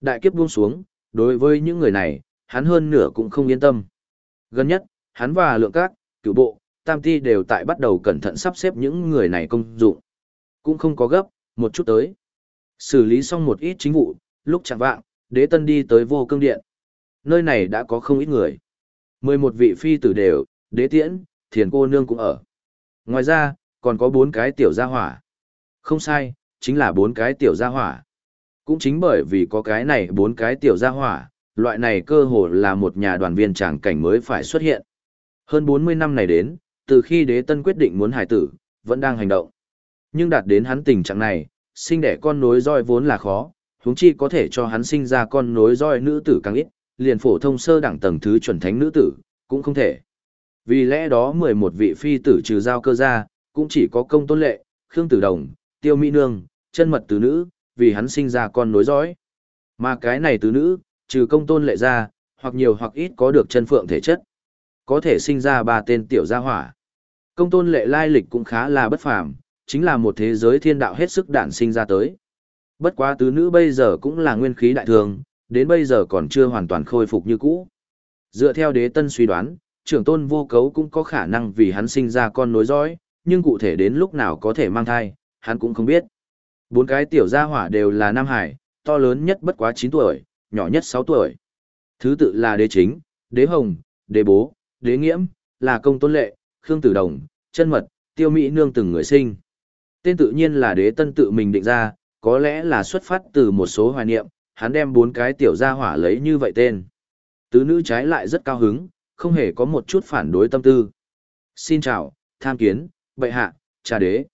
Đại kiếp buông xuống, đối với những người này, hắn hơn nửa cũng không yên tâm. Gần nhất, hắn và lượng các, cựu bộ, tam ti đều tại bắt đầu cẩn thận sắp xếp những người này công dụng. Cũng không có gấp, một chút tới. Xử lý xong một ít chính vụ, lúc chẳng vạng, đế tân đi tới vô cương điện. Nơi này đã có không ít người. mười một vị phi tử đều, đế tiễn, thiền cô nương cũng ở. Ngoài ra, còn có bốn cái tiểu gia hỏa. Không sai, chính là bốn cái tiểu gia hỏa. Cũng chính bởi vì có cái này bốn cái tiểu gia hỏa, loại này cơ hồ là một nhà đoàn viên tràng cảnh mới phải xuất hiện. Hơn 40 năm này đến, từ khi đế tân quyết định muốn hải tử, vẫn đang hành động. Nhưng đạt đến hắn tình trạng này, sinh đẻ con nối roi vốn là khó, huống chi có thể cho hắn sinh ra con nối roi nữ tử càng ít, liền phổ thông sơ đẳng tầng thứ chuẩn thánh nữ tử, cũng không thể. Vì lẽ đó 11 vị phi tử trừ giao cơ ra, cũng chỉ có công tôn lệ, khương tử đồng, tiêu mỹ nương, chân mật tử nữ, vì hắn sinh ra con nối dõi. Mà cái này tứ nữ, trừ công tôn lệ ra, hoặc nhiều hoặc ít có được chân phượng thể chất. Có thể sinh ra ba tên tiểu gia hỏa. Công tôn lệ lai lịch cũng khá là bất phàm, chính là một thế giới thiên đạo hết sức đản sinh ra tới. Bất quá tứ nữ bây giờ cũng là nguyên khí đại thường, đến bây giờ còn chưa hoàn toàn khôi phục như cũ. Dựa theo đế tân suy đoán, trưởng tôn vô cấu cũng có khả năng vì hắn sinh ra con nối dõi, nhưng cụ thể đến lúc nào có thể mang thai, hắn cũng không biết. Bốn cái tiểu gia hỏa đều là Nam Hải, to lớn nhất bất quá 9 tuổi, nhỏ nhất 6 tuổi. Thứ tự là đế chính, đế hồng, đế bố, đế nghiễm, là công tôn lệ, khương tử đồng, chân mật, tiêu mỹ nương từng người sinh. Tên tự nhiên là đế tân tự mình định ra, có lẽ là xuất phát từ một số hoài niệm, hắn đem bốn cái tiểu gia hỏa lấy như vậy tên. Tứ nữ trái lại rất cao hứng, không hề có một chút phản đối tâm tư. Xin chào, tham kiến, bệ hạ, cha đế.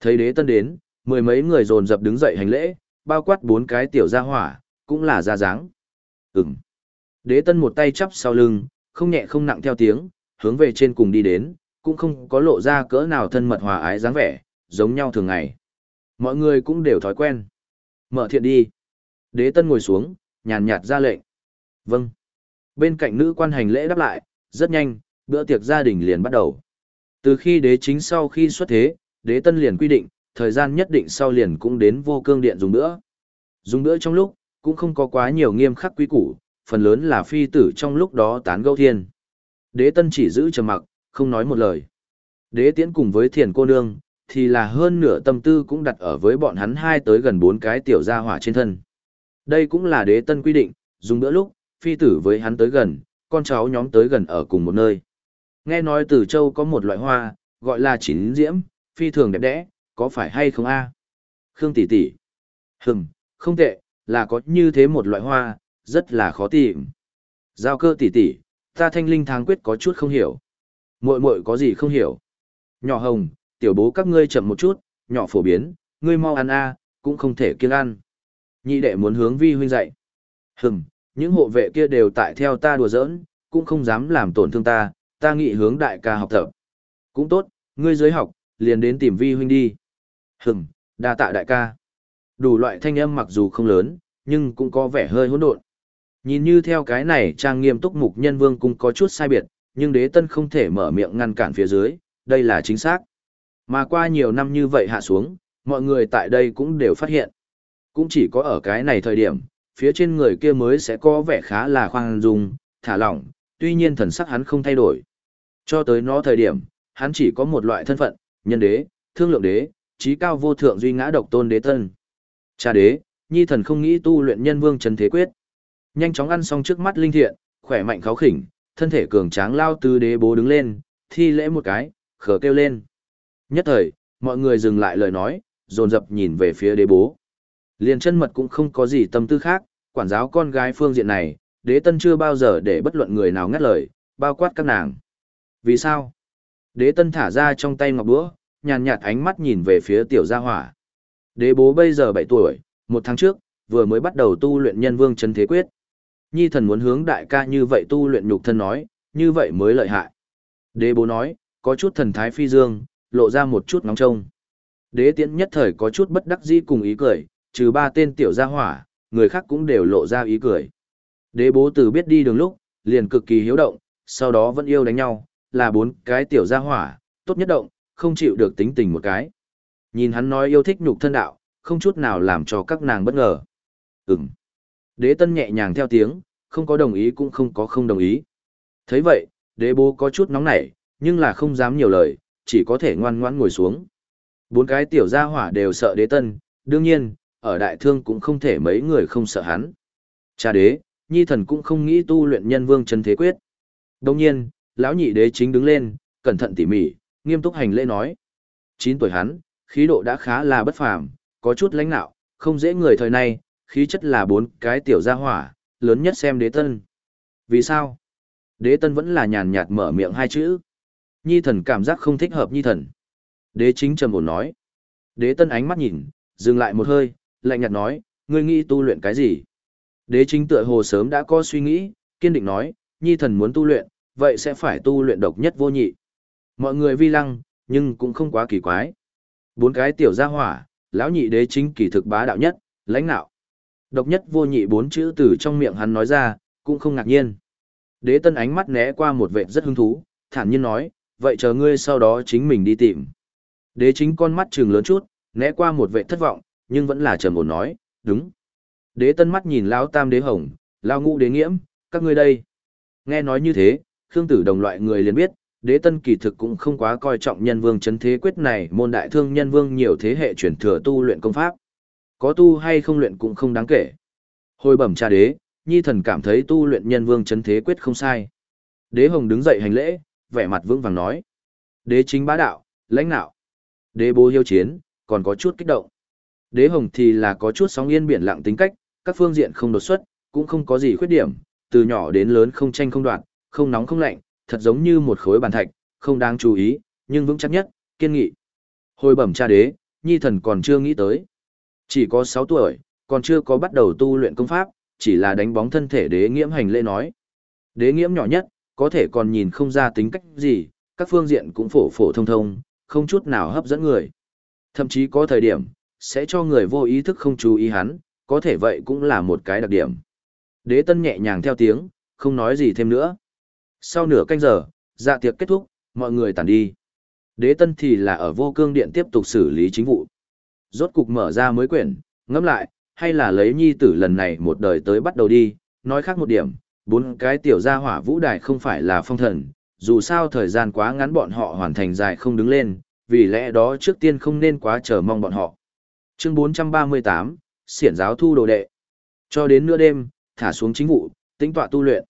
Thấy đế tân đến, mười mấy người dồn dập đứng dậy hành lễ, bao quát bốn cái tiểu gia hỏa, cũng là ra dáng. Ừm. Đế tân một tay chắp sau lưng, không nhẹ không nặng theo tiếng, hướng về trên cùng đi đến, cũng không có lộ ra cỡ nào thân mật hòa ái dáng vẻ, giống nhau thường ngày. Mọi người cũng đều thói quen. Mở thiện đi. Đế tân ngồi xuống, nhàn nhạt ra lệnh. Vâng. Bên cạnh nữ quan hành lễ đáp lại, rất nhanh, bữa tiệc gia đình liền bắt đầu. Từ khi đế chính sau khi xuất thế, đế tân liền quy định, thời gian nhất định sau liền cũng đến vô cương điện dùng nữa. Dùng nữa trong lúc, cũng không có quá nhiều nghiêm khắc quý củ, phần lớn là phi tử trong lúc đó tán gẫu thiên. Đế tân chỉ giữ trầm mặc, không nói một lời. Đế tiễn cùng với thiền cô nương, thì là hơn nửa tâm tư cũng đặt ở với bọn hắn hai tới gần bốn cái tiểu gia hỏa trên thân. Đây cũng là đế tân quy định, dùng bữa lúc, phi tử với hắn tới gần, con cháu nhóm tới gần ở cùng một nơi. Nghe nói từ châu có một loại hoa, gọi là chín diễm, phi thường đẹp đẽ, có phải hay không a? Khương tỷ tỷ. Hừm, không tệ, là có như thế một loại hoa, rất là khó tìm. Giao cơ tỷ tỷ, ta thanh linh tháng quyết có chút không hiểu. Muội muội có gì không hiểu? Nhỏ hồng, tiểu bố các ngươi chậm một chút, nhỏ phổ biến, ngươi mau ăn a, cũng không thể kiêng ăn. Nhị đệ muốn hướng vi huynh dạy. Hừm, những hộ vệ kia đều tại theo ta đùa giỡn, cũng không dám làm tổn thương ta, ta nghĩ hướng đại ca học tập. Cũng tốt, ngươi dưới học, liền đến tìm vi huynh đi. Hừm, đa tạ đại ca. Đủ loại thanh âm mặc dù không lớn, nhưng cũng có vẻ hơi hỗn độn. Nhìn như theo cái này trang nghiêm túc mục nhân vương cũng có chút sai biệt, nhưng đế tân không thể mở miệng ngăn cản phía dưới, đây là chính xác. Mà qua nhiều năm như vậy hạ xuống, mọi người tại đây cũng đều phát hiện. Cũng chỉ có ở cái này thời điểm, phía trên người kia mới sẽ có vẻ khá là khoan dung, thả lỏng, tuy nhiên thần sắc hắn không thay đổi. Cho tới nó thời điểm, hắn chỉ có một loại thân phận, nhân đế, thương lượng đế, trí cao vô thượng duy ngã độc tôn đế tân. Cha đế, nhi thần không nghĩ tu luyện nhân vương trần thế quyết. Nhanh chóng ăn xong trước mắt linh thiện, khỏe mạnh kháo khỉnh, thân thể cường tráng lao từ đế bố đứng lên, thi lễ một cái, khở kêu lên. Nhất thời, mọi người dừng lại lời nói, dồn dập nhìn về phía đế bố. Liền chân mật cũng không có gì tâm tư khác, quản giáo con gái phương diện này, đế tân chưa bao giờ để bất luận người nào ngắt lời, bao quát các nàng. Vì sao? Đế tân thả ra trong tay ngọc búa, nhàn nhạt ánh mắt nhìn về phía tiểu gia hỏa. Đế bố bây giờ 7 tuổi, một tháng trước, vừa mới bắt đầu tu luyện nhân vương chân thế quyết. Nhi thần muốn hướng đại ca như vậy tu luyện nhục thân nói, như vậy mới lợi hại. Đế bố nói, có chút thần thái phi dương, lộ ra một chút nóng trông. Đế tiễn nhất thời có chút bất đắc dĩ cùng ý cười, trừ ba tên tiểu gia hỏa, người khác cũng đều lộ ra ý cười. Đế bố từ biết đi đường lúc, liền cực kỳ hiếu động, sau đó vẫn yêu đánh nhau, là bốn cái tiểu gia hỏa, tốt nhất động, không chịu được tính tình một cái. Nhìn hắn nói yêu thích nhục thân đạo, không chút nào làm cho các nàng bất ngờ. Ừm. Đế tân nhẹ nhàng theo tiếng, không có đồng ý cũng không có không đồng ý. thấy vậy, đế bố có chút nóng nảy, nhưng là không dám nhiều lời, chỉ có thể ngoan ngoãn ngồi xuống. Bốn cái tiểu gia hỏa đều sợ đế tân, đương nhiên, ở đại thương cũng không thể mấy người không sợ hắn. Cha đế, nhi thần cũng không nghĩ tu luyện nhân vương chân thế quyết. Đồng nhiên, lão nhị đế chính đứng lên, cẩn thận tỉ mỉ, nghiêm túc hành lễ nói. 9 tuổi hắn, khí độ đã khá là bất phàm, có chút lãnh nạo, không dễ người thời nay, khí chất là bốn cái tiểu gia hỏa, lớn nhất xem đế tân. Vì sao? Đế tân vẫn là nhàn nhạt mở miệng hai chữ. Nhi thần cảm giác không thích hợp nhi thần. Đế chính trầm ổn nói. Đế tân ánh mắt nhìn, dừng lại một hơi, lạnh nhạt nói, ngươi nghĩ tu luyện cái gì? Đế chính tựa hồ sớm đã có suy nghĩ, kiên định nói, nhi thần muốn tu luyện, vậy sẽ phải tu luyện độc nhất vô nhị. Mọi người vi lăng, nhưng cũng không quá kỳ quái. Bốn cái tiểu gia hỏa, lão nhị đế chính kỳ thực bá đạo nhất, lãnh nạo. Độc nhất vô nhị bốn chữ từ trong miệng hắn nói ra, cũng không ngạc nhiên. Đế tân ánh mắt né qua một vệ rất hứng thú, thản nhiên nói, vậy chờ ngươi sau đó chính mình đi tìm. Đế chính con mắt trừng lớn chút, né qua một vệ thất vọng, nhưng vẫn là trầm ổn nói, đúng. Đế tân mắt nhìn lão tam đế hồng, lão ngũ đế nghiễm, các ngươi đây. Nghe nói như thế, Khương Tử đồng loại người liền biết, đế tân kỳ thực cũng không quá coi trọng nhân vương chấn thế quyết này môn đại thương nhân vương nhiều thế hệ chuyển thừa tu luyện công pháp. Có tu hay không luyện cũng không đáng kể. Hồi bẩm cha đế, nhi thần cảm thấy tu luyện nhân vương chấn thế quyết không sai. Đế hồng đứng dậy hành lễ, vẻ mặt vững vàng nói. Đế chính bá đạo, lãnh đạo Đế bố hiếu chiến, còn có chút kích động. Đế hồng thì là có chút sóng yên biển lặng tính cách, các phương diện không đột xuất, cũng không có gì khuyết điểm, từ nhỏ đến lớn không tranh không đoạn, không nóng không lạnh, thật giống như một khối bàn thạch, không đáng chú ý, nhưng vững chắc nhất, kiên nghị. Hồi bẩm cha đế, nhi thần còn chưa nghĩ tới. Chỉ có 6 tuổi, còn chưa có bắt đầu tu luyện công pháp, chỉ là đánh bóng thân thể đế nghiễm hành lễ nói. Đế nghiễm nhỏ nhất, có thể còn nhìn không ra tính cách gì, các phương diện cũng phổ phổ thông thông, không chút nào hấp dẫn người. Thậm chí có thời điểm, sẽ cho người vô ý thức không chú ý hắn, có thể vậy cũng là một cái đặc điểm. Đế tân nhẹ nhàng theo tiếng, không nói gì thêm nữa. Sau nửa canh giờ, dạ tiệc kết thúc, mọi người tản đi. Đế tân thì là ở vô cương điện tiếp tục xử lý chính vụ. Rốt cục mở ra mới quyển, ngẫm lại, hay là lấy nhi tử lần này một đời tới bắt đầu đi, nói khác một điểm, bốn cái tiểu gia hỏa vũ đài không phải là phong thần, dù sao thời gian quá ngắn bọn họ hoàn thành dài không đứng lên, vì lẽ đó trước tiên không nên quá chờ mong bọn họ. Chương 438, Xiển giáo thu đồ đệ. Cho đến nửa đêm, thả xuống chính vụ, tính tọa tu luyện.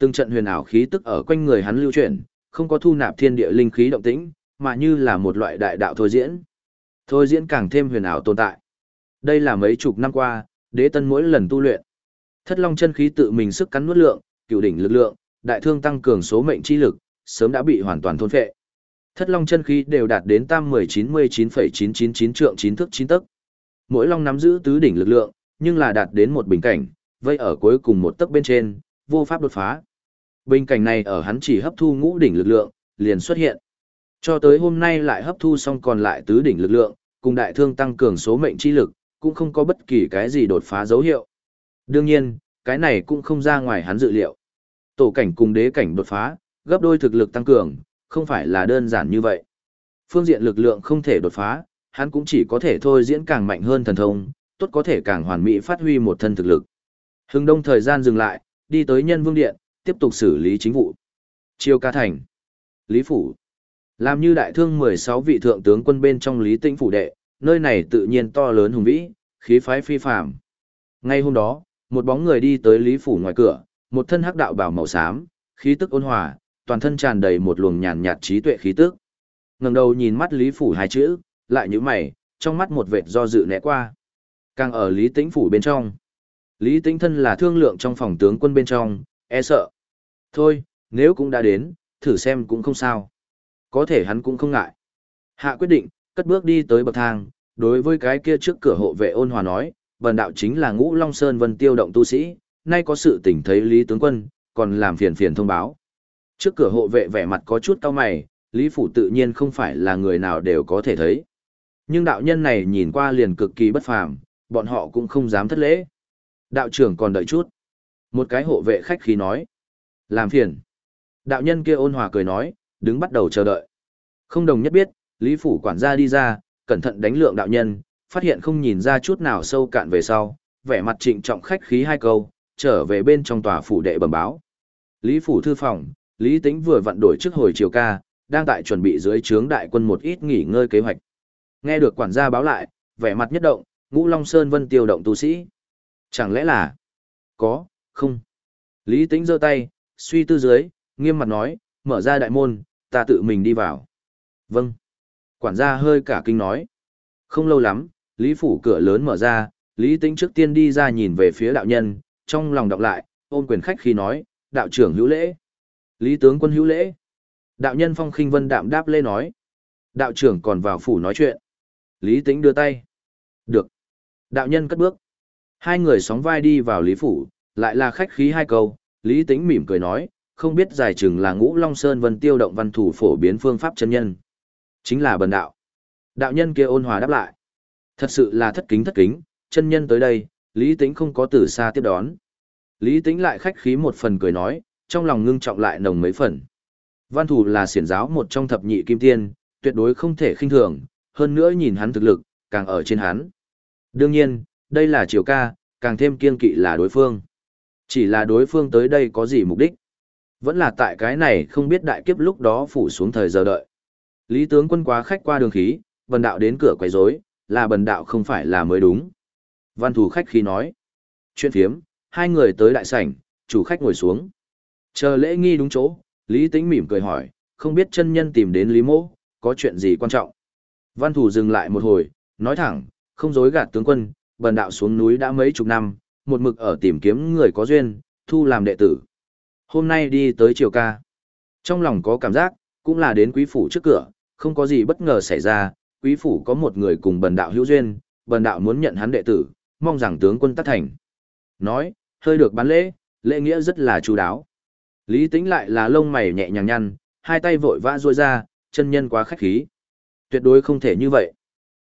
Từng trận huyền ảo khí tức ở quanh người hắn lưu chuyển, không có thu nạp thiên địa linh khí động tĩnh, mà như là một loại đại đạo thôi diễn. Thôi diễn càng thêm huyền ảo tồn tại. Đây là mấy chục năm qua, đế tân mỗi lần tu luyện. Thất long chân khí tự mình sức cắn nuốt lượng, cựu đỉnh lực lượng, đại thương tăng cường số mệnh chi lực, sớm đã bị hoàn toàn thôn phệ. Thất long chân khí đều đạt đến tam 19-19,999 trượng 9 thước 9 tấc. Mỗi long nắm giữ tứ đỉnh lực lượng, nhưng là đạt đến một bình cảnh, vây ở cuối cùng một tấc bên trên, vô pháp đột phá. Bình cảnh này ở hắn chỉ hấp thu ngũ đỉnh lực lượng, liền xuất hiện. Cho tới hôm nay lại hấp thu xong còn lại tứ đỉnh lực lượng, cùng đại thương tăng cường số mệnh chi lực, cũng không có bất kỳ cái gì đột phá dấu hiệu. Đương nhiên, cái này cũng không ra ngoài hắn dự liệu. Tổ cảnh cùng đế cảnh đột phá, gấp đôi thực lực tăng cường, không phải là đơn giản như vậy. Phương diện lực lượng không thể đột phá, hắn cũng chỉ có thể thôi diễn càng mạnh hơn thần thông, tốt có thể càng hoàn mỹ phát huy một thân thực lực. Hưng đông thời gian dừng lại, đi tới nhân vương điện, tiếp tục xử lý chính vụ. Chiêu ca thành. Lý Phủ. Làm như đại thương 16 vị thượng tướng quân bên trong Lý Tĩnh Phủ đệ, nơi này tự nhiên to lớn hùng vĩ, khí phái phi phàm. Ngay hôm đó, một bóng người đi tới Lý Phủ ngoài cửa, một thân hắc đạo bảo màu xám, khí tức ôn hòa, toàn thân tràn đầy một luồng nhàn nhạt trí tuệ khí tức. Ngẩng đầu nhìn mắt Lý Phủ hai chữ, lại như mày, trong mắt một vệt do dự né qua. Càng ở Lý Tĩnh Phủ bên trong. Lý Tĩnh thân là thương lượng trong phòng tướng quân bên trong, e sợ. Thôi, nếu cũng đã đến, thử xem cũng không sao. Có thể hắn cũng không ngại. Hạ quyết định, cất bước đi tới bậc thang, đối với cái kia trước cửa hộ vệ ôn hòa nói, vần đạo chính là ngũ Long Sơn Vân Tiêu động tu sĩ, nay có sự tỉnh thấy Lý tướng quân, còn làm phiền phiền thông báo. Trước cửa hộ vệ vẻ mặt có chút cau mày, Lý Phủ tự nhiên không phải là người nào đều có thể thấy. Nhưng đạo nhân này nhìn qua liền cực kỳ bất phàm, bọn họ cũng không dám thất lễ. Đạo trưởng còn đợi chút. Một cái hộ vệ khách khí nói. Làm phiền. Đạo nhân kia ôn hòa cười nói, đứng bắt đầu chờ đợi. Không đồng nhất biết, Lý Phủ quản gia đi ra, cẩn thận đánh lượng đạo nhân, phát hiện không nhìn ra chút nào sâu cạn về sau, vẻ mặt trịnh trọng khách khí hai câu, trở về bên trong tòa phủ đệ bẩm báo. Lý phủ thư phòng, Lý Tĩnh vừa vận đổi trước hồi chiều ca, đang tại chuẩn bị dưới trướng đại quân một ít nghỉ ngơi kế hoạch. Nghe được quản gia báo lại, vẻ mặt nhất động, Ngũ Long Sơn Vân tiêu động tu sĩ. Chẳng lẽ là có, không? Lý Tĩnh giơ tay, suy tư dưới, nghiêm mặt nói, mở ra đại môn, ta tự mình đi vào. Vâng. Quản gia hơi cả kinh nói. Không lâu lắm, Lý Phủ cửa lớn mở ra, Lý Tĩnh trước tiên đi ra nhìn về phía đạo nhân, trong lòng đọc lại, ôn quyền khách khi nói, đạo trưởng hữu lễ. Lý tướng quân hữu lễ. Đạo nhân phong khinh vân đạm đáp lễ nói. Đạo trưởng còn vào phủ nói chuyện. Lý Tĩnh đưa tay. Được. Đạo nhân cất bước. Hai người sóng vai đi vào Lý Phủ, lại là khách khí hai câu, Lý Tĩnh mỉm cười nói, không biết giải chừng là ngũ Long Sơn Vân tiêu động văn thủ phổ biến phương pháp chân nhân. Chính là bần đạo. Đạo nhân kia ôn hòa đáp lại. Thật sự là thất kính thất kính, chân nhân tới đây, Lý Tĩnh không có từ xa tiếp đón. Lý Tĩnh lại khách khí một phần cười nói, trong lòng ngưng trọng lại nồng mấy phần. Văn thủ là xiển giáo một trong thập nhị kim tiên, tuyệt đối không thể khinh thường, hơn nữa nhìn hắn thực lực, càng ở trên hắn. Đương nhiên, đây là triều ca, càng thêm kiên kỵ là đối phương. Chỉ là đối phương tới đây có gì mục đích? Vẫn là tại cái này không biết đại kiếp lúc đó phủ xuống thời giờ đợi. Lý tướng quân quá khách qua đường khí, bần đạo đến cửa quấy rối, là bần đạo không phải là mới đúng. Văn thủ khách khi nói. Chuyện phiếm, hai người tới đại sảnh, chủ khách ngồi xuống. Chờ lễ nghi đúng chỗ, Lý Tĩnh mỉm cười hỏi, không biết chân nhân tìm đến Lý Mỗ, có chuyện gì quan trọng. Văn thủ dừng lại một hồi, nói thẳng, không dối gạt tướng quân, bần đạo xuống núi đã mấy chục năm, một mực ở tìm kiếm người có duyên, thu làm đệ tử. Hôm nay đi tới triều ca. Trong lòng có cảm giác, cũng là đến quý phủ trước cửa, không có gì bất ngờ xảy ra, quý phủ có một người cùng bần đạo hữu duyên, bần đạo muốn nhận hắn đệ tử, mong rằng tướng quân tác thành. Nói, hơi được bán lễ, lễ nghĩa rất là chú đáo. Lý tính lại là lông mày nhẹ nhàng nhăn, hai tay vội vã ruôi ra, chân nhân quá khách khí. Tuyệt đối không thể như vậy.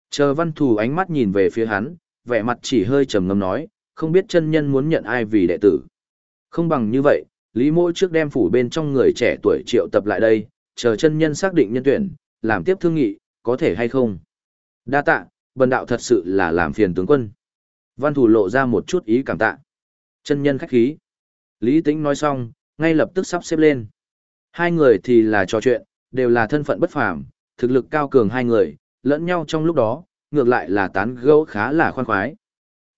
Chờ văn thù ánh mắt nhìn về phía hắn, vẻ mặt chỉ hơi trầm ngâm nói, không biết chân nhân muốn nhận ai vì đệ tử. Không bằng như vậy, Lý Mỗ trước đem phủ bên trong người trẻ tuổi triệu tập lại đây, chờ chân nhân xác định nhân tuyển, làm tiếp thương nghị, có thể hay không. Đa tạ, bần đạo thật sự là làm phiền tướng quân. Văn thủ lộ ra một chút ý cảm tạ. Chân nhân khách khí. Lý Tĩnh nói xong, ngay lập tức sắp xếp lên. Hai người thì là trò chuyện, đều là thân phận bất phàm, thực lực cao cường hai người, lẫn nhau trong lúc đó, ngược lại là tán gẫu khá là khoan khoái.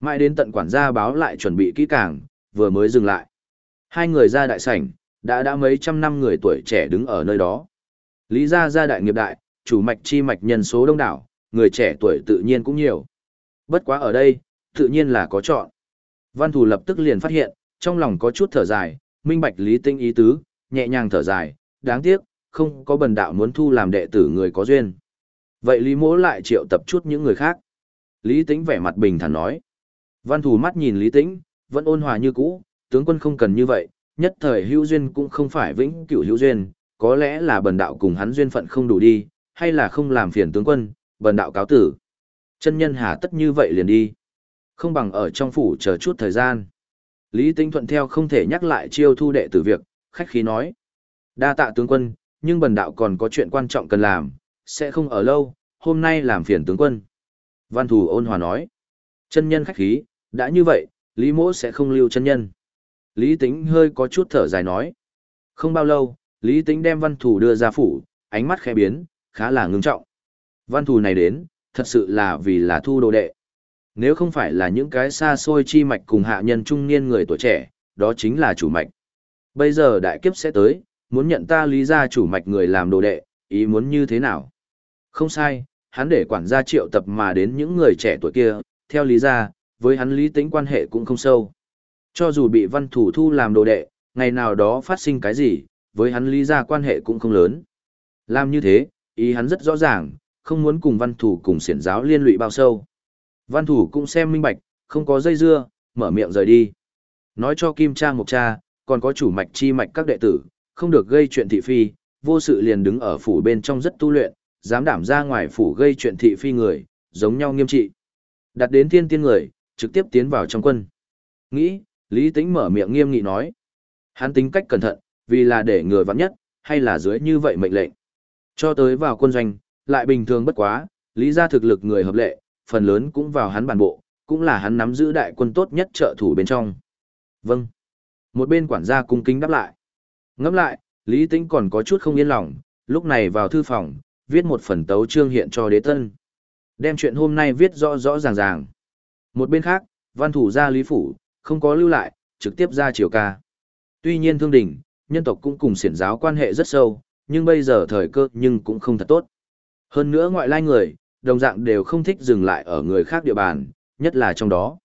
Mãi đến tận quản gia báo lại chuẩn bị kỹ càng, vừa mới dừng lại. Hai người ra đại sảnh, đã đã mấy trăm năm người tuổi trẻ đứng ở nơi đó. Lý gia gia đại nghiệp đại, chủ mạch chi mạch nhân số đông đảo, người trẻ tuổi tự nhiên cũng nhiều. Bất quá ở đây, tự nhiên là có chọn. Văn Thù lập tức liền phát hiện, trong lòng có chút thở dài, minh bạch lý tinh ý tứ, nhẹ nhàng thở dài, đáng tiếc, không có bần đạo muốn thu làm đệ tử người có duyên. Vậy Lý Mỗ lại triệu tập chút những người khác. Lý Tĩnh vẻ mặt bình thản nói. Văn Thù mắt nhìn Lý Tĩnh, vẫn ôn hòa như cũ, tướng quân không cần như vậy, nhất thời hữu duyên cũng không phải vĩnh cửu hữu duyên, có lẽ là bần đạo cùng hắn duyên phận không đủ đi, hay là không làm phiền tướng quân, bần đạo cáo tử. Chân nhân hà tất như vậy liền đi. Không bằng ở trong phủ chờ chút thời gian. Lý Tĩnh thuận theo không thể nhắc lại chiêu thu đệ tử việc, khách khí nói. Đa tạ tướng quân, nhưng bần đạo còn có chuyện quan trọng cần làm, sẽ không ở lâu, hôm nay làm phiền tướng quân. Văn thù ôn hòa nói. Chân nhân khách khí, đã như vậy, Lý mỗ sẽ không lưu chân nhân. Lý Tĩnh hơi có chút thở dài nói. Không bao lâu, Lý Tĩnh đem văn thủ đưa ra phủ, ánh mắt khẽ biến, khá là ngưng trọng. Văn thù này đến, thật sự là vì là thu đồ đệ. Nếu không phải là những cái xa xôi chi mạch cùng hạ nhân trung niên người tuổi trẻ, đó chính là chủ mạch. Bây giờ đại kiếp sẽ tới, muốn nhận ta lý ra chủ mạch người làm đồ đệ, ý muốn như thế nào? Không sai, hắn để quản gia triệu tập mà đến những người trẻ tuổi kia, theo lý ra, với hắn lý tính quan hệ cũng không sâu. Cho dù bị văn thủ thu làm đồ đệ, ngày nào đó phát sinh cái gì, với hắn lý ra quan hệ cũng không lớn. Làm như thế, ý hắn rất rõ ràng, không muốn cùng văn thủ cùng siển giáo liên lụy bao sâu. Văn thủ cũng xem minh bạch, không có dây dưa, mở miệng rời đi. Nói cho Kim Trang Mộc Cha, còn có chủ mạch chi mạch các đệ tử, không được gây chuyện thị phi, vô sự liền đứng ở phủ bên trong rất tu luyện, dám đảm ra ngoài phủ gây chuyện thị phi người, giống nhau nghiêm trị. Đặt đến thiên tiên người, trực tiếp tiến vào trong quân. Nghĩ, Lý Tĩnh mở miệng nghiêm nghị nói. Hắn tính cách cẩn thận, vì là để người vắng nhất, hay là dưới như vậy mệnh lệnh. Cho tới vào quân doanh, lại bình thường bất quá, lý ra thực lực người hợp lệ, phần lớn cũng vào hắn bản bộ, cũng là hắn nắm giữ đại quân tốt nhất trợ thủ bên trong. Vâng. Một bên quản gia cung kính đáp lại. Ngẫm lại, Lý Tĩnh còn có chút không yên lòng, lúc này vào thư phòng, viết một phần tấu chương hiện cho đế tân. Đem chuyện hôm nay viết rõ rõ ràng ràng. Một bên khác, văn thủ gia Lý Phủ, không có lưu lại, trực tiếp ra triều ca. Tuy nhiên thương đình, nhân tộc cũng cùng siển giáo quan hệ rất sâu, nhưng bây giờ thời cơ nhưng cũng không thật tốt. Hơn nữa ngoại lai người, đồng dạng đều không thích dừng lại ở người khác địa bàn, nhất là trong đó.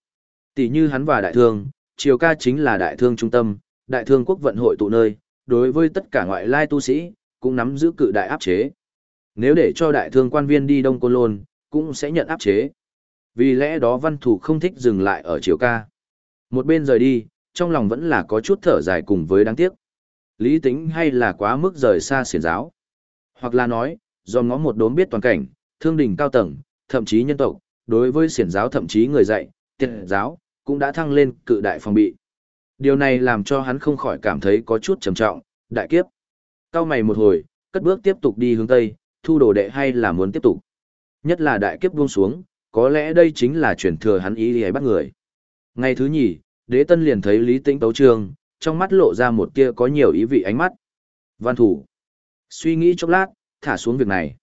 Tỷ như hắn và đại thương, triều ca chính là đại thương trung tâm, đại thương quốc vận hội tụ nơi, đối với tất cả ngoại lai tu sĩ, cũng nắm giữ cự đại áp chế. Nếu để cho đại thương quan viên đi Đông Côn Lôn, cũng sẽ nhận áp chế. Vì lẽ đó văn thủ không thích dừng lại ở triều ca. Một bên rời đi, trong lòng vẫn là có chút thở dài cùng với đáng tiếc. Lý tính hay là quá mức rời xa xiển giáo. Hoặc là nói, do ngó một đốm biết toàn cảnh, thương đình cao tầng, thậm chí nhân tộc, đối với xiển giáo thậm chí người dạy, tiện giáo, cũng đã thăng lên cự đại phòng bị. Điều này làm cho hắn không khỏi cảm thấy có chút trầm trọng, đại kiếp. Cao mày một hồi, cất bước tiếp tục đi hướng Tây, thu đồ đệ hay là muốn tiếp tục. Nhất là đại kiếp buông xuống, có lẽ đây chính là chuyển thừa hắn ý để bắt người. Ngày thứ nhì, đế tân liền thấy Lý Tĩnh tấu trương, trong mắt lộ ra một tia có nhiều ý vị ánh mắt. Văn thủ. Suy nghĩ chốc lát, thả xuống việc này.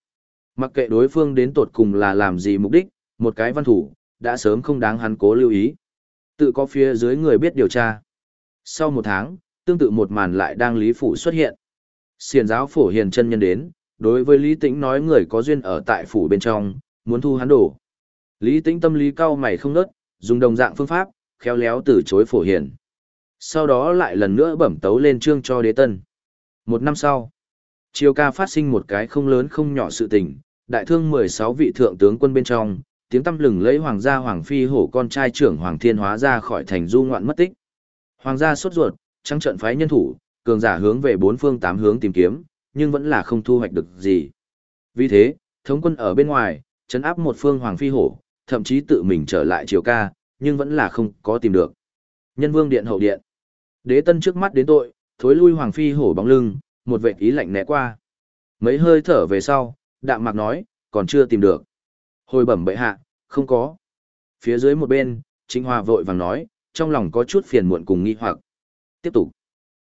Mặc kệ đối phương đến tột cùng là làm gì mục đích, một cái văn thủ, đã sớm không đáng hắn cố lưu ý. Tự có phía dưới người biết điều tra. Sau một tháng, tương tự một màn lại đang Lý Phủ xuất hiện. Xiền giáo phổ hiền chân nhân đến, đối với Lý Tĩnh nói người có duyên ở tại phủ bên trong, muốn thu hắn đổ. Lý Tĩnh tâm lý cao mày không nớt, dùng đồng dạng phương pháp, khéo léo từ chối phổ hiền. Sau đó lại lần nữa bẩm tấu lên trương cho đế tân. Một năm sau, Triều ca phát sinh một cái không lớn không nhỏ sự tình, đại thương 16 vị thượng tướng quân bên trong, tiếng tâm lừng lấy hoàng gia hoàng phi hổ con trai trưởng hoàng thiên hóa ra khỏi thành du ngoạn mất tích. Hoàng gia sốt ruột, trắng trận phái nhân thủ, cường giả hướng về bốn phương tám hướng tìm kiếm, nhưng vẫn là không thu hoạch được gì. Vì thế, thống quân ở bên ngoài, chấn áp một phương hoàng phi hổ, thậm chí tự mình trở lại triều ca, nhưng vẫn là không có tìm được. Nhân vương điện hậu điện. Đế tân trước mắt đến tội, thối lui hoàng phi hổ bóng lưng, một vệ ý lạnh né qua. Mấy hơi thở về sau, đạm mạc nói, còn chưa tìm được. Hồi bẩm bệ hạ, không có. Phía dưới một bên, Trịnh Hòa vội vàng nói, trong lòng có chút phiền muộn cùng nghi hoặc. Tiếp tục.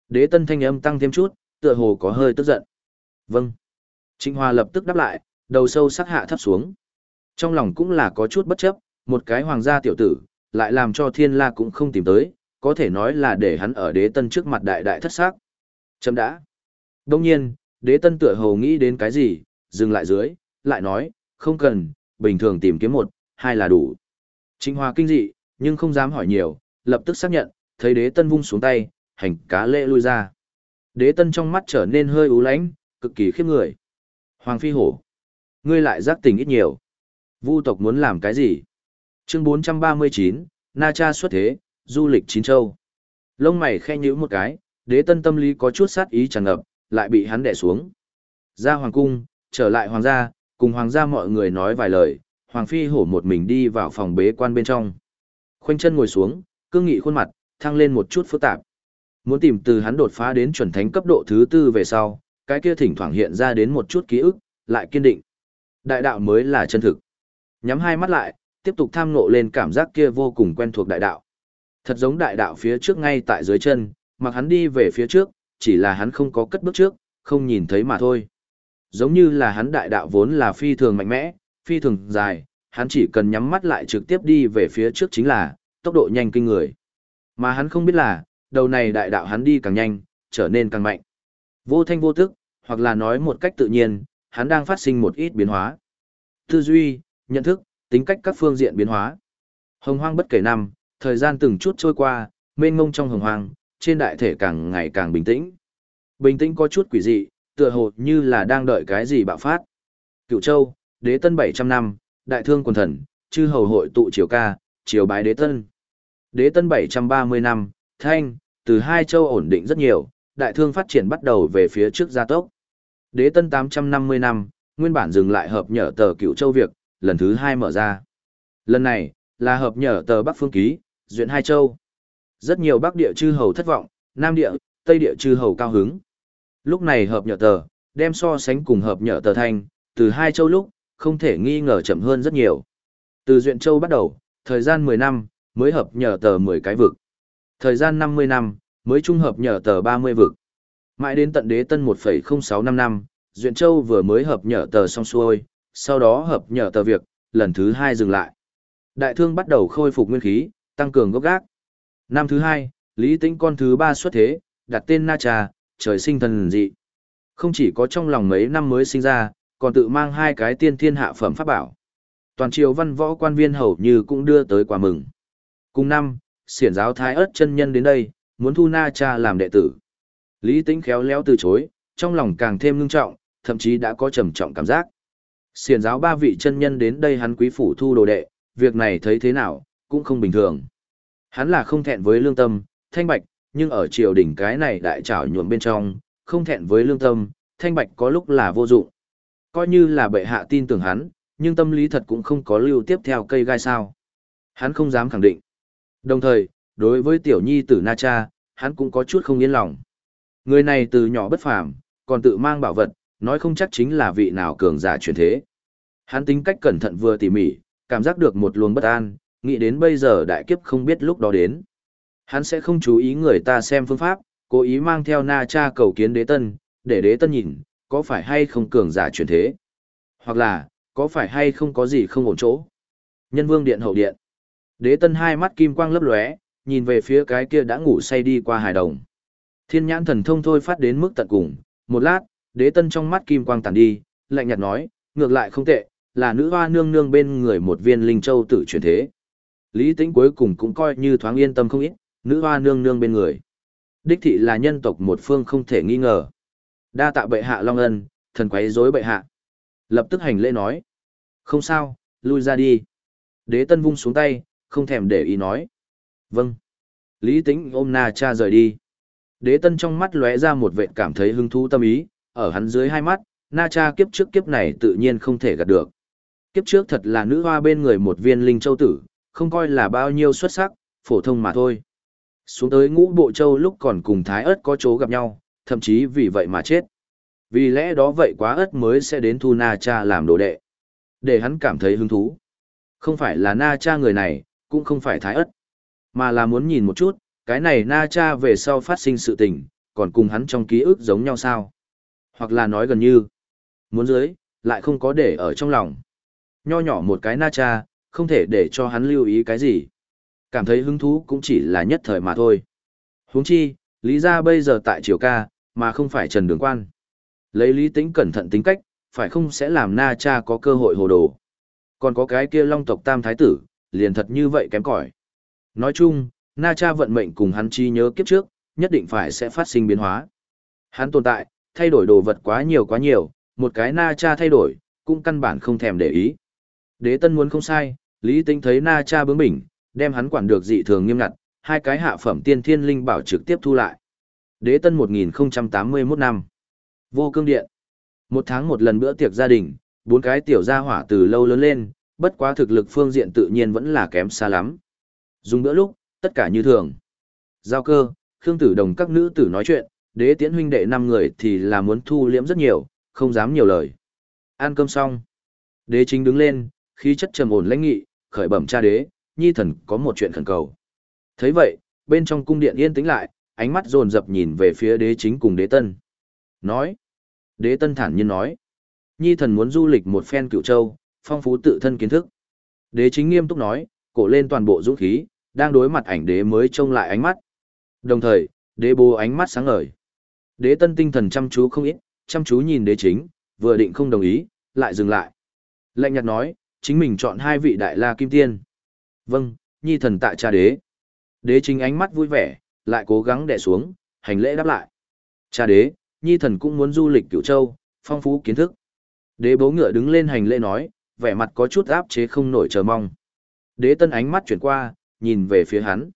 Đế tân thanh âm tăng thêm chút, tựa hồ có hơi tức giận. Vâng. Trịnh Hòa lập tức đáp lại, đầu sâu sắc hạ thấp xuống. Trong lòng cũng là có chút bất chấp, một cái hoàng gia tiểu tử, lại làm cho thiên la cũng không tìm tới, có thể nói là để hắn ở đế tân trước mặt đại đại thất xác. Chấm đã. Đông nhiên, đế tân tựa hồ nghĩ đến cái gì, dừng lại dưới, lại nói, không cần, bình thường tìm kiếm một, hai là đủ. Trịnh Hòa kinh dị, nhưng không dám hỏi nhiều, lập tức xác nhận, thấy đế tân vung xuống tay, hành cá lễ lui ra. Đế tân trong mắt trở nên hơi ú lánh, cực kỳ khiếp người. Hoàng phi hổ. Ngươi lại giác tình ít nhiều. Vu tộc muốn làm cái gì? Chương 439, Na Cha xuất thế, du lịch chín châu. Lông mày khe nhíu một cái, đế tân tâm lý có chút sát ý tràn ngập, lại bị hắn đè xuống. Ra hoàng cung, trở lại hoàng gia, cùng hoàng gia mọi người nói vài lời, hoàng phi hổ một mình đi vào phòng bế quan bên trong. Khoanh chân ngồi xuống, cương nghị khuôn mặt, thăng lên một chút phức tạp. Muốn tìm từ hắn đột phá đến chuẩn thánh cấp độ thứ tư về sau, cái kia thỉnh thoảng hiện ra đến một chút ký ức, lại kiên định. Đại đạo mới là chân thực. Nhắm hai mắt lại, tiếp tục tham ngộ lên cảm giác kia vô cùng quen thuộc đại đạo. Thật giống đại đạo phía trước ngay tại dưới chân, mặc hắn đi về phía trước, chỉ là hắn không có cất bước trước, không nhìn thấy mà thôi. Giống như là hắn đại đạo vốn là phi thường mạnh mẽ, phi thường dài, hắn chỉ cần nhắm mắt lại trực tiếp đi về phía trước chính là, tốc độ nhanh kinh người. Mà hắn không biết là, đầu này đại đạo hắn đi càng nhanh, trở nên càng mạnh. Vô thanh vô tức, hoặc là nói một cách tự nhiên, hắn đang phát sinh một ít biến hóa. Tư duy, nhận thức, tính cách các phương diện biến hóa. Hồng hoang bất kể năm, thời gian từng chút trôi qua, mênh mông trong hồng hoang, trên đại thể càng ngày càng bình tĩnh. Bình tĩnh có chút quỷ dị, tựa hồ như là đang đợi cái gì bạo phát. Cựu Châu, đế tân 700 năm, đại thương quần thần, chư hầu hội tụ triều ca, triều bái đế tân. Đế tân 730 năm, thanh, từ hai châu ổn định rất nhiều, đại thương phát triển bắt đầu về phía trước gia tốc. Đế tân 850 năm, nguyên bản dừng lại hợp nhở tờ cựu châu việc, lần thứ hai mở ra. Lần này, là hợp nhở tờ Bắc Phương Ký, duyện hai châu. Rất nhiều Bắc địa chư hầu thất vọng, Nam địa, Tây địa chư hầu cao hứng. Lúc này hợp nhở tờ, đem so sánh cùng hợp nhở tờ thanh, từ hai châu lúc, không thể nghi ngờ chậm hơn rất nhiều. Từ duyện châu bắt đầu, thời gian 10 năm, mới hợp nhở tờ 10 cái vực. Thời gian 50 năm, mới trung hợp nhở tờ 30 vực. Mãi đến tận đế tân 1,065 năm, Duyện Châu vừa mới hợp nhở tờ xong xuôi, sau đó hợp nhờ tờ việc, lần thứ hai dừng lại. Đại thương bắt đầu khôi phục nguyên khí, tăng cường gốc gác. Năm thứ hai, Lý Tĩnh con thứ ba xuất thế, đặt tên Na Trà, trời sinh thần dị. Không chỉ có trong lòng mấy năm mới sinh ra, còn tự mang hai cái tiên thiên hạ phẩm pháp bảo. Toàn triều văn võ quan viên hầu như cũng đưa tới quà mừng. Cùng năm, xiển giáo thái ớt chân nhân đến đây, muốn thu Na Cha làm đệ tử. Lý Tĩnh khéo léo từ chối, trong lòng càng thêm ngưng trọng, thậm chí đã có trầm trọng cảm giác. Xiển giáo ba vị chân nhân đến đây hắn quý phủ thu đồ đệ, việc này thấy thế nào, cũng không bình thường. Hắn là không thẹn với lương tâm, thanh bạch, nhưng ở triều đỉnh cái này đại trảo nhuộm bên trong, không thẹn với lương tâm, thanh bạch có lúc là vô dụng. Coi như là bệ hạ tin tưởng hắn, nhưng tâm lý thật cũng không có lưu tiếp theo cây gai sao. Hắn không dám khẳng định. Đồng thời, đối với tiểu nhi tử Na Cha, hắn cũng có chút không yên lòng. Người này từ nhỏ bất phàm, còn tự mang bảo vật, nói không chắc chính là vị nào cường giả truyền thế. Hắn tính cách cẩn thận vừa tỉ mỉ, cảm giác được một luồng bất an, nghĩ đến bây giờ đại kiếp không biết lúc đó đến. Hắn sẽ không chú ý người ta xem phương pháp, cố ý mang theo Na Cha cầu kiến đế tân, để đế tân nhìn, có phải hay không cường giả truyền thế. Hoặc là, có phải hay không có gì không ổn chỗ. Nhân vương điện hậu điện. Đế tân hai mắt kim quang lấp lóe, nhìn về phía cái kia đã ngủ say đi qua hài đồng. Thiên nhãn thần thông thôi phát đến mức tận cùng, một lát, đế tân trong mắt kim quang tàn đi, lạnh nhạt nói, ngược lại không tệ, là nữ hoa nương nương bên người một viên linh châu tử truyền thế. Lý tĩnh cuối cùng cũng coi như thoáng yên tâm không ít, nữ hoa nương nương bên người. Đích thị là nhân tộc một phương không thể nghi ngờ. Đa tạ bệ hạ long ân, thần quấy rối bệ hạ. Lập tức hành lễ nói. Không sao, lui ra đi. Đế tân vung xuống tay, không thèm để ý nói. Vâng. Lý tĩnh ôm na cha rời đi. Đế tân trong mắt lóe ra một vệ cảm thấy hứng thú tâm ý, ở hắn dưới hai mắt, na cha kiếp trước kiếp này tự nhiên không thể gạt được. Kiếp trước thật là nữ hoa bên người một viên linh châu tử, không coi là bao nhiêu xuất sắc, phổ thông mà thôi. Xuống tới ngũ bộ châu lúc còn cùng thái ớt có chỗ gặp nhau, thậm chí vì vậy mà chết. Vì lẽ đó vậy quá ớt mới sẽ đến thu na cha làm đồ đệ. Để hắn cảm thấy hứng thú. Không phải là na cha người này, cũng không phải thái ớt. Mà là muốn nhìn một chút, cái này na cha về sau phát sinh sự tình, còn cùng hắn trong ký ức giống nhau sao. Hoặc là nói gần như, muốn dưới, lại không có để ở trong lòng. Nho nhỏ một cái na cha, không thể để cho hắn lưu ý cái gì. Cảm thấy hứng thú cũng chỉ là nhất thời mà thôi. huống chi, lý ra bây giờ tại triều ca, mà không phải trần đường quan. Lấy lý tính cẩn thận tính cách, phải không sẽ làm na cha có cơ hội hồ đồ. Còn có cái kia long tộc tam thái tử, liền thật như vậy kém cỏi. Nói chung, na cha vận mệnh cùng hắn chi nhớ kiếp trước, nhất định phải sẽ phát sinh biến hóa. Hắn tồn tại, thay đổi đồ vật quá nhiều quá nhiều, một cái na cha thay đổi, cũng căn bản không thèm để ý. Đế tân muốn không sai, lý Tĩnh thấy na cha bướng bỉnh, đem hắn quản được dị thường nghiêm ngặt, hai cái hạ phẩm tiên thiên linh bảo trực tiếp thu lại. Đế tân 1081 năm. Vô cương điện. Một tháng một lần bữa tiệc gia đình, bốn cái tiểu gia hỏa từ lâu lớn lên, bất quá thực lực phương diện tự nhiên vẫn là kém xa lắm. Dùng bữa lúc, tất cả như thường. Giao cơ, Khương Tử Đồng các nữ tử nói chuyện, đế tiễn huynh đệ năm người thì là muốn thu liễm rất nhiều, không dám nhiều lời. Ăn cơm xong. Đế chính đứng lên, khí chất trầm ổn lãnh nghị, khởi bẩm cha đế, nhi thần có một chuyện khẩn cầu. thấy vậy, bên trong cung điện yên tĩnh lại, ánh mắt dồn dập nhìn về phía đế chính cùng đế tân. Nói. Đế tân thản nhiên nói. Nhi thần muốn du lịch một phen cựu châu, phong phú tự thân kiến thức. Đế chính nghiêm túc nói, cổ lên toàn bộ dũng khí, đang đối mặt ảnh đế mới trông lại ánh mắt. Đồng thời, đế bố ánh mắt sáng ngời. Đế tân tinh thần chăm chú không ít, chăm chú nhìn đế chính, vừa định không đồng ý, lại dừng lại. Lệnh nhạt nói, chính mình chọn hai vị đại la kim tiên. Vâng, nhi thần tại cha đế. Đế chính ánh mắt vui vẻ, lại cố gắng đè xuống, hành lễ đáp lại. Cha đế, nhi thần cũng muốn du lịch cửu châu, phong phú kiến thức. Đế bố ngựa đứng lên hành lễ nói, vẻ mặt có chút áp chế không nổi chờ mong. Đế tân ánh mắt chuyển qua, nhìn về phía hắn.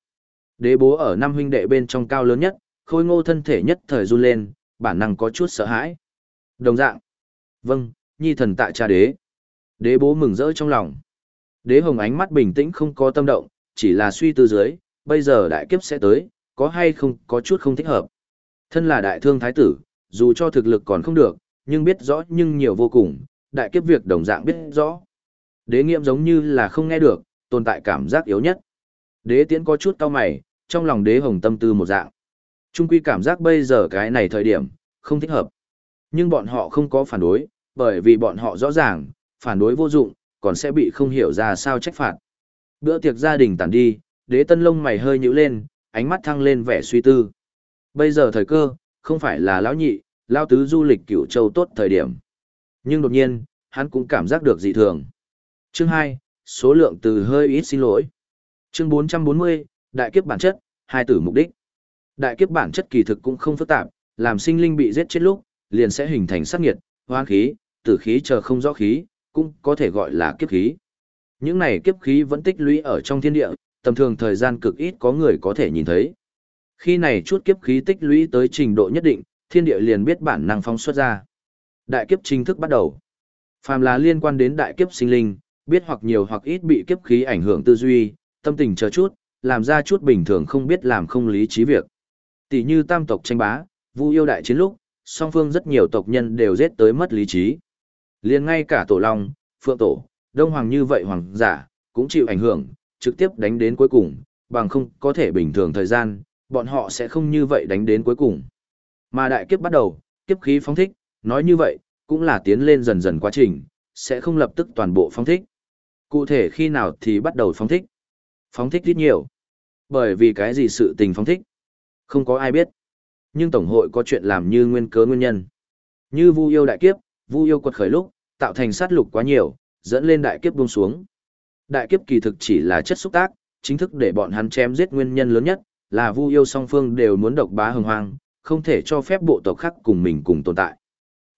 Đế bố ở năm huynh đệ bên trong cao lớn nhất, khôi ngô thân thể nhất thời run lên, bản năng có chút sợ hãi. Đồng dạng. Vâng, nhi thần tại cha đế. Đế bố mừng rỡ trong lòng. Đế hồng ánh mắt bình tĩnh không có tâm động, chỉ là suy tư dưới, bây giờ đại kiếp sẽ tới, có hay không có chút không thích hợp. Thân là đại thương thái tử, dù cho thực lực còn không được, nhưng biết rõ nhưng nhiều vô cùng, đại kiếp việc đồng dạng biết rõ. Đế nghiệm giống như là không nghe được, tồn tại cảm giác yếu nhất. Đế tiễn có chút cao mày, trong lòng đế hồng tâm tư một dạng. Trung quy cảm giác bây giờ cái này thời điểm, không thích hợp. Nhưng bọn họ không có phản đối, bởi vì bọn họ rõ ràng, phản đối vô dụng, còn sẽ bị không hiểu ra sao trách phạt. Bữa tiệc gia đình tản đi, đế tân lông mày hơi nhíu lên, ánh mắt thăng lên vẻ suy tư. Bây giờ thời cơ, không phải là lão nhị, lao tứ du lịch cửu châu tốt thời điểm. Nhưng đột nhiên, hắn cũng cảm giác được dị thường. Chương 2, số lượng từ hơi ít xin lỗi. Chương 440, đại kiếp bản chất, hai tử mục đích. Đại kiếp bản chất kỳ thực cũng không phức tạp, làm sinh linh bị giết chết lúc, liền sẽ hình thành sát nghiệt, hoang khí, tử khí chờ không rõ khí, cũng có thể gọi là kiếp khí. Những này kiếp khí vẫn tích lũy ở trong thiên địa, tầm thường thời gian cực ít có người có thể nhìn thấy. Khi này chút kiếp khí tích lũy tới trình độ nhất định, thiên địa liền biết bản năng phóng xuất ra. Đại kiếp chính thức bắt đầu. Phàm là liên quan đến đại kiếp sinh linh, biết hoặc nhiều hoặc ít bị kiếp khí ảnh hưởng tư duy, tâm tình chờ chút, làm ra chút bình thường không biết làm không lý trí việc. Tỷ như tam tộc tranh bá, vu yêu đại chiến lúc, song phương rất nhiều tộc nhân đều giết tới mất lý trí. Liền ngay cả tổ long, phượng tổ, đông hoàng như vậy hoàng giả, cũng chịu ảnh hưởng, trực tiếp đánh đến cuối cùng, bằng không có thể bình thường thời gian, bọn họ sẽ không như vậy đánh đến cuối cùng. Mà đại kiếp bắt đầu, kiếp khí phóng thích, nói như vậy, cũng là tiến lên dần dần quá trình, sẽ không lập tức toàn bộ phóng thích. Cụ thể khi nào thì bắt đầu phóng thích? Phóng thích ít nhiều. Bởi vì cái gì sự tình phóng thích? Không có ai biết. Nhưng Tổng hội có chuyện làm như nguyên cớ nguyên nhân. Như vu yêu đại kiếp, vu yêu quật khởi lúc, tạo thành sát lục quá nhiều, dẫn lên đại kiếp buông xuống. Đại kiếp kỳ thực chỉ là chất xúc tác, chính thức để bọn hắn chém giết nguyên nhân lớn nhất, là vu yêu song phương đều muốn độc bá hồng hoang, không thể cho phép bộ tộc khác cùng mình cùng tồn tại.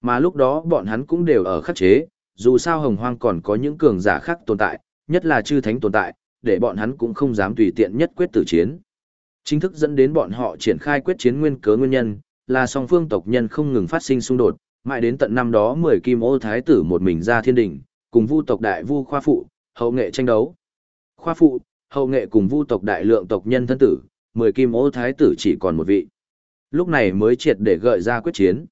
Mà lúc đó bọn hắn cũng đều ở khắc chế, dù sao hồng hoang còn có những cường giả khác tồn tại, nhất là chư thánh tồn tại, để bọn hắn cũng không dám tùy tiện nhất quyết tử chiến. Chính thức dẫn đến bọn họ triển khai quyết chiến nguyên cớ nguyên nhân, là song phương tộc nhân không ngừng phát sinh xung đột, mãi đến tận năm đó 10 kim ô thái tử một mình ra thiên đỉnh, cùng vu tộc đại vu khoa phụ, hậu nghệ tranh đấu. Khoa phụ, hậu nghệ cùng vu tộc đại lượng tộc nhân thân tử, 10 kim ô thái tử chỉ còn một vị. Lúc này mới triệt để gợi ra quyết chiến.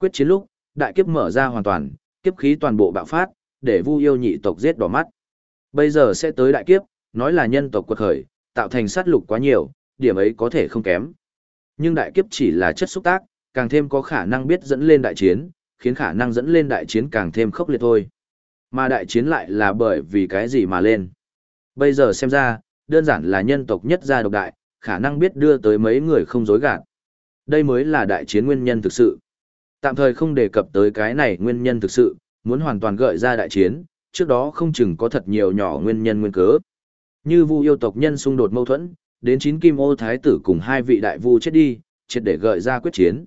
Quyết chiến lúc, đại kiếp mở ra hoàn toàn, kiếp khí toàn bộ bạo phát, để vu yêu nhị tộc giết đỏ mắt. Bây giờ sẽ tới đại kiếp, nói là nhân tộc quật khởi, tạo thành sát lục quá nhiều, điểm ấy có thể không kém. Nhưng đại kiếp chỉ là chất xúc tác, càng thêm có khả năng biết dẫn lên đại chiến, khiến khả năng dẫn lên đại chiến càng thêm khốc liệt thôi. Mà đại chiến lại là bởi vì cái gì mà lên. Bây giờ xem ra, đơn giản là nhân tộc nhất gia độc đại, khả năng biết đưa tới mấy người không dối gạt. Đây mới là đại chiến nguyên nhân thực sự. Tạm thời không đề cập tới cái này nguyên nhân thực sự, muốn hoàn toàn gợi ra đại chiến, trước đó không chừng có thật nhiều nhỏ nguyên nhân nguyên cớ. Như vu yêu tộc nhân xung đột mâu thuẫn, đến chín kim ô thái tử cùng hai vị đại vu chết đi, triệt để gợi ra quyết chiến.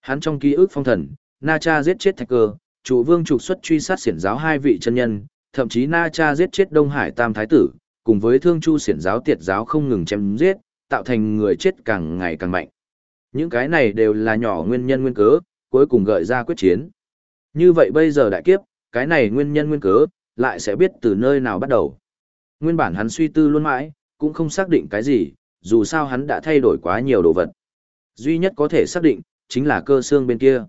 Hắn trong ký ức phong thần, Na Cha giết chết Thạch Cơ, chủ vương trục xuất truy sát xiển giáo hai vị chân nhân, thậm chí Na Cha giết chết Đông Hải Tam Thái tử, cùng với thương chu xiển giáo tiệt giáo không ngừng chém giết, tạo thành người chết càng ngày càng mạnh. Những cái này đều là nhỏ nguyên nhân nguyên cớ, cuối cùng gợi ra quyết chiến. Như vậy bây giờ đại kiếp, cái này nguyên nhân nguyên cớ, lại sẽ biết từ nơi nào bắt đầu. Nguyên bản hắn suy tư luôn mãi, cũng không xác định cái gì, dù sao hắn đã thay đổi quá nhiều đồ vật. Duy nhất có thể xác định, chính là cơ xương bên kia.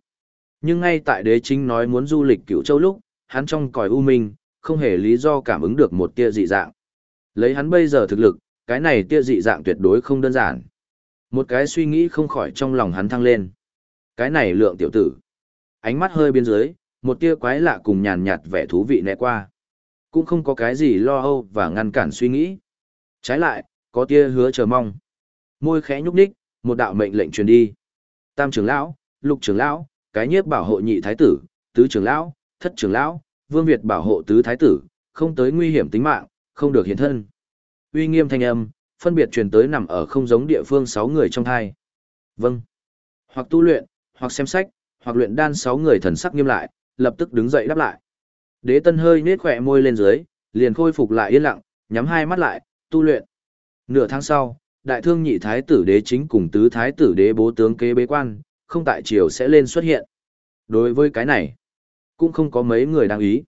Nhưng ngay tại đế chính nói muốn du lịch cựu châu lúc, hắn trong còi u minh, không hề lý do cảm ứng được một tia dị dạng. Lấy hắn bây giờ thực lực, cái này tia dị dạng tuyệt đối không đơn giản. Một cái suy nghĩ không khỏi trong lòng hắn thăng lên. Cái này lượng tiểu tử. Ánh mắt hơi bên dưới, một tia quái lạ cùng nhàn nhạt vẻ thú vị né qua. Cũng không có cái gì lo âu và ngăn cản suy nghĩ. Trái lại, có tia hứa chờ mong. Môi khẽ nhúc nhích, một đạo mệnh lệnh truyền đi. Tam trưởng lão, lục trưởng lão, cái nhiếp bảo hộ nhị thái tử, tứ trưởng lão, thất trưởng lão, vương Việt bảo hộ tứ thái tử, không tới nguy hiểm tính mạng, không được hiện thân. Uy nghiêm thanh âm, phân biệt truyền tới nằm ở không giống địa phương sáu người trong thai. Vâng. Hoặc tu luyện, hoặc xem sách, hoặc luyện đan sáu người thần sắc nghiêm lại, lập tức đứng dậy đáp lại. Đế tân hơi nết khỏe môi lên dưới, liền khôi phục lại yên lặng, nhắm hai mắt lại, tu luyện. Nửa tháng sau, đại thương nhị thái tử đế chính cùng tứ thái tử đế bố tướng kế bế quan, không tại triều sẽ lên xuất hiện. Đối với cái này, cũng không có mấy người đang ý.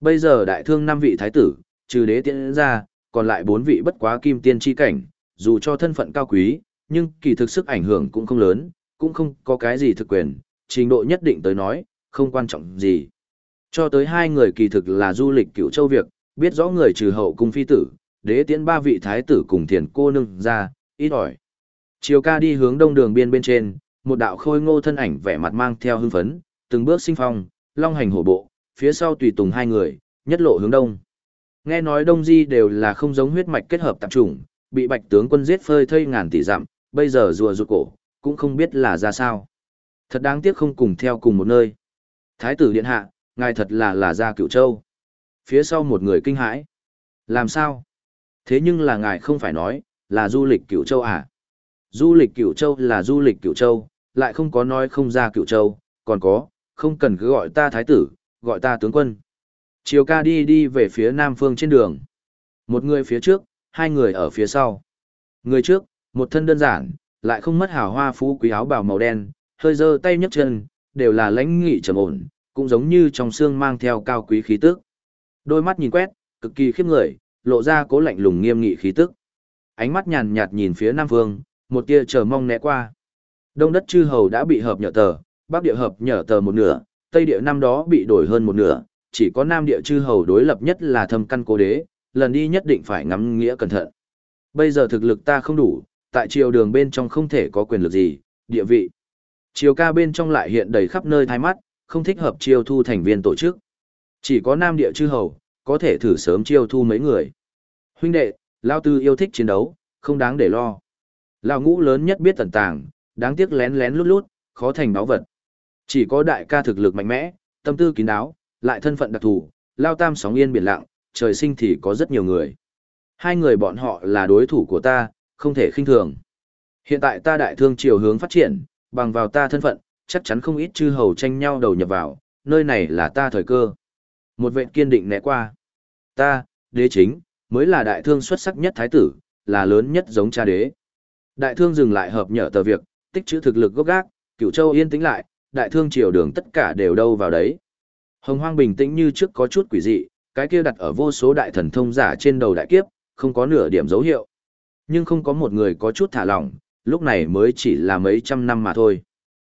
Bây giờ đại thương năm vị thái tử, trừ đế tiễn ra, còn lại bốn vị bất quá kim tiên chi cảnh, dù cho thân phận cao quý, nhưng kỳ thực sức ảnh hưởng cũng không lớn, cũng không có cái gì thực quyền, trình độ nhất định tới nói, không quan trọng gì. Cho tới hai người kỳ thực là du lịch cựu châu việc, biết rõ người trừ hậu cung phi tử, đế tiễn ba vị thái tử cùng thiền cô nương ra, ít ỏi. Chiều ca đi hướng đông đường biên bên trên, một đạo khôi ngô thân ảnh vẻ mặt mang theo hưng phấn, từng bước sinh phong, long hành hổ bộ, phía sau tùy tùng hai người, nhất lộ hướng đông. Nghe nói đông di đều là không giống huyết mạch kết hợp tạp chủng, bị bạch tướng quân giết phơi thây ngàn tỷ dặm, bây giờ rùa rụt cổ, cũng không biết là ra sao. Thật đáng tiếc không cùng theo cùng một nơi. Thái tử điện hạ, ngài thật là là ra cựu châu. Phía sau một người kinh hãi. Làm sao? Thế nhưng là ngài không phải nói, là du lịch cựu châu à? Du lịch cựu châu là du lịch cựu châu, lại không có nói không ra cựu châu, còn có, không cần cứ gọi ta thái tử, gọi ta tướng quân. Chiều ca đi đi về phía nam phương trên đường. Một người phía trước, hai người ở phía sau. Người trước, một thân đơn giản, lại không mất hào hoa phú quý áo bào màu đen, hơi dơ tay nhấc chân, đều là lãnh nghị trầm ổn, cũng giống như trong xương mang theo cao quý khí tức. Đôi mắt nhìn quét, cực kỳ khiếp người, lộ ra cố lạnh lùng nghiêm nghị khí tức. Ánh mắt nhàn nhạt nhìn phía nam Vương, một tia chờ mong né qua. Đông đất chư hầu đã bị hợp nhở tờ, bắc địa hợp nhở tờ một nửa, tây địa năm đó bị đổi hơn một nửa, chỉ có nam địa chư hầu đối lập nhất là thâm căn cố đế, lần đi nhất định phải ngắm nghĩa cẩn thận. Bây giờ thực lực ta không đủ, tại triều đường bên trong không thể có quyền lực gì, địa vị. Triều ca bên trong lại hiện đầy khắp nơi thái mắt, không thích hợp triều thu thành viên tổ chức. Chỉ có nam địa chư hầu, có thể thử sớm chiêu thu mấy người. Huynh đệ, Lao Tư yêu thích chiến đấu, không đáng để lo. Lao ngũ lớn nhất biết tận tàng, đáng tiếc lén lén lút lút, khó thành báo vật. Chỉ có đại ca thực lực mạnh mẽ, tâm tư kín đáo, lại thân phận đặc thù, Lao Tam sóng yên biển lặng, trời sinh thì có rất nhiều người. Hai người bọn họ là đối thủ của ta, không thể khinh thường. Hiện tại ta đại thương chiều hướng phát triển, bằng vào ta thân phận, chắc chắn không ít chư hầu tranh nhau đầu nhập vào, nơi này là ta thời cơ. Một vệ kiên định né qua. Ta, đế chính, mới là đại thương xuất sắc nhất thái tử, là lớn nhất giống cha đế. Đại thương dừng lại hợp nhở tờ việc, tích trữ thực lực gốc gác, cửu châu yên tĩnh lại, đại thương triều đường tất cả đều đâu vào đấy. Hồng hoang bình tĩnh như trước có chút quỷ dị, cái kia đặt ở vô số đại thần thông giả trên đầu đại kiếp, không có nửa điểm dấu hiệu. Nhưng không có một người có chút thả lỏng, lúc này mới chỉ là mấy trăm năm mà thôi.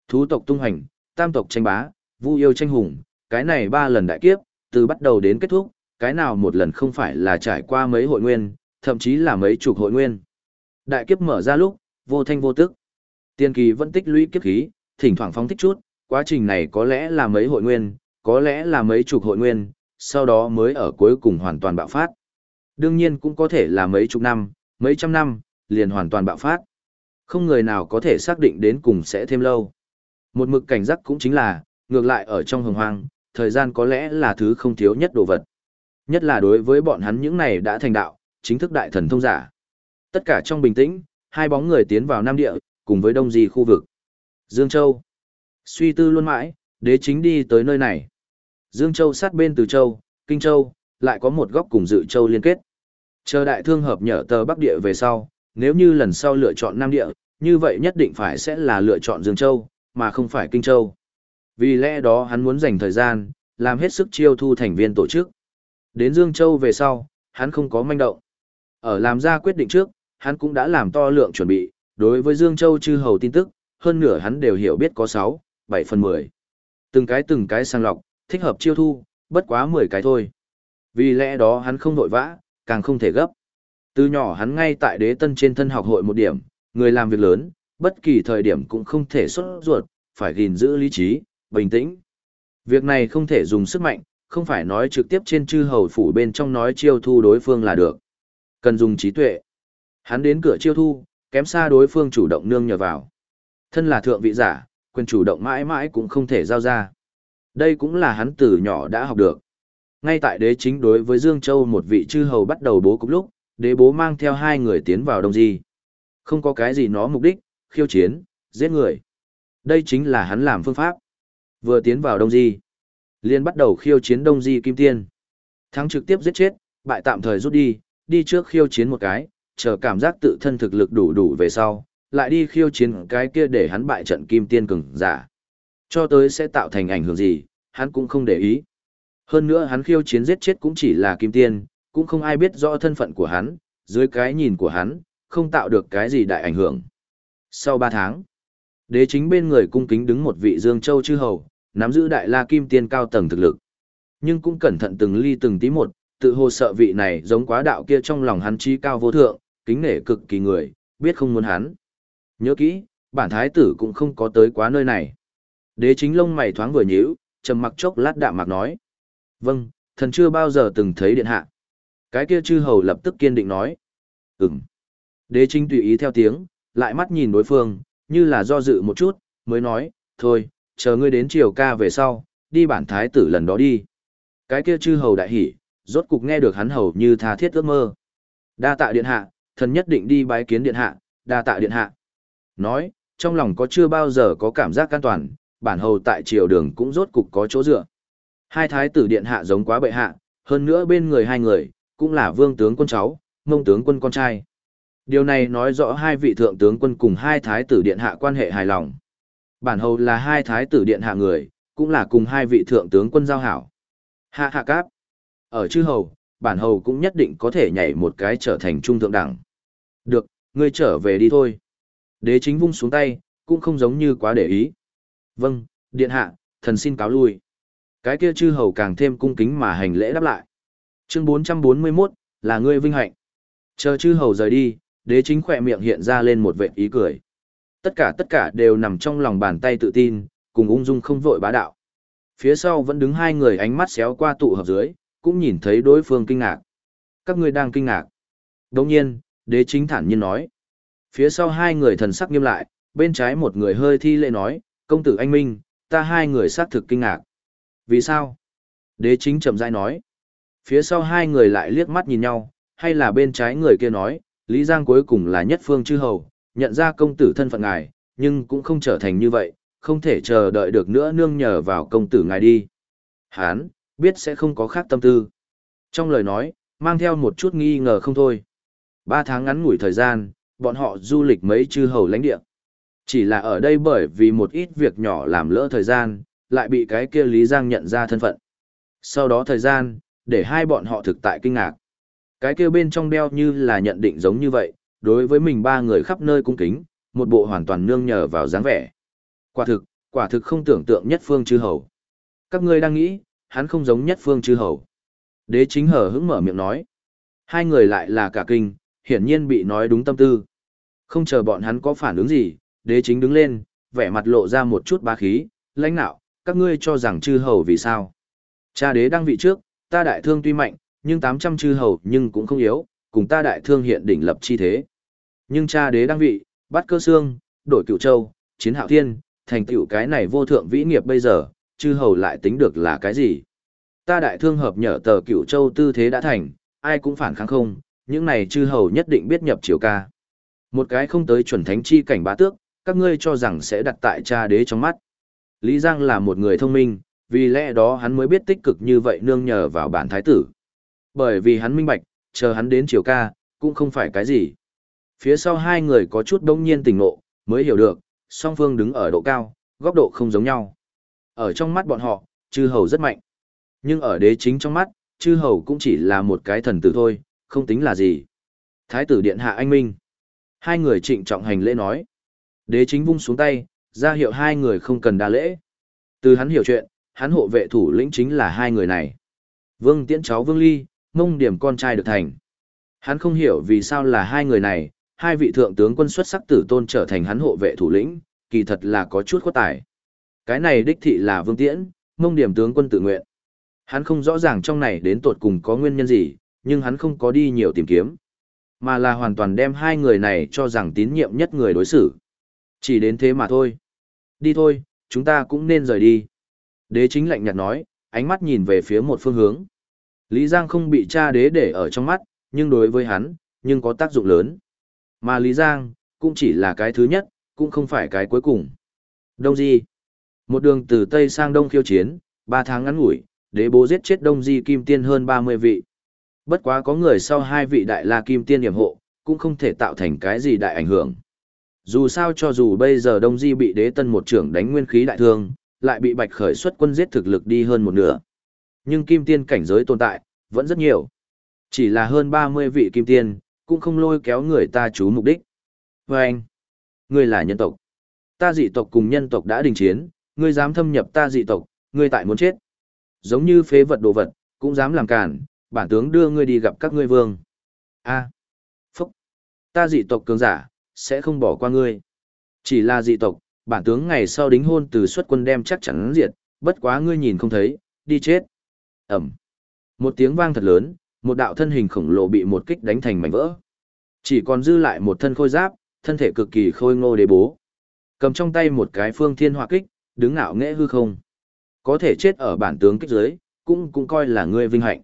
Thú tộc tung hành, tam tộc tranh bá, vu yêu tranh hùng, cái này ba lần đại kiếp, từ bắt đầu đến kết thúc, cái nào một lần không phải là trải qua mấy hội nguyên, thậm chí là mấy chục hội nguyên. Đại kiếp mở ra lúc, vô thanh vô tức. Tiên kỳ vẫn tích lũy kiếp khí, thỉnh thoảng phóng thích chút, quá trình này có lẽ là mấy hội nguyên, có lẽ là mấy chục hội nguyên, sau đó mới ở cuối cùng hoàn toàn bạo phát. Đương nhiên cũng có thể là mấy chục năm, mấy trăm năm, liền hoàn toàn bạo phát. Không người nào có thể xác định đến cùng sẽ thêm lâu. Một mực cảnh giác cũng chính là, ngược lại ở trong hồng hoang, thời gian có lẽ là thứ không thiếu nhất đồ vật. Nhất là đối với bọn hắn những này đã thành đạo, chính thức đại thần thông giả. Tất cả trong bình tĩnh, hai bóng người tiến vào Nam Địa, cùng với Đông Di khu vực. Dương Châu. Suy tư luôn mãi, đế chính đi tới nơi này. Dương Châu sát bên Từ Châu, Kinh Châu, lại có một góc cùng Dự Châu liên kết. Chờ đại thương hợp nhở tờ Bắc Địa về sau, nếu như lần sau lựa chọn Nam Địa, như vậy nhất định phải sẽ là lựa chọn Dương Châu, mà không phải Kinh Châu. Vì lẽ đó hắn muốn dành thời gian, làm hết sức chiêu thu thành viên tổ chức. Đến Dương Châu về sau, hắn không có manh động. Ở làm ra quyết định trước, hắn cũng đã làm to lượng chuẩn bị, đối với Dương Châu chư hầu tin tức, hơn nửa hắn đều hiểu biết có 6, 7 phần 10. Từng cái từng cái sang lọc, thích hợp chiêu thu, bất quá 10 cái thôi. Vì lẽ đó hắn không vội vã, càng không thể gấp. Từ nhỏ hắn ngay tại đế tân trên thân học hội một điểm, người làm việc lớn, bất kỳ thời điểm cũng không thể xuất ruột, phải gìn giữ lý trí, bình tĩnh. Việc này không thể dùng sức mạnh, không phải nói trực tiếp trên chư hầu phủ bên trong nói chiêu thu đối phương là được. Cần dùng trí tuệ. Hắn đến cửa chiêu thu, kém xa đối phương chủ động nương nhờ vào. Thân là thượng vị giả, quyền chủ động mãi mãi cũng không thể giao ra. Đây cũng là hắn từ nhỏ đã học được. Ngay tại đế chính đối với Dương Châu một vị chư hầu bắt đầu bố cục lúc, đế bố mang theo hai người tiến vào Đông Di. Không có cái gì nó mục đích, khiêu chiến, giết người. Đây chính là hắn làm phương pháp. Vừa tiến vào Đông Di, liền bắt đầu khiêu chiến Đông Di Kim Tiên. Thắng trực tiếp giết chết, bại tạm thời rút đi, đi trước khiêu chiến một cái, chờ cảm giác tự thân thực lực đủ đủ về sau, lại đi khiêu chiến cái kia để hắn bại trận Kim Tiên cường giả. Cho tới sẽ tạo thành ảnh hưởng gì, hắn cũng không để ý. Hơn nữa hắn khiêu chiến giết chết cũng chỉ là Kim Tiên, cũng không ai biết rõ thân phận của hắn, dưới cái nhìn của hắn, không tạo được cái gì đại ảnh hưởng. Sau 3 tháng, đế chính bên người cung kính đứng một vị Dương Châu chư hầu, nắm giữ đại la kim tiên cao tầng thực lực. Nhưng cũng cẩn thận từng ly từng tí một, tự hồ sợ vị này giống quá đạo kia trong lòng hắn trí cao vô thượng, kính nể cực kỳ người, biết không muốn hắn. Nhớ kỹ, bản thái tử cũng không có tới quá nơi này. Đế chính lông mày thoáng vừa nhíu, trầm mặc chốc lát đạm mạc nói. Vâng, thần chưa bao giờ từng thấy điện hạ. Cái kia chư hầu lập tức kiên định nói. Ừm. Đế chính tùy ý theo tiếng, lại mắt nhìn đối phương, như là do dự một chút, mới nói, thôi, chờ ngươi đến triều ca về sau, đi bản thái tử lần đó đi. Cái kia chư hầu đại hỉ, rốt cục nghe được hắn hầu như tha thiết ước mơ. Đa tạ điện hạ, thần nhất định đi bái kiến điện hạ, đa tạ điện hạ. Nói, trong lòng có chưa bao giờ có cảm giác an toàn, bản hầu tại triều đường cũng rốt cục có chỗ dựa. Hai thái tử điện hạ giống quá bệ hạ, hơn nữa bên người hai người, cũng là vương tướng quân cháu, mông tướng quân con trai. Điều này nói rõ hai vị thượng tướng quân cùng hai thái tử điện hạ quan hệ hài lòng. Bản hầu là hai thái tử điện hạ người, cũng là cùng hai vị thượng tướng quân giao hảo. Hạ hạ cáp. Ở chư hầu, bản hầu cũng nhất định có thể nhảy một cái trở thành trung thượng đẳng. Được, ngươi trở về đi thôi. Đế chính vung xuống tay, cũng không giống như quá để ý. Vâng, điện hạ, thần xin cáo lui. Cái kia chư hầu càng thêm cung kính mà hành lễ đáp lại. Chương 441, là ngươi vinh hạnh. Chờ chư hầu rời đi, đế chính khỏe miệng hiện ra lên một vệ ý cười. Tất cả tất cả đều nằm trong lòng bàn tay tự tin, cùng ung dung không vội bá đạo. Phía sau vẫn đứng hai người ánh mắt xéo qua tụ hợp dưới, cũng nhìn thấy đối phương kinh ngạc. Các ngươi đang kinh ngạc. Đồng nhiên, đế chính thản nhiên nói. Phía sau hai người thần sắc nghiêm lại, bên trái một người hơi thi lễ nói, công tử anh Minh, ta hai người xác thực kinh ngạc. Vì sao? Đế chính chậm rãi nói. Phía sau hai người lại liếc mắt nhìn nhau, hay là bên trái người kia nói, Lý Giang cuối cùng là nhất phương chư hầu, nhận ra công tử thân phận ngài, nhưng cũng không trở thành như vậy, không thể chờ đợi được nữa nương nhờ vào công tử ngài đi. Hán, biết sẽ không có khác tâm tư. Trong lời nói, mang theo một chút nghi ngờ không thôi. Ba tháng ngắn ngủi thời gian, bọn họ du lịch mấy chư hầu lãnh địa. Chỉ là ở đây bởi vì một ít việc nhỏ làm lỡ thời gian, lại bị cái kia Lý Giang nhận ra thân phận. Sau đó thời gian, để hai bọn họ thực tại kinh ngạc. Cái kia bên trong đeo như là nhận định giống như vậy, đối với mình ba người khắp nơi cung kính, một bộ hoàn toàn nương nhờ vào dáng vẻ. Quả thực, quả thực không tưởng tượng nhất phương chư hầu. Các ngươi đang nghĩ, hắn không giống nhất phương chư hầu. Đế chính hở hững mở miệng nói. Hai người lại là cả kinh, hiển nhiên bị nói đúng tâm tư. Không chờ bọn hắn có phản ứng gì, đế chính đứng lên, vẻ mặt lộ ra một chút ba khí, lãnh nạo, các ngươi cho rằng chư hầu vì sao. Cha đế đang vị trước, ta đại thương tuy mạnh, nhưng 800 chư hầu nhưng cũng không yếu, cùng ta đại thương hiện đỉnh lập chi thế. Nhưng cha đế đang vị, bắt cơ xương, đổi cựu châu, chiến hạo thiên, thành tựu cái này vô thượng vĩ nghiệp bây giờ, chư hầu lại tính được là cái gì. Ta đại thương hợp nhở tờ cựu châu tư thế đã thành, ai cũng phản kháng không, những này chư hầu nhất định biết nhập triều ca. Một cái không tới chuẩn thánh chi cảnh bá tước, các ngươi cho rằng sẽ đặt tại cha đế trong mắt. Lý Giang là một người thông minh, vì lẽ đó hắn mới biết tích cực như vậy nương nhờ vào bản thái tử. Bởi vì hắn minh bạch, chờ hắn đến triều ca, cũng không phải cái gì. Phía sau hai người có chút đông nhiên tỉnh ngộ, mới hiểu được, song phương đứng ở độ cao, góc độ không giống nhau. Ở trong mắt bọn họ, chư hầu rất mạnh. Nhưng ở đế chính trong mắt, chư hầu cũng chỉ là một cái thần tử thôi, không tính là gì. Thái tử điện hạ anh minh. Hai người trịnh trọng hành lễ nói. Đế chính vung xuống tay, ra hiệu hai người không cần đa lễ. Từ hắn hiểu chuyện, hắn hộ vệ thủ lĩnh chính là hai người này. Vương tiễn cháu Vương Ly, mông điểm con trai được thành. Hắn không hiểu vì sao là hai người này, hai vị thượng tướng quân xuất sắc tử tôn trở thành hắn hộ vệ thủ lĩnh, kỳ thật là có chút khuất tài. Cái này đích thị là Vương Tiễn, mông điểm tướng quân tự nguyện. Hắn không rõ ràng trong này đến tột cùng có nguyên nhân gì, nhưng hắn không có đi nhiều tìm kiếm, mà là hoàn toàn đem hai người này cho rằng tín nhiệm nhất người đối xử. Chỉ đến thế mà thôi. Đi thôi, chúng ta cũng nên rời đi. Đế chính lạnh nhạt nói, ánh mắt nhìn về phía một phương hướng. Lý Giang không bị cha đế để ở trong mắt, nhưng đối với hắn, nhưng có tác dụng lớn. Mà Lý Giang, cũng chỉ là cái thứ nhất, cũng không phải cái cuối cùng. Đông Di. Một đường từ Tây sang Đông khiêu chiến, ba tháng ngắn ngủi, đế bố giết chết Đông Di Kim Tiên hơn 30 vị. Bất quá có người sau hai vị đại la Kim Tiên điểm hộ, cũng không thể tạo thành cái gì đại ảnh hưởng. Dù sao cho dù bây giờ Đông Di bị đế tân một trưởng đánh nguyên khí đại thương, lại bị bạch khởi xuất quân giết thực lực đi hơn một nửa. Nhưng Kim Tiên cảnh giới tồn tại, vẫn rất nhiều. Chỉ là hơn 30 vị Kim Tiên, cũng không lôi kéo người ta chú mục đích. Và anh, ngươi là nhân tộc. Ta dị tộc cùng nhân tộc đã đình chiến, ngươi dám thâm nhập ta dị tộc, ngươi tại muốn chết. Giống như phế vật đồ vật, cũng dám làm cản, bản tướng đưa ngươi đi gặp các ngươi vương. A. Phúc. Ta dị tộc cường giả, sẽ không bỏ qua ngươi. Chỉ là dị tộc, bản tướng ngày sau đính hôn từ xuất quân đem chắc chắn diệt, bất quá ngươi nhìn không thấy, đi chết. Ẩm. Một tiếng vang thật lớn, một đạo thân hình khổng lồ bị một kích đánh thành mảnh vỡ. Chỉ còn dư lại một thân khôi giáp, thân thể cực kỳ khôi ngô đế bố. Cầm trong tay một cái phương thiên hỏa kích, đứng ngạo nghễ hư không. Có thể chết ở bản tướng kích dưới, cũng cũng coi là ngươi vinh hạnh.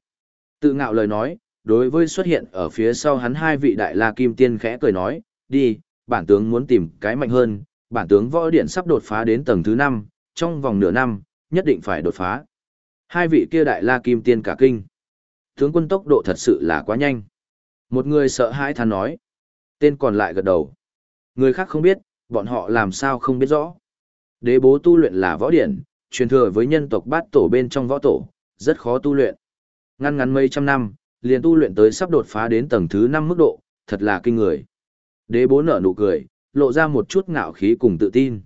Tự ngạo lời nói, đối với xuất hiện ở phía sau hắn hai vị đại la kim tiên khẽ cười nói, đi, bản tướng muốn tìm cái mạnh hơn, bản tướng võ điện sắp đột phá đến tầng thứ 5, trong vòng nửa năm, nhất định phải đột phá. Hai vị kia đại la kim tiên cả kinh. Tướng quân tốc độ thật sự là quá nhanh. Một người sợ hãi than nói. Tên còn lại gật đầu. Người khác không biết, bọn họ làm sao không biết rõ. Đế bố tu luyện là võ điển, truyền thừa với nhân tộc bát tổ bên trong võ tổ, rất khó tu luyện. Ngăn ngắn mấy trăm năm, liền tu luyện tới sắp đột phá đến tầng thứ 5 mức độ, thật là kinh người. Đế bố nở nụ cười, lộ ra một chút ngạo khí cùng tự tin.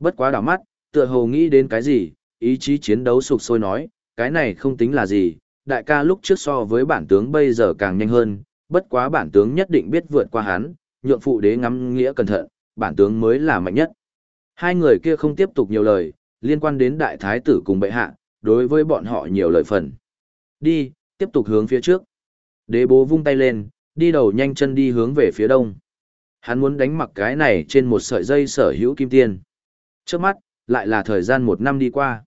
Bất quá đảo mắt, tựa hồ nghĩ đến cái gì, ý chí chiến đấu sục sôi nói, cái này không tính là gì, đại ca lúc trước so với bản tướng bây giờ càng nhanh hơn, bất quá bản tướng nhất định biết vượt qua hắn, nhượng phụ đế ngắm nghĩa cẩn thận, bản tướng mới là mạnh nhất. Hai người kia không tiếp tục nhiều lời, liên quan đến đại thái tử cùng bệ hạ, đối với bọn họ nhiều lời phần. Đi, tiếp tục hướng phía trước. Đế bố vung tay lên, đi đầu nhanh chân đi hướng về phía đông. Hắn muốn đánh mặc cái này trên một sợi dây sở hữu kim tiên. Trước mắt, lại là thời gian một năm đi qua.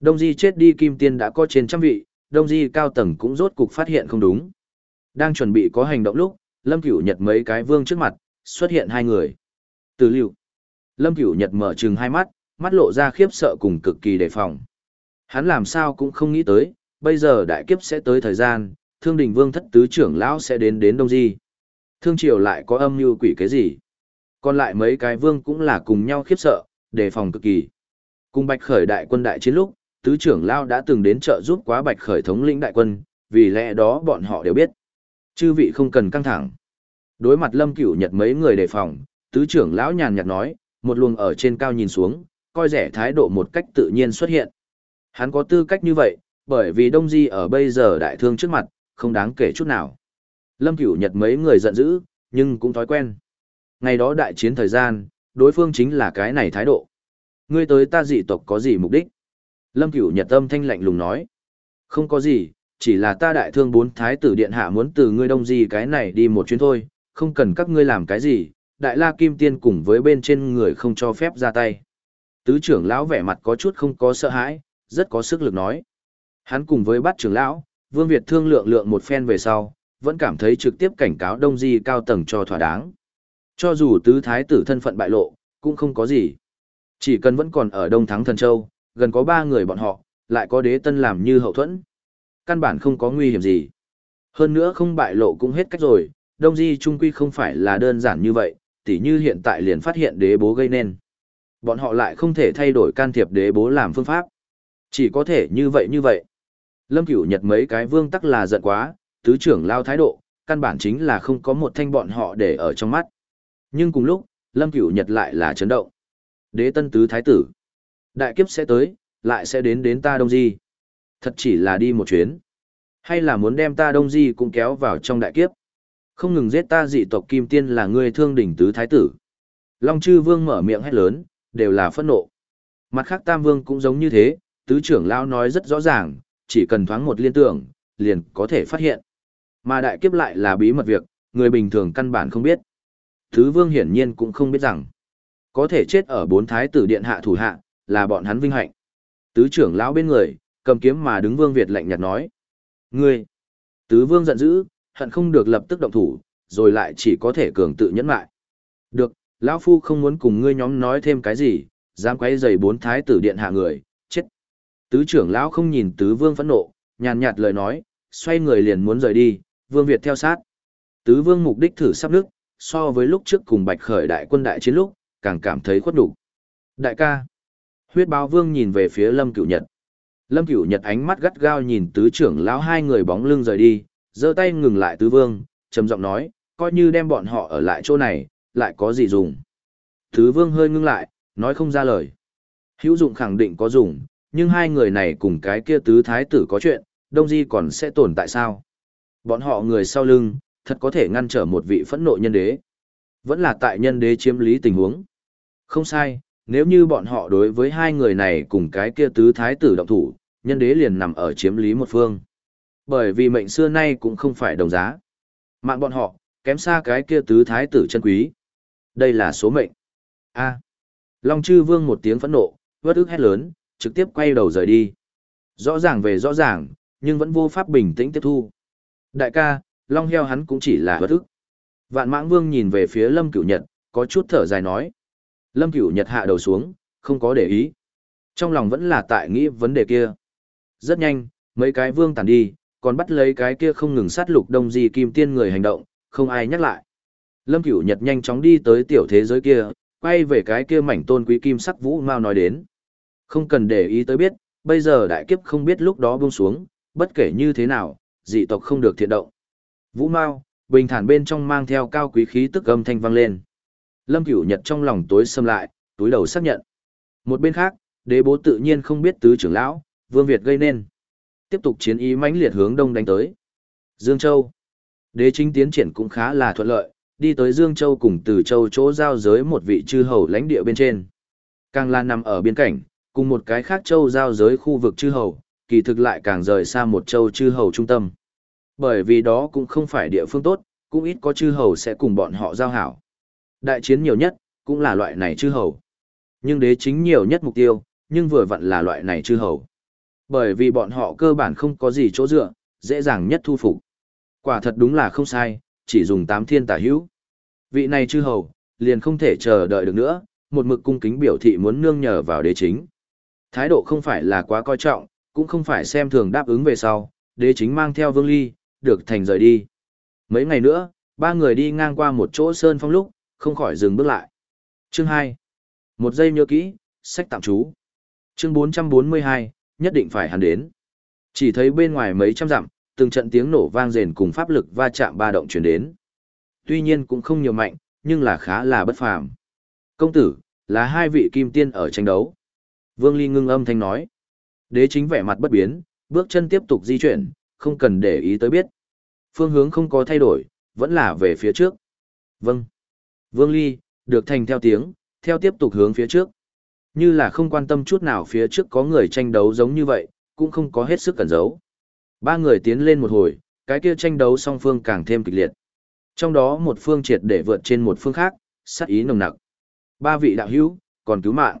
Đông Di chết đi kim tiên đã có trên trăm vị, Đông Di cao tầng cũng rốt cục phát hiện không đúng. Đang chuẩn bị có hành động lúc, Lâm Cửu Nhật mấy cái vương trước mặt, xuất hiện hai người. Từ lưu. Lâm Cửu Nhật mở trừng hai mắt, mắt lộ ra khiếp sợ cùng cực kỳ đề phòng. Hắn làm sao cũng không nghĩ tới, bây giờ đại kiếp sẽ tới thời gian, thương đình vương thất tứ trưởng lão sẽ đến đến Đông Di. Thương triều lại có âm mưu quỷ cái gì? Còn lại mấy cái vương cũng là cùng nhau khiếp sợ, đề phòng cực kỳ. Cùng Bạch Khởi đại quân đại chiến lúc, tứ trưởng lão đã từng đến trợ giúp quá Bạch Khởi thống lĩnh đại quân, vì lẽ đó bọn họ đều biết. Chư vị không cần căng thẳng. Đối mặt Lâm Cửu Nhật mấy người đề phòng, tứ trưởng lão nhàn nhạt nói, một luồng ở trên cao nhìn xuống, coi rẻ thái độ một cách tự nhiên xuất hiện. Hắn có tư cách như vậy, bởi vì Đông Di ở bây giờ đại thương trước mặt, không đáng kể chút nào. Lâm Cửu Nhật mấy người giận dữ, nhưng cũng thói quen. Ngày đó đại chiến thời gian, đối phương chính là cái này thái độ. Ngươi tới ta dị tộc có gì mục đích? Lâm Cửu Nhật âm thanh lạnh lùng nói. Không có gì, chỉ là ta đại thương bốn thái tử điện hạ muốn từ ngươi đông Di cái này đi một chuyến thôi, không cần các ngươi làm cái gì, đại la kim tiên cùng với bên trên người không cho phép ra tay. Tứ trưởng lão vẻ mặt có chút không có sợ hãi, rất có sức lực nói. Hắn cùng với bát trưởng lão, Vương Việt thương lượng lượng một phen về sau, vẫn cảm thấy trực tiếp cảnh cáo Đông Di cao tầng cho thỏa đáng. Cho dù tứ thái tử thân phận bại lộ, cũng không có gì. Chỉ cần vẫn còn ở Đông Thắng Thần Châu, gần có ba người bọn họ, lại có đế tân làm như hậu thuẫn. Căn bản không có nguy hiểm gì. Hơn nữa không bại lộ cũng hết cách rồi, Đông Di trung quy không phải là đơn giản như vậy, tỉ như hiện tại liền phát hiện đế bố gây nên. Bọn họ lại không thể thay đổi can thiệp đế bố làm phương pháp. Chỉ có thể như vậy như vậy. Lâm Cửu Nhật mấy cái vương tắc là giận quá, tứ trưởng lao thái độ, căn bản chính là không có một thanh bọn họ để ở trong mắt. Nhưng cùng lúc, Lâm Cửu Nhật lại là chấn động. Đế tân tứ thái tử. Đại kiếp sẽ tới, lại sẽ đến đến ta Đông Di. Thật chỉ là đi một chuyến. Hay là muốn đem ta Đông Di cũng kéo vào trong đại kiếp. Không ngừng giết ta dị tộc Kim Tiên là người thương đỉnh tứ thái tử. Long chư vương mở miệng hét lớn, đều là phẫn nộ. Mặt khác tam vương cũng giống như thế, tứ trưởng lão nói rất rõ ràng, chỉ cần thoáng một liên tưởng, liền có thể phát hiện. Mà đại kiếp lại là bí mật việc, người bình thường căn bản không biết. Thứ vương hiển nhiên cũng không biết rằng, có thể chết ở bốn thái tử điện hạ thủ hạ, là bọn hắn vinh hạnh. Tứ trưởng lão bên người, cầm kiếm mà đứng vương Việt lạnh nhạt nói. Ngươi! Tứ vương giận dữ, hận không được lập tức động thủ, rồi lại chỉ có thể cường tự nhẫn lại. Được, lão phu không muốn cùng ngươi nhóm nói thêm cái gì, dám quấy rầy bốn thái tử điện hạ người, chết. Tứ trưởng lão không nhìn tứ vương phẫn nộ, nhàn nhạt lời nói, xoay người liền muốn rời đi, vương Việt theo sát. Tứ vương mục đích thử sắp nước, so với lúc trước cùng bạch khởi đại quân đại chiến lúc, càng cảm thấy khuất đủ. Đại ca. Huyết báo vương nhìn về phía lâm cửu nhật. Lâm cửu nhật ánh mắt gắt gao nhìn tứ trưởng lão hai người bóng lưng rời đi, giơ tay ngừng lại tứ vương, trầm giọng nói, coi như đem bọn họ ở lại chỗ này, lại có gì dùng. Tứ vương hơi ngưng lại, nói không ra lời. Hữu dụng khẳng định có dùng, nhưng hai người này cùng cái kia tứ thái tử có chuyện, Đông Di còn sẽ tồn tại sao? Bọn họ người sau lưng, thật có thể ngăn trở một vị phẫn nộ nhân đế. Vẫn là tại nhân đế chiếm lý tình huống. Không sai, nếu như bọn họ đối với hai người này cùng cái kia tứ thái tử động thủ, nhân đế liền nằm ở chiếm lý một phương. Bởi vì mệnh xưa nay cũng không phải đồng giá. Mạng bọn họ, kém xa cái kia tứ thái tử chân quý. Đây là số mệnh. A. Long chư vương một tiếng phẫn nộ, vớt ức hét lớn, trực tiếp quay đầu rời đi. Rõ ràng về rõ ràng, nhưng vẫn vô pháp bình tĩnh tiếp thu. Đại ca, Long heo hắn cũng chỉ là vớt ức. Vạn mãng vương nhìn về phía Lâm Cửu Nhật, có chút thở dài nói. Lâm Cửu Nhật hạ đầu xuống, không có để ý. Trong lòng vẫn là tại nghĩ vấn đề kia. Rất nhanh, mấy cái vương tàn đi, còn bắt lấy cái kia không ngừng sát lục đông di kim tiên người hành động, không ai nhắc lại. Lâm Cửu Nhật nhanh chóng đi tới tiểu thế giới kia, quay về cái kia mảnh tôn quý kim sắc vũ mao nói đến. Không cần để ý tới biết, bây giờ đại kiếp không biết lúc đó buông xuống, bất kể như thế nào, dị tộc không được thiện động. Vũ mao, bình thản bên trong mang theo cao quý khí tức âm thanh vang lên. Lâm Cửu Nhật trong lòng tối xâm lại, túi đầu xác nhận. Một bên khác, đế bố tự nhiên không biết tứ trưởng lão, Vương Việt gây nên. Tiếp tục chiến ý mãnh liệt hướng đông đánh tới. Dương Châu. Đế chính tiến triển cũng khá là thuận lợi, đi tới Dương Châu cùng từ Châu chỗ giao giới một vị chư hầu lãnh địa bên trên. Càng là nằm ở biên cảnh, cùng một cái khác châu giao giới khu vực chư hầu, kỳ thực lại càng rời xa một châu chư hầu trung tâm. Bởi vì đó cũng không phải địa phương tốt, cũng ít có chư hầu sẽ cùng bọn họ giao hảo. Đại chiến nhiều nhất, cũng là loại này chư hầu. Nhưng đế chính nhiều nhất mục tiêu, nhưng vừa vặn là loại này chư hầu. Bởi vì bọn họ cơ bản không có gì chỗ dựa, dễ dàng nhất thu phục. Quả thật đúng là không sai, chỉ dùng tám thiên tả hữu. Vị này chư hầu, liền không thể chờ đợi được nữa, một mực cung kính biểu thị muốn nương nhờ vào đế chính. Thái độ không phải là quá coi trọng, cũng không phải xem thường đáp ứng về sau, đế chính mang theo vương ly, được thành rời đi. Mấy ngày nữa, ba người đi ngang qua một chỗ sơn phong lúc, không khỏi dừng bước lại. Chương 2. Một giây nhớ kỹ, sách tạm trú. Chương 442, nhất định phải hắn đến. Chỉ thấy bên ngoài mấy trăm dặm, từng trận tiếng nổ vang rền cùng pháp lực va chạm ba động chuyển đến. Tuy nhiên cũng không nhiều mạnh, nhưng là khá là bất phàm. Công tử, là hai vị kim tiên ở tranh đấu. Vương Ly ngưng âm thanh nói. Đế chính vẻ mặt bất biến, bước chân tiếp tục di chuyển, không cần để ý tới biết. Phương hướng không có thay đổi, vẫn là về phía trước. Vâng. Vương Ly, được thành theo tiếng, theo tiếp tục hướng phía trước. Như là không quan tâm chút nào phía trước có người tranh đấu giống như vậy, cũng không có hết sức cẩn giấu. Ba người tiến lên một hồi, cái kia tranh đấu song phương càng thêm kịch liệt. Trong đó một phương triệt để vượt trên một phương khác, sát ý nồng nặc. Ba vị đạo hữu, còn cứu mạng.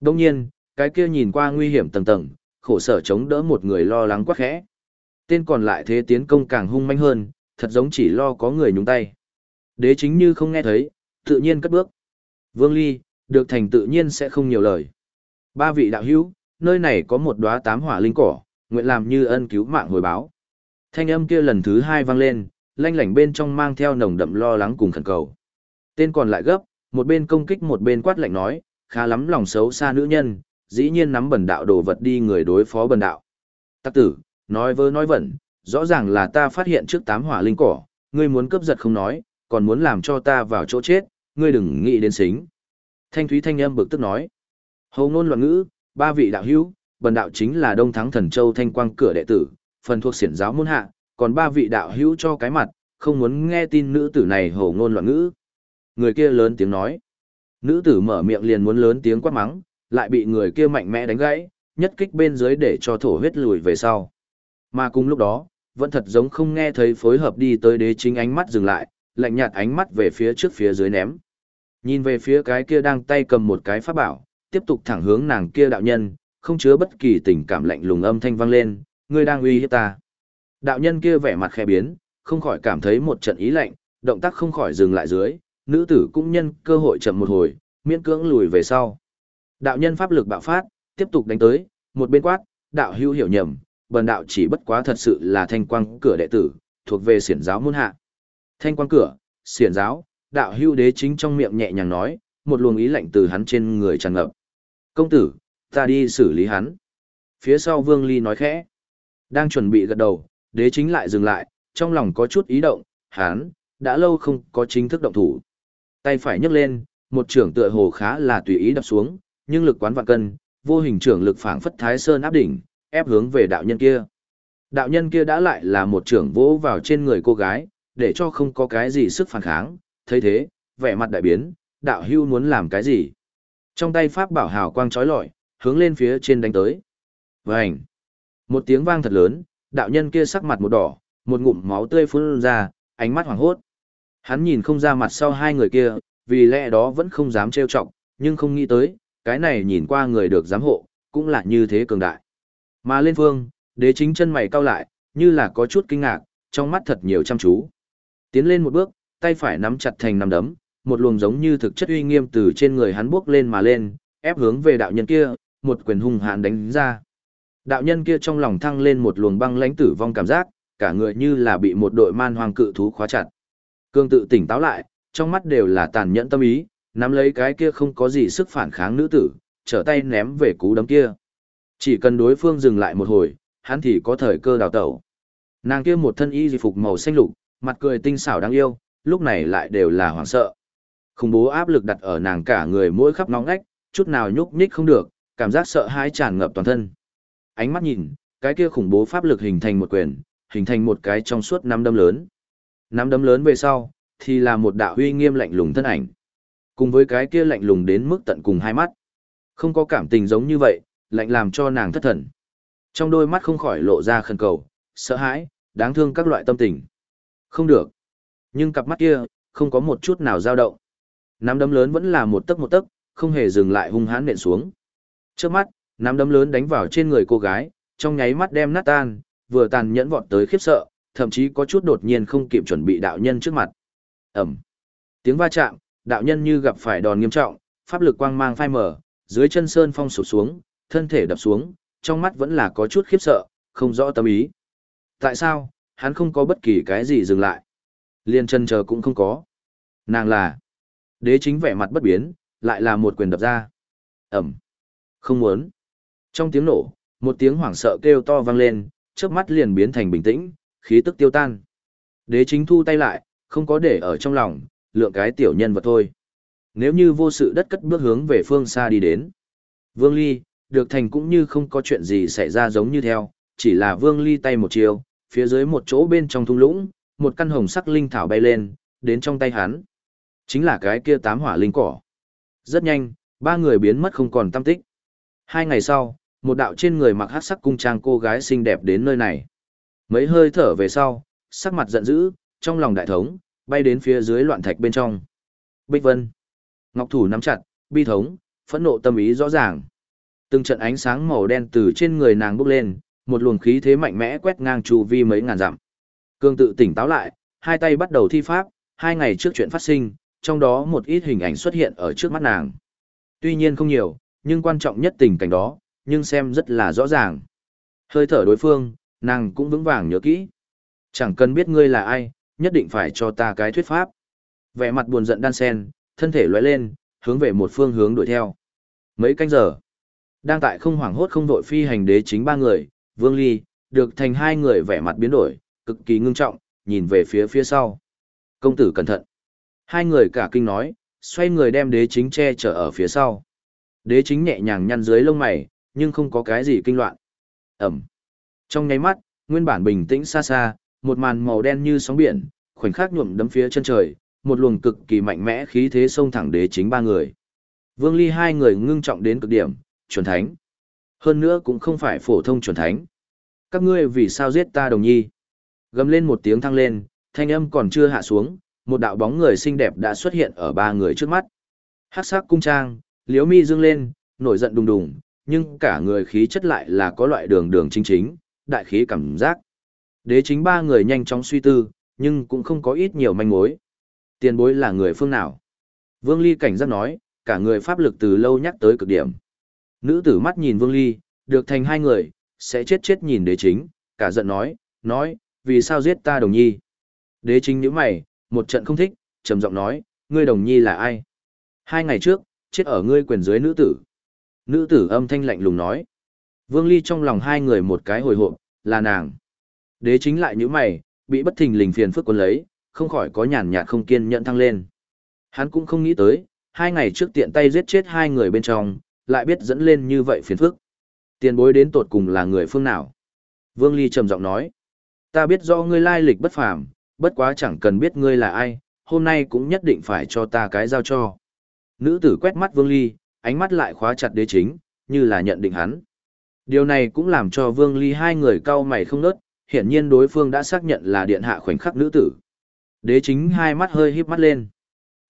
Đông nhiên, cái kia nhìn qua nguy hiểm tầng tầng, khổ sở chống đỡ một người lo lắng quá khẽ. Tên còn lại thế tiến công càng hung manh hơn, thật giống chỉ lo có người nhúng tay. Đế chính như không nghe thấy, tự nhiên cất bước. Vương Ly, được thành tự nhiên sẽ không nhiều lời. Ba vị đạo hữu, nơi này có một đóa tám hỏa linh cỏ, nguyện làm như ân cứu mạng hồi báo. Thanh âm kia lần thứ hai vang lên, lanh lảnh bên trong mang theo nồng đậm lo lắng cùng khẩn cầu. Tên còn lại gấp, một bên công kích một bên quát lạnh nói, khá lắm lòng xấu xa nữ nhân, dĩ nhiên nắm bần đạo đồ vật đi người đối phó bần đạo. Tắc tử, nói vơ nói vẩn, rõ ràng là ta phát hiện trước tám hỏa linh cỏ, ngươi muốn cướp giật không nói, còn muốn làm cho ta vào chỗ chết, ngươi đừng nghĩ đến xính. Thanh thúy thanh âm bực tức nói. Hầu ngôn loạn ngữ, ba vị đạo hữu, bần đạo chính là Đông Thắng Thần Châu Thanh Quang cửa đệ tử, phần thuộc siển giáo môn hạ, còn ba vị đạo hữu cho cái mặt, không muốn nghe tin nữ tử này hầu ngôn loạn ngữ. Người kia lớn tiếng nói. Nữ tử mở miệng liền muốn lớn tiếng quát mắng, lại bị người kia mạnh mẽ đánh gãy, nhất kích bên dưới để cho thổ huyết lùi về sau. Mà cùng lúc đó, vẫn thật giống không nghe thấy phối hợp đi tới đế chính ánh mắt dừng lại, lạnh nhạt ánh mắt về phía trước phía dưới ném. Nhìn về phía cái kia đang tay cầm một cái pháp bảo, tiếp tục thẳng hướng nàng kia đạo nhân, không chứa bất kỳ tình cảm lạnh lùng âm thanh vang lên, ngươi đang uy hiếp ta. Đạo nhân kia vẻ mặt khẽ biến, không khỏi cảm thấy một trận ý lạnh, động tác không khỏi dừng lại dưới, nữ tử cũng nhân cơ hội chậm một hồi, miễn cưỡng lùi về sau. Đạo nhân pháp lực bạo phát, tiếp tục đánh tới, một bên quát, đạo hữu hiểu nhầm, bần đạo chỉ bất quá thật sự là thanh quang cửa đệ tử, thuộc về xiển giáo môn hạ. Thanh quang cửa, xiển giáo, đạo hữu đế chính trong miệng nhẹ nhàng nói, một luồng ý lạnh từ hắn trên người tràn ngập. Công tử, ta đi xử lý hắn. Phía sau Vương Ly nói khẽ. Đang chuẩn bị gật đầu, đế chính lại dừng lại, trong lòng có chút ý động, hắn, đã lâu không có chính thức động thủ. Tay phải nhấc lên, một trưởng tựa hồ khá là tùy ý đập xuống, nhưng lực quán vạn cân, vô hình trưởng lực phảng phất thái sơn áp đỉnh, ép hướng về đạo nhân kia. Đạo nhân kia đã lại là một trưởng vỗ vào trên người cô gái, để cho không có cái gì sức phản kháng, thấy thế, vẻ mặt đại biến, đạo hưu muốn làm cái gì? Trong tay pháp bảo hào quang chói lọi, hướng lên phía trên đánh tới. Vành! Một tiếng vang thật lớn, đạo nhân kia sắc mặt một đỏ, một ngụm máu tươi phun ra, ánh mắt hoảng hốt. Hắn nhìn không ra mặt sau hai người kia, vì lẽ đó vẫn không dám trêu chọc, nhưng không nghĩ tới, cái này nhìn qua người được giám hộ, cũng là như thế cường đại. Mà lên phương, đế chính chân mày cau lại, như là có chút kinh ngạc, trong mắt thật nhiều chăm chú. Tiến lên một bước, tay phải nắm chặt thành nắm đấm, một luồng giống như thực chất uy nghiêm từ trên người hắn bước lên mà lên, ép hướng về đạo nhân kia, một quyền hung hãn đánh ra. Đạo nhân kia trong lòng thăng lên một luồng băng lãnh tử vong cảm giác, cả người như là bị một đội man hoang cự thú khóa chặt. Cương tự tỉnh táo lại, trong mắt đều là tàn nhẫn tâm ý, nắm lấy cái kia không có gì sức phản kháng nữ tử, trở tay ném về cú đấm kia. Chỉ cần đối phương dừng lại một hồi, hắn thì có thời cơ đào tẩu. Nàng kia một thân y di phục màu xanh lục, mặt cười tinh xảo đáng yêu, lúc này lại đều là hoảng sợ. Khủng bố áp lực đặt ở nàng cả người mỗi khắp nóng ngách, chút nào nhúc nhích không được, cảm giác sợ hãi tràn ngập toàn thân. Ánh mắt nhìn, cái kia khủng bố pháp lực hình thành một quyền, hình thành một cái trong suốt năm đấm lớn. Năm đấm lớn về sau, thì là một đạo huy nghiêm lạnh lùng thân ảnh. Cùng với cái kia lạnh lùng đến mức tận cùng hai mắt. Không có cảm tình giống như vậy, lạnh làm cho nàng thất thần. Trong đôi mắt không khỏi lộ ra khẩn cầu, sợ hãi, đáng thương các loại tâm tình. Không được. Nhưng cặp mắt kia, không có một chút nào dao động. Nắm đấm lớn vẫn là một tấc một tấc, không hề dừng lại hung hãn nện xuống. Trước mắt, nắm đấm lớn đánh vào trên người cô gái, trong nháy mắt đem nát tan, vừa tàn nhẫn vọt tới khiếp sợ, thậm chí có chút đột nhiên không kịp chuẩn bị đạo nhân trước mặt. Ẩm. Tiếng va chạm, đạo nhân như gặp phải đòn nghiêm trọng, pháp lực quang mang phai mở, dưới chân sơn phong sụp xuống, thân thể đập xuống, trong mắt vẫn là có chút khiếp sợ, không rõ tâm ý. Tại sao, hắn không có bất kỳ cái gì dừng lại. Liên chân chờ cũng không có. Nàng là, đế chính vẻ mặt bất biến, lại là một quyền đập ra. Ẩm. Không muốn. Trong tiếng nổ, một tiếng hoảng sợ kêu to vang lên, trước mắt liền biến thành bình tĩnh, khí tức tiêu tan. Đế chính thu tay lại, không có để ở trong lòng, lượng cái tiểu nhân vật thôi. Nếu như vô sự đất cất bước hướng về phương xa đi đến. Vương Ly, được thành cũng như không có chuyện gì xảy ra giống như theo, chỉ là Vương Ly tay một chiều, phía dưới một chỗ bên trong thung lũng, một căn hồng sắc linh thảo bay lên, đến trong tay hắn. Chính là cái kia tám hỏa linh cỏ. Rất nhanh, ba người biến mất không còn tâm tích. Hai ngày sau, một đạo trên người mặc hát sắc cung trang cô gái xinh đẹp đến nơi này. Mấy hơi thở về sau, sắc mặt giận dữ, trong lòng đại thống, bay đến phía dưới loạn thạch bên trong. Bích Vân. Ngọc thủ nắm chặt, bi thống, phẫn nộ tâm ý rõ ràng. Từng trận ánh sáng màu đen từ trên người nàng bốc lên, một luồng khí thế mạnh mẽ quét ngang chu vi mấy ngàn dặm. Cương tự tỉnh táo lại, hai tay bắt đầu thi pháp, hai ngày trước chuyện phát sinh, trong đó một ít hình ảnh xuất hiện ở trước mắt nàng. Tuy nhiên không nhiều, nhưng quan trọng nhất tình cảnh đó, nhưng xem rất là rõ ràng. Hơi thở đối phương, nàng cũng vững vàng nhớ kỹ. Chẳng cần biết ngươi là ai, nhất định phải cho ta cái thuyết pháp. Vẻ mặt buồn giận đan sen, thân thể lóe lên, hướng về một phương hướng đuổi theo. Mấy canh giờ, đang tại không hoảng hốt không vội phi hành đế chính ba người, Vương Ly, được thành hai người vẻ mặt biến đổi, cực kỳ ngưng trọng, nhìn về phía phía sau. Công tử cẩn thận. Hai người cả kinh nói, xoay người đem đế chính che chở ở phía sau. Đế chính nhẹ nhàng nhăn dưới lông mày, nhưng không có cái gì kinh loạn. Ẩm. Trong nháy mắt, nguyên bản bình tĩnh xa xa, một màn màu đen như sóng biển, khoảnh khắc nhuộm đấm phía chân trời, một luồng cực kỳ mạnh mẽ khí thế xông thẳng đế chính ba người. Vương Ly hai người ngưng trọng đến cực điểm, chuẩn thánh. Hơn nữa cũng không phải phổ thông chuẩn thánh. Các ngươi vì sao giết ta đồng nhi? Gầm lên một tiếng thăng lên, thanh âm còn chưa hạ xuống, một đạo bóng người xinh đẹp đã xuất hiện ở ba người trước mắt. Hắc sắc cung trang, liếu mi dương lên, nổi giận đùng đùng, nhưng cả người khí chất lại là có loại đường đường chính chính, đại khí cảm giác. Đế chính ba người nhanh chóng suy tư, nhưng cũng không có ít nhiều manh mối. Tiền bối là người phương nào? Vương Ly cảnh giác nói, cả người pháp lực từ lâu nhắc tới cực điểm. Nữ tử mắt nhìn Vương Ly, được thành hai người, sẽ chết chết nhìn đế chính, cả giận nói, nói, vì sao giết ta đồng nhi? Đế chính nhíu mày, một trận không thích, trầm giọng nói, ngươi đồng nhi là ai? Hai ngày trước, chết ở ngươi quyền dưới nữ tử. Nữ tử âm thanh lạnh lùng nói. Vương Ly trong lòng hai người một cái hồi hộp, là nàng. Đế chính lại như mày, bị bất thình lình phiền phức quân lấy, không khỏi có nhàn nhạt không kiên nhẫn thăng lên. Hắn cũng không nghĩ tới, hai ngày trước tiện tay giết chết hai người bên trong, lại biết dẫn lên như vậy phiền phức. Tiền bối đến tột cùng là người phương nào? Vương Ly trầm giọng nói, ta biết do ngươi lai lịch bất phàm, bất quá chẳng cần biết ngươi là ai, hôm nay cũng nhất định phải cho ta cái giao cho. Nữ tử quét mắt Vương Ly, ánh mắt lại khóa chặt đế chính, như là nhận định hắn. Điều này cũng làm cho Vương Ly hai người cau mày không nớt, hiển nhiên đối phương đã xác nhận là điện hạ khoảnh khắc nữ tử. Đế chính hai mắt hơi híp mắt lên.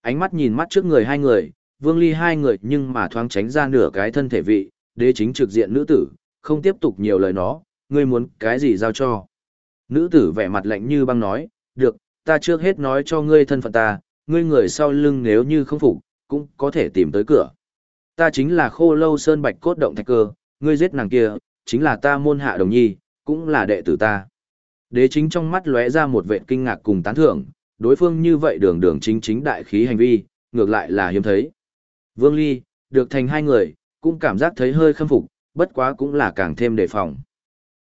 Ánh mắt nhìn mắt trước người hai người, Vương Ly hai người nhưng mà thoáng tránh ra nửa cái thân thể vị, đế chính trực diện nữ tử, không tiếp tục nhiều lời nó, ngươi muốn cái gì giao cho. Nữ tử vẻ mặt lạnh như băng nói, được, ta trước hết nói cho ngươi thân phận ta, ngươi người sau lưng nếu như không phục, cũng có thể tìm tới cửa. Ta chính là khô lâu sơn bạch cốt động thạch cơ, ngươi giết nàng kia, chính là ta môn hạ đồng nhi, cũng là đệ tử ta. Đế chính trong mắt lóe ra một vệ kinh ngạc cùng tán thưởng, đối phương như vậy đường đường chính chính đại khí hành vi, ngược lại là hiếm thấy. Vương Ly, được thành hai người, cũng cảm giác thấy hơi khâm phục, bất quá cũng là càng thêm đề phòng.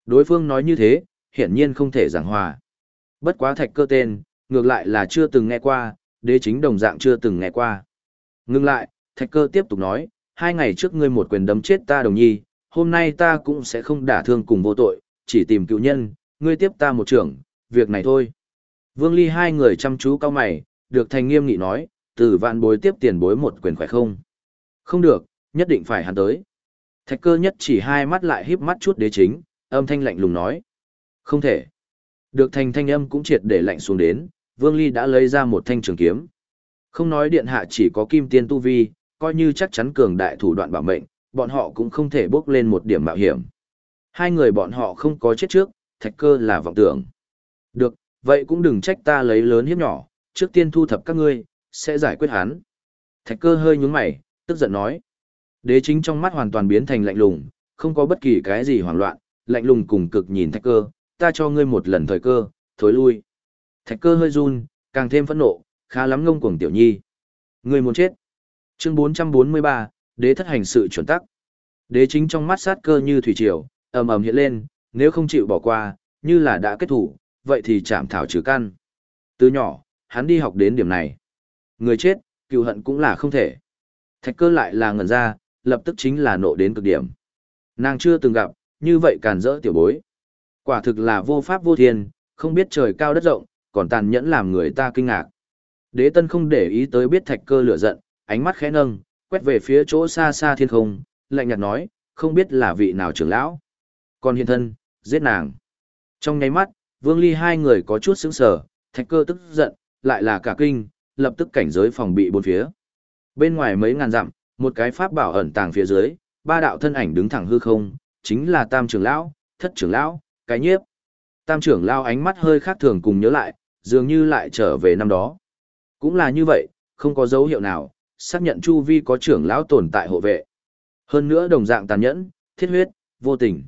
Đối phương nói như thế, hiển nhiên không thể giảng hòa. Bất quá thạch cơ tên, ngược lại là chưa từng nghe qua, đế chính đồng dạng chưa từng nghe qua. Ngưng lại, thạch cơ tiếp tục nói, hai ngày trước ngươi một quyền đấm chết ta đồng nhi, hôm nay ta cũng sẽ không đả thương cùng vô tội, chỉ tìm cựu nhân, ngươi tiếp ta một trưởng, việc này thôi. Vương Ly hai người chăm chú cao mày, được thành nghiêm nghị nói, từ vạn bối tiếp tiền bối một quyền khỏe không? Không được, nhất định phải hắn tới. Thạch cơ nhất chỉ hai mắt lại híp mắt chút đế chính, âm thanh lạnh lùng nói. Không thể. Được thành thanh âm cũng triệt để lạnh xuống đến, Vương Ly đã lấy ra một thanh trường kiếm. Không nói điện hạ chỉ có kim tiên tu vi, coi như chắc chắn cường đại thủ đoạn bảo mệnh, bọn họ cũng không thể bước lên một điểm mạo hiểm. Hai người bọn họ không có chết trước, thạch cơ là vọng tưởng. Được, vậy cũng đừng trách ta lấy lớn hiếp nhỏ, trước tiên thu thập các ngươi, sẽ giải quyết hắn. Thạch cơ hơi nhún mày, tức giận nói. Đế chính trong mắt hoàn toàn biến thành lạnh lùng, không có bất kỳ cái gì hoảng loạn, lạnh lùng cùng cực nhìn thạch cơ, ta cho ngươi một lần thời cơ, thối lui. Thạch cơ hơi run, càng thêm phẫn nộ, khá lắm ngông cuồng tiểu nhi. Ngươi muốn chết. Chương 443, đế thất hành sự chuẩn tắc. Đế chính trong mắt sát cơ như thủy triều, ầm ầm hiện lên, nếu không chịu bỏ qua, như là đã kết thủ, vậy thì chạm thảo trừ căn. Từ nhỏ, hắn đi học đến điểm này. Người chết, cựu hận cũng là không thể. Thạch cơ lại là ngẩn ra, lập tức chính là nộ đến cực điểm. Nàng chưa từng gặp, như vậy càn rỡ tiểu bối. Quả thực là vô pháp vô thiên, không biết trời cao đất rộng, còn tàn nhẫn làm người ta kinh ngạc. Đế tân không để ý tới biết thạch cơ lửa giận, ánh mắt khẽ nâng, quét về phía chỗ xa xa thiên không, lạnh nhạt nói, không biết là vị nào trưởng lão. Còn hiện thân, giết nàng. Trong nháy mắt, Vương Ly hai người có chút sững sờ, thạch cơ tức giận, lại là cả kinh, lập tức cảnh giới phòng bị bốn phía. Bên ngoài mấy ngàn dặm, một cái pháp bảo ẩn tàng phía dưới, ba đạo thân ảnh đứng thẳng hư không, chính là Tam trưởng lão, Thất trưởng lão, cái nhiếp. Tam trưởng lão ánh mắt hơi khác thường cùng nhớ lại, dường như lại trở về năm đó. Cũng là như vậy, không có dấu hiệu nào, xác nhận chu vi có trưởng lão tồn tại hộ vệ. Hơn nữa đồng dạng tàn nhẫn, thiết huyết, vô tình.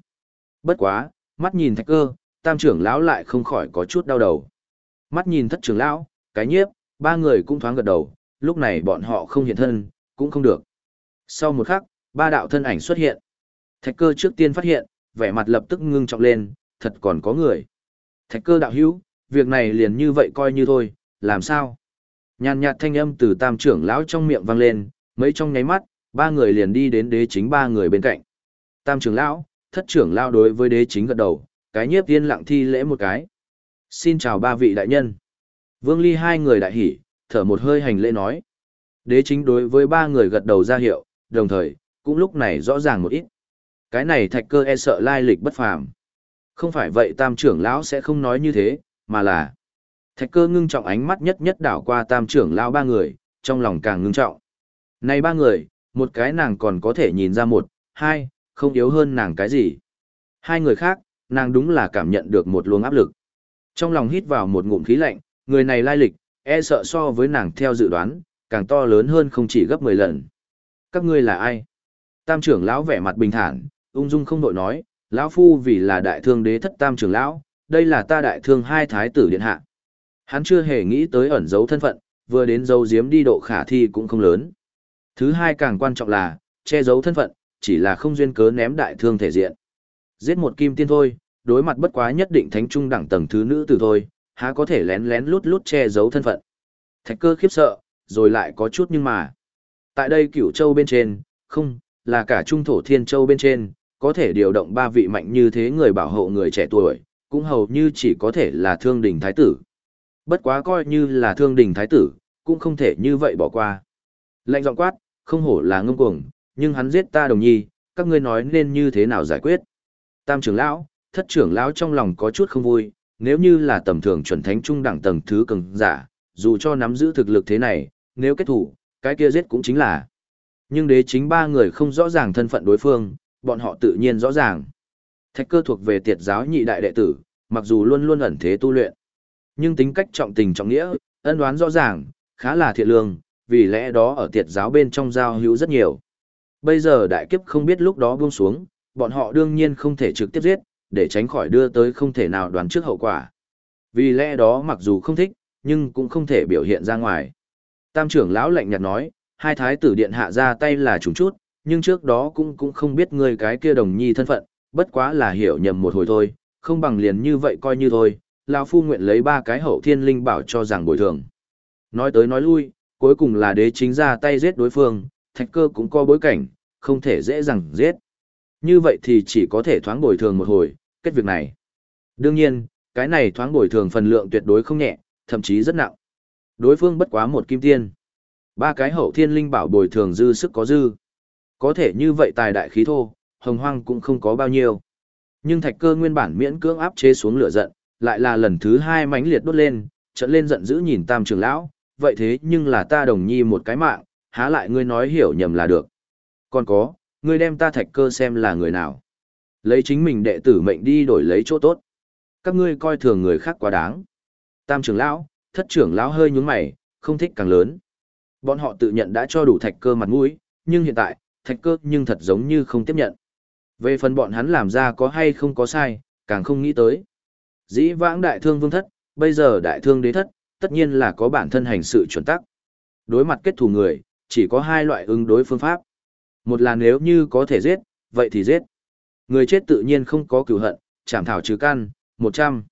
Bất quá, mắt nhìn thạch cơ, tam trưởng lão lại không khỏi có chút đau đầu. Mắt nhìn thất trưởng lão, cái nhiếp, ba người cũng thoáng gật đầu, lúc này bọn họ không hiện thân, cũng không được. Sau một khắc, ba đạo thân ảnh xuất hiện. Thạch cơ trước tiên phát hiện, vẻ mặt lập tức ngưng trọng lên, thật còn có người. Thạch cơ đạo hữu, việc này liền như vậy coi như thôi, làm sao? Nhàn nhạt thanh âm từ tam trưởng lão trong miệng vang lên, mấy trong nháy mắt, ba người liền đi đến đế chính ba người bên cạnh. Tam trưởng lão, thất trưởng lão đối với đế chính gật đầu, cái nhiếp tiên lặng thi lễ một cái. Xin chào ba vị đại nhân. Vương Ly hai người đại hỉ, thở một hơi hành lễ nói. Đế chính đối với ba người gật đầu ra hiệu, đồng thời, cũng lúc này rõ ràng một ít. Cái này thạch cơ e sợ lai lịch bất phàm. Không phải vậy tam trưởng lão sẽ không nói như thế, mà là Thạch cơ ngưng trọng ánh mắt nhất nhất đảo qua tam trưởng lão ba người, trong lòng càng ngưng trọng. Này ba người, một cái nàng còn có thể nhìn ra một, hai, không yếu hơn nàng cái gì. Hai người khác, nàng đúng là cảm nhận được một luồng áp lực. Trong lòng hít vào một ngụm khí lạnh, người này lai lịch, e sợ so với nàng theo dự đoán, càng to lớn hơn không chỉ gấp 10 lần. Các ngươi là ai? Tam trưởng lão vẻ mặt bình thản, ung dung không đội nói, lão phu vì là đại thương đế thất tam trưởng lão, đây là ta đại thương hai thái tử điện hạ. Hắn chưa hề nghĩ tới ẩn giấu thân phận, vừa đến giấu giếm đi độ khả thi cũng không lớn. Thứ hai càng quan trọng là, che giấu thân phận, chỉ là không duyên cớ ném đại thương thể diện. Giết một kim tiên thôi, đối mặt bất quá nhất định thánh trung đẳng tầng thứ nữ tử thôi, há có thể lén lén lút lút che giấu thân phận. Thạch cơ khiếp sợ, rồi lại có chút nhưng mà. Tại đây cửu châu bên trên, không, là cả trung thổ thiên châu bên trên, có thể điều động ba vị mạnh như thế người bảo hộ người trẻ tuổi, cũng hầu như chỉ có thể là thương đình thái tử. Bất quá coi như là thương đình thái tử, cũng không thể như vậy bỏ qua. Lệnh giọng quát, không hổ là ngông cuồng, nhưng hắn giết ta đồng nhi, các ngươi nói nên như thế nào giải quyết. Tam trưởng lão, thất trưởng lão trong lòng có chút không vui, nếu như là tầm thường chuẩn thánh trung đẳng tầng thứ cường giả, dù cho nắm giữ thực lực thế này, nếu kết thủ, cái kia giết cũng chính là. Nhưng đế chính ba người không rõ ràng thân phận đối phương, bọn họ tự nhiên rõ ràng. Thạch cơ thuộc về tiệt giáo nhị đại đệ tử, mặc dù luôn luôn ẩn thế tu luyện. Nhưng tính cách trọng tình trọng nghĩa, ân đoán rõ ràng, khá là thiện lương, vì lẽ đó ở tiệt giáo bên trong giao hữu rất nhiều. Bây giờ đại kiếp không biết lúc đó buông xuống, bọn họ đương nhiên không thể trực tiếp giết, để tránh khỏi đưa tới không thể nào đoán trước hậu quả. Vì lẽ đó mặc dù không thích, nhưng cũng không thể biểu hiện ra ngoài. Tam trưởng lão lạnh nhạt nói, hai thái tử điện hạ ra tay là trùng chút, nhưng trước đó cũng cũng không biết người cái kia đồng nhi thân phận, bất quá là hiểu nhầm một hồi thôi, không bằng liền như vậy coi như thôi, lão phu nguyện lấy ba cái hậu thiên linh bảo cho rằng bồi thường. Nói tới nói lui, cuối cùng là đế chính ra tay giết đối phương, thạch cơ cũng có bối cảnh, không thể dễ dàng giết. Như vậy thì chỉ có thể thoáng bồi thường một hồi, kết việc này. Đương nhiên, cái này thoáng bồi thường phần lượng tuyệt đối không nhẹ, thậm chí rất nặng. Đối phương bất quá một kim tiên. Ba cái hậu thiên linh bảo bồi thường dư sức có dư. Có thể như vậy tài đại khí thô, hồng hoang cũng không có bao nhiêu. Nhưng thạch cơ nguyên bản miễn cưỡng áp chế xuống lửa giận, lại là lần thứ hai mãnh liệt đốt lên, trận lên giận dữ nhìn tam trưởng lão, vậy thế nhưng là ta đồng nhi một cái mạng, há lại ngươi nói hiểu nhầm là được. Còn có, ngươi đem ta thạch cơ xem là người nào. Lấy chính mình đệ tử mệnh đi đổi lấy chỗ tốt. Các ngươi coi thường người khác quá đáng. Tam trưởng lão, thất trưởng lão hơi nhướng mày, không thích càng lớn. Bọn họ tự nhận đã cho đủ thạch cơ mặt mũi, nhưng hiện tại, thạch cơ nhưng thật giống như không tiếp nhận. Về phần bọn hắn làm ra có hay không có sai, càng không nghĩ tới. Dĩ vãng đại thương vương thất, bây giờ đại thương đế thất, tất nhiên là có bản thân hành sự chuẩn tắc. Đối mặt kết thù người, chỉ có hai loại ứng đối phương pháp. Một là nếu như có thể giết, vậy thì giết. Người chết tự nhiên không có cửu hận, chảm thảo trừ căn, một trăm.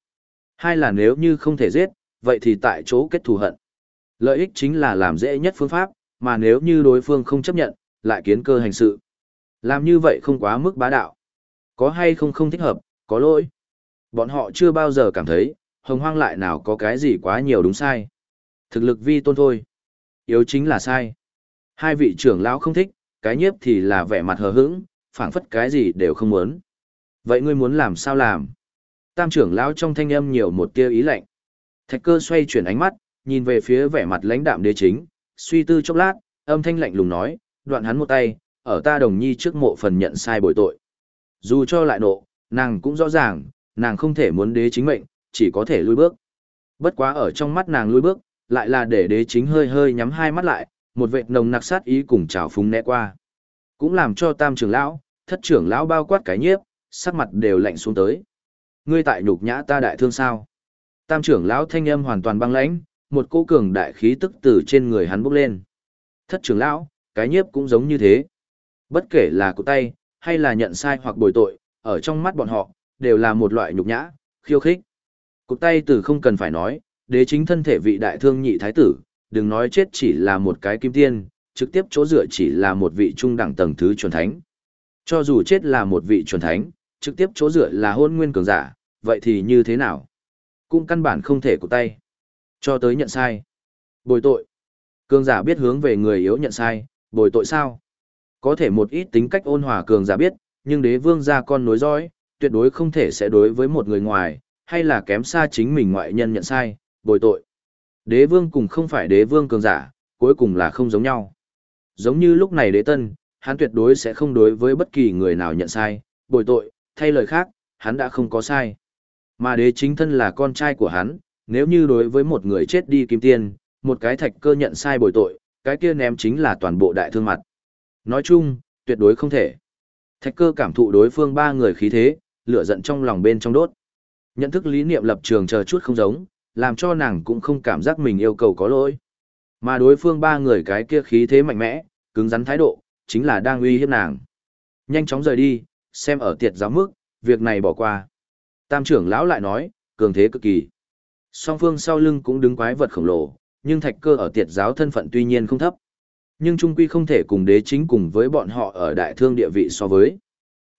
Hai là nếu như không thể giết, vậy thì tại chỗ kết thù hận. Lợi ích chính là làm dễ nhất phương pháp, mà nếu như đối phương không chấp nhận, lại kiến cơ hành sự. Làm như vậy không quá mức bá đạo. Có hay không không thích hợp, có lỗi. Bọn họ chưa bao giờ cảm thấy, hồng hoang lại nào có cái gì quá nhiều đúng sai. Thực lực vi tôn thôi. Yếu chính là sai. Hai vị trưởng lão không thích, cái nhiếp thì là vẻ mặt hờ hững, phảng phất cái gì đều không muốn. Vậy ngươi muốn làm sao làm? Tam trưởng lão trong thanh âm nhiều một tia ý lạnh. Thạch cơ xoay chuyển ánh mắt, nhìn về phía vẻ mặt lãnh đạm đế chính, suy tư chốc lát, âm thanh lạnh lùng nói, đoạn hắn một tay, ở ta đồng nhi trước mộ phần nhận sai bồi tội. Dù cho lại nộ, nàng cũng rõ ràng, nàng không thể muốn đế chính mệnh, chỉ có thể lui bước. Bất quá ở trong mắt nàng lui bước, lại là để đế chính hơi hơi nhắm hai mắt lại, một vệt nồng nặc sát ý cùng trào phúng né qua. Cũng làm cho tam trưởng lão, thất trưởng lão bao quát cái nhiếp, sắc mặt đều lạnh xuống tới. Ngươi tại nhục nhã ta đại thương sao? Tam trưởng lão thanh âm hoàn toàn băng lãnh, một cô cường đại khí tức từ trên người hắn bốc lên. Thất trưởng lão, cái nhiếp cũng giống như thế. Bất kể là cụ tay, hay là nhận sai hoặc bồi tội, ở trong mắt bọn họ, đều là một loại nhục nhã, khiêu khích. Cụt tay từ không cần phải nói, đế chính thân thể vị đại thương nhị thái tử, đừng nói chết chỉ là một cái kim tiên, trực tiếp chỗ dựa chỉ là một vị trung đẳng tầng thứ chuẩn thánh. Cho dù chết là một vị chuẩn thánh, trực tiếp chỗ dựa là hôn nguyên cường giả, vậy thì như thế nào? Cũng căn bản không thể của tay. Cho tới nhận sai. Bồi tội. Cường giả biết hướng về người yếu nhận sai, bồi tội sao? Có thể một ít tính cách ôn hòa cường giả biết, nhưng đế vương gia con nối dõi, tuyệt đối không thể sẽ đối với một người ngoài, hay là kém xa chính mình ngoại nhân nhận sai, bồi tội. Đế vương cùng không phải đế vương cường giả, cuối cùng là không giống nhau. Giống như lúc này đế tân, hắn tuyệt đối sẽ không đối với bất kỳ người nào nhận sai, bồi tội, thay lời khác, hắn đã không có sai. Mà đế chính thân là con trai của hắn, nếu như đối với một người chết đi kim tiên, một cái thạch cơ nhận sai bồi tội, cái kia ném chính là toàn bộ đại thương mặt. Nói chung, tuyệt đối không thể. Thạch cơ cảm thụ đối phương ba người khí thế, lửa giận trong lòng bên trong đốt. Nhận thức lý niệm lập trường chờ chút không giống, làm cho nàng cũng không cảm giác mình yêu cầu có lỗi. Mà đối phương ba người cái kia khí thế mạnh mẽ, cứng rắn thái độ, chính là đang uy hiếp nàng. Nhanh chóng rời đi, xem ở tiệt giáo mức, việc này bỏ qua. Tam trưởng lão lại nói, cường thế cực kỳ. Song phương sau lưng cũng đứng quái vật khổng lồ, nhưng thạch cơ ở tiệt giáo thân phận tuy nhiên không thấp. Nhưng trung quy không thể cùng đế chính cùng với bọn họ ở đại thương địa vị so với.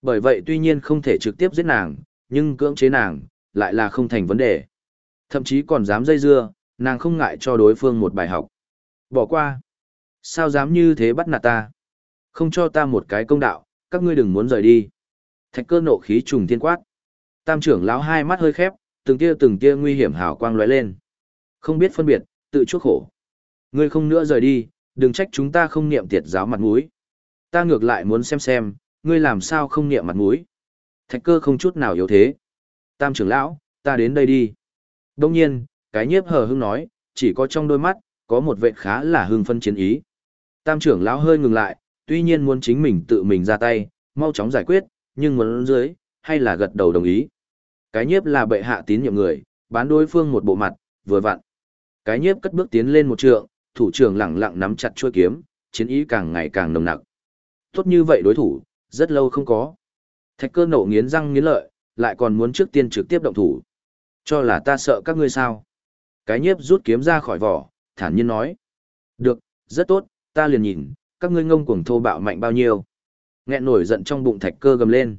Bởi vậy tuy nhiên không thể trực tiếp giết nàng, nhưng cưỡng chế nàng, lại là không thành vấn đề. Thậm chí còn dám dây dưa, nàng không ngại cho đối phương một bài học. Bỏ qua. Sao dám như thế bắt nạt ta? Không cho ta một cái công đạo, các ngươi đừng muốn rời đi. Thạch cơ nộ khí trùng thiên quát. Tam trưởng lão hai mắt hơi khép, từng tia từng tia nguy hiểm hào quang lóe lên. Không biết phân biệt, tự chuốc khổ. Ngươi không nữa rời đi, đừng trách chúng ta không niệm tiệt giáo mặt mũi. Ta ngược lại muốn xem xem, ngươi làm sao không niệm mặt mũi. Thạch cơ không chút nào yếu thế. Tam trưởng lão, ta đến đây đi. Đông nhiên, cái nhiếp hờ hưng nói, chỉ có trong đôi mắt, có một vệ khá là hưng phân chiến ý. Tam trưởng lão hơi ngừng lại, tuy nhiên muốn chính mình tự mình ra tay, mau chóng giải quyết, nhưng muốn dưới, hay là gật đầu đồng ý. Cái nhiếp là bệ hạ tín nhiệm người, bán đối phương một bộ mặt, vừa vặn. Cái nhiếp cất bước tiến lên một trượng, thủ trưởng lẳng lặng nắm chặt chuôi kiếm, chiến ý càng ngày càng nồng nặc. Tốt như vậy đối thủ, rất lâu không có. Thạch cơ nổ nghiến răng nghiến lợi, lại còn muốn trước tiên trực tiếp động thủ. Cho là ta sợ các ngươi sao. Cái nhiếp rút kiếm ra khỏi vỏ, thản nhiên nói. Được, rất tốt, ta liền nhìn, các ngươi ngông cuồng thô bạo mạnh bao nhiêu. Nghẹn nổi giận trong bụng thạch cơ gầm lên.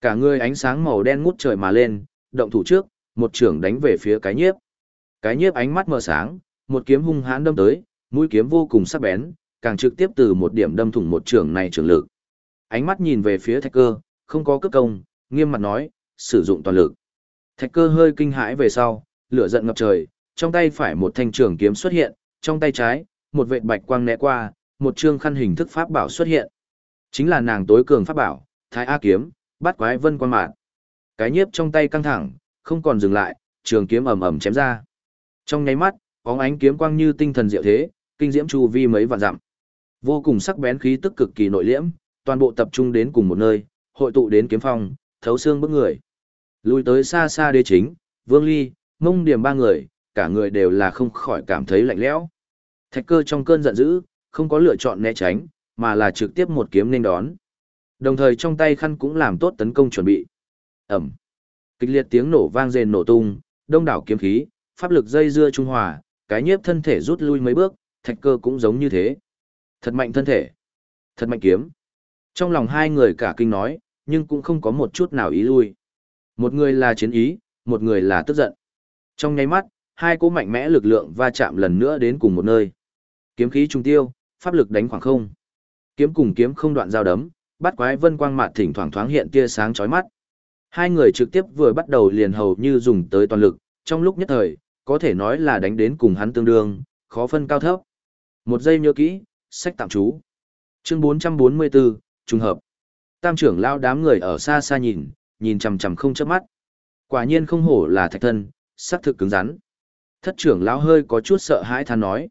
Cả người ánh sáng màu đen ngút trời mà lên, động thủ trước, một trưởng đánh về phía cái nhiếp. Cái nhiếp ánh mắt mờ sáng, một kiếm hung hãn đâm tới, mũi kiếm vô cùng sắc bén, càng trực tiếp từ một điểm đâm thủng một trưởng này trưởng lực. Ánh mắt nhìn về phía thạch cơ, không có cướp công, nghiêm mặt nói, sử dụng toàn lực. Thạch cơ hơi kinh hãi về sau, lửa giận ngập trời, trong tay phải một thanh trường kiếm xuất hiện, trong tay trái, một vệt bạch quang né qua, một trương khăn hình thức pháp bảo xuất hiện. Chính là nàng tối cường pháp bảo, Thái A kiếm, bắt quái vân quan mạn. Cái nhiếp trong tay căng thẳng, không còn dừng lại, trường kiếm ầm ầm chém ra. Trong nháy mắt, bóng ánh kiếm quang như tinh thần diệu thế, kinh diễm chu vi mấy vạn dặm. Vô cùng sắc bén khí tức cực kỳ nội liễm, toàn bộ tập trung đến cùng một nơi, hội tụ đến kiếm phong, thấu xương bức người. Lùi tới xa xa đế chính, Vương Ly, Mông Điểm ba người, cả người đều là không khỏi cảm thấy lạnh lẽo. Thạch cơ trong cơn giận dữ, không có lựa chọn né tránh, mà là trực tiếp một kiếm nên đón. Đồng thời trong tay khăn cũng làm tốt tấn công chuẩn bị. Ẩm. Kịch liệt tiếng nổ vang rền nổ tung, đông đảo kiếm khí, pháp lực dây dưa trung hòa, cái nhiếp thân thể rút lui mấy bước, thạch cơ cũng giống như thế. Thật mạnh thân thể. Thật mạnh kiếm. Trong lòng hai người cả kinh nói, nhưng cũng không có một chút nào ý lui. Một người là chiến ý, một người là tức giận. Trong nháy mắt, hai cỗ mạnh mẽ lực lượng va chạm lần nữa đến cùng một nơi. Kiếm khí trung tiêu, pháp lực đánh khoảng không. Kiếm cùng kiếm không đoạn giao đấm, bắt quái vân quang mạt thỉnh thoảng thoáng hiện tia sáng chói mắt. Hai người trực tiếp vừa bắt đầu liền hầu như dùng tới toàn lực, trong lúc nhất thời, có thể nói là đánh đến cùng hắn tương đương, khó phân cao thấp. Một giây nhớ kỹ, sách tạm chú. Chương 444, trùng hợp. Tam trưởng lao đám người ở xa xa nhìn, nhìn chằm chằm không chớp mắt. Quả nhiên không hổ là thạch thân, sắc thực cứng rắn. Thất trưởng lão hơi có chút sợ hãi than nói.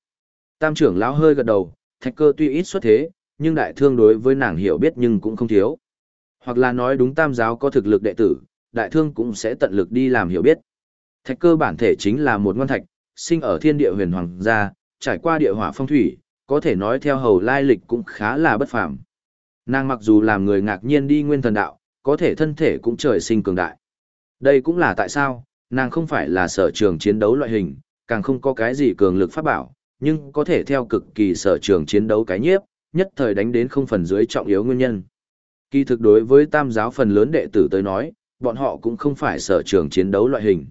Tam trưởng lão hơi gật đầu, thạch cơ tuy ít xuất thế, nhưng đại thương đối với nàng hiểu biết nhưng cũng không thiếu. Hoặc là nói đúng tam giáo có thực lực đệ tử, đại thương cũng sẽ tận lực đi làm hiểu biết. Thạch cơ bản thể chính là một ngon thạch, sinh ở thiên địa huyền hoàng gia, trải qua địa hỏa phong thủy, có thể nói theo hầu lai lịch cũng khá là bất phàm. Nàng mặc dù làm người ngạc nhiên đi nguyên thần đạo, có thể thân thể cũng trời sinh cường đại. Đây cũng là tại sao, nàng không phải là sở trường chiến đấu loại hình, càng không có cái gì cường lực pháp bảo, nhưng có thể theo cực kỳ sở trường chiến đấu cái nhiếp, nhất thời đánh đến không phần dưới trọng yếu nguyên nhân. Kỳ thực đối với tam giáo phần lớn đệ tử tới nói, bọn họ cũng không phải sở trường chiến đấu loại hình.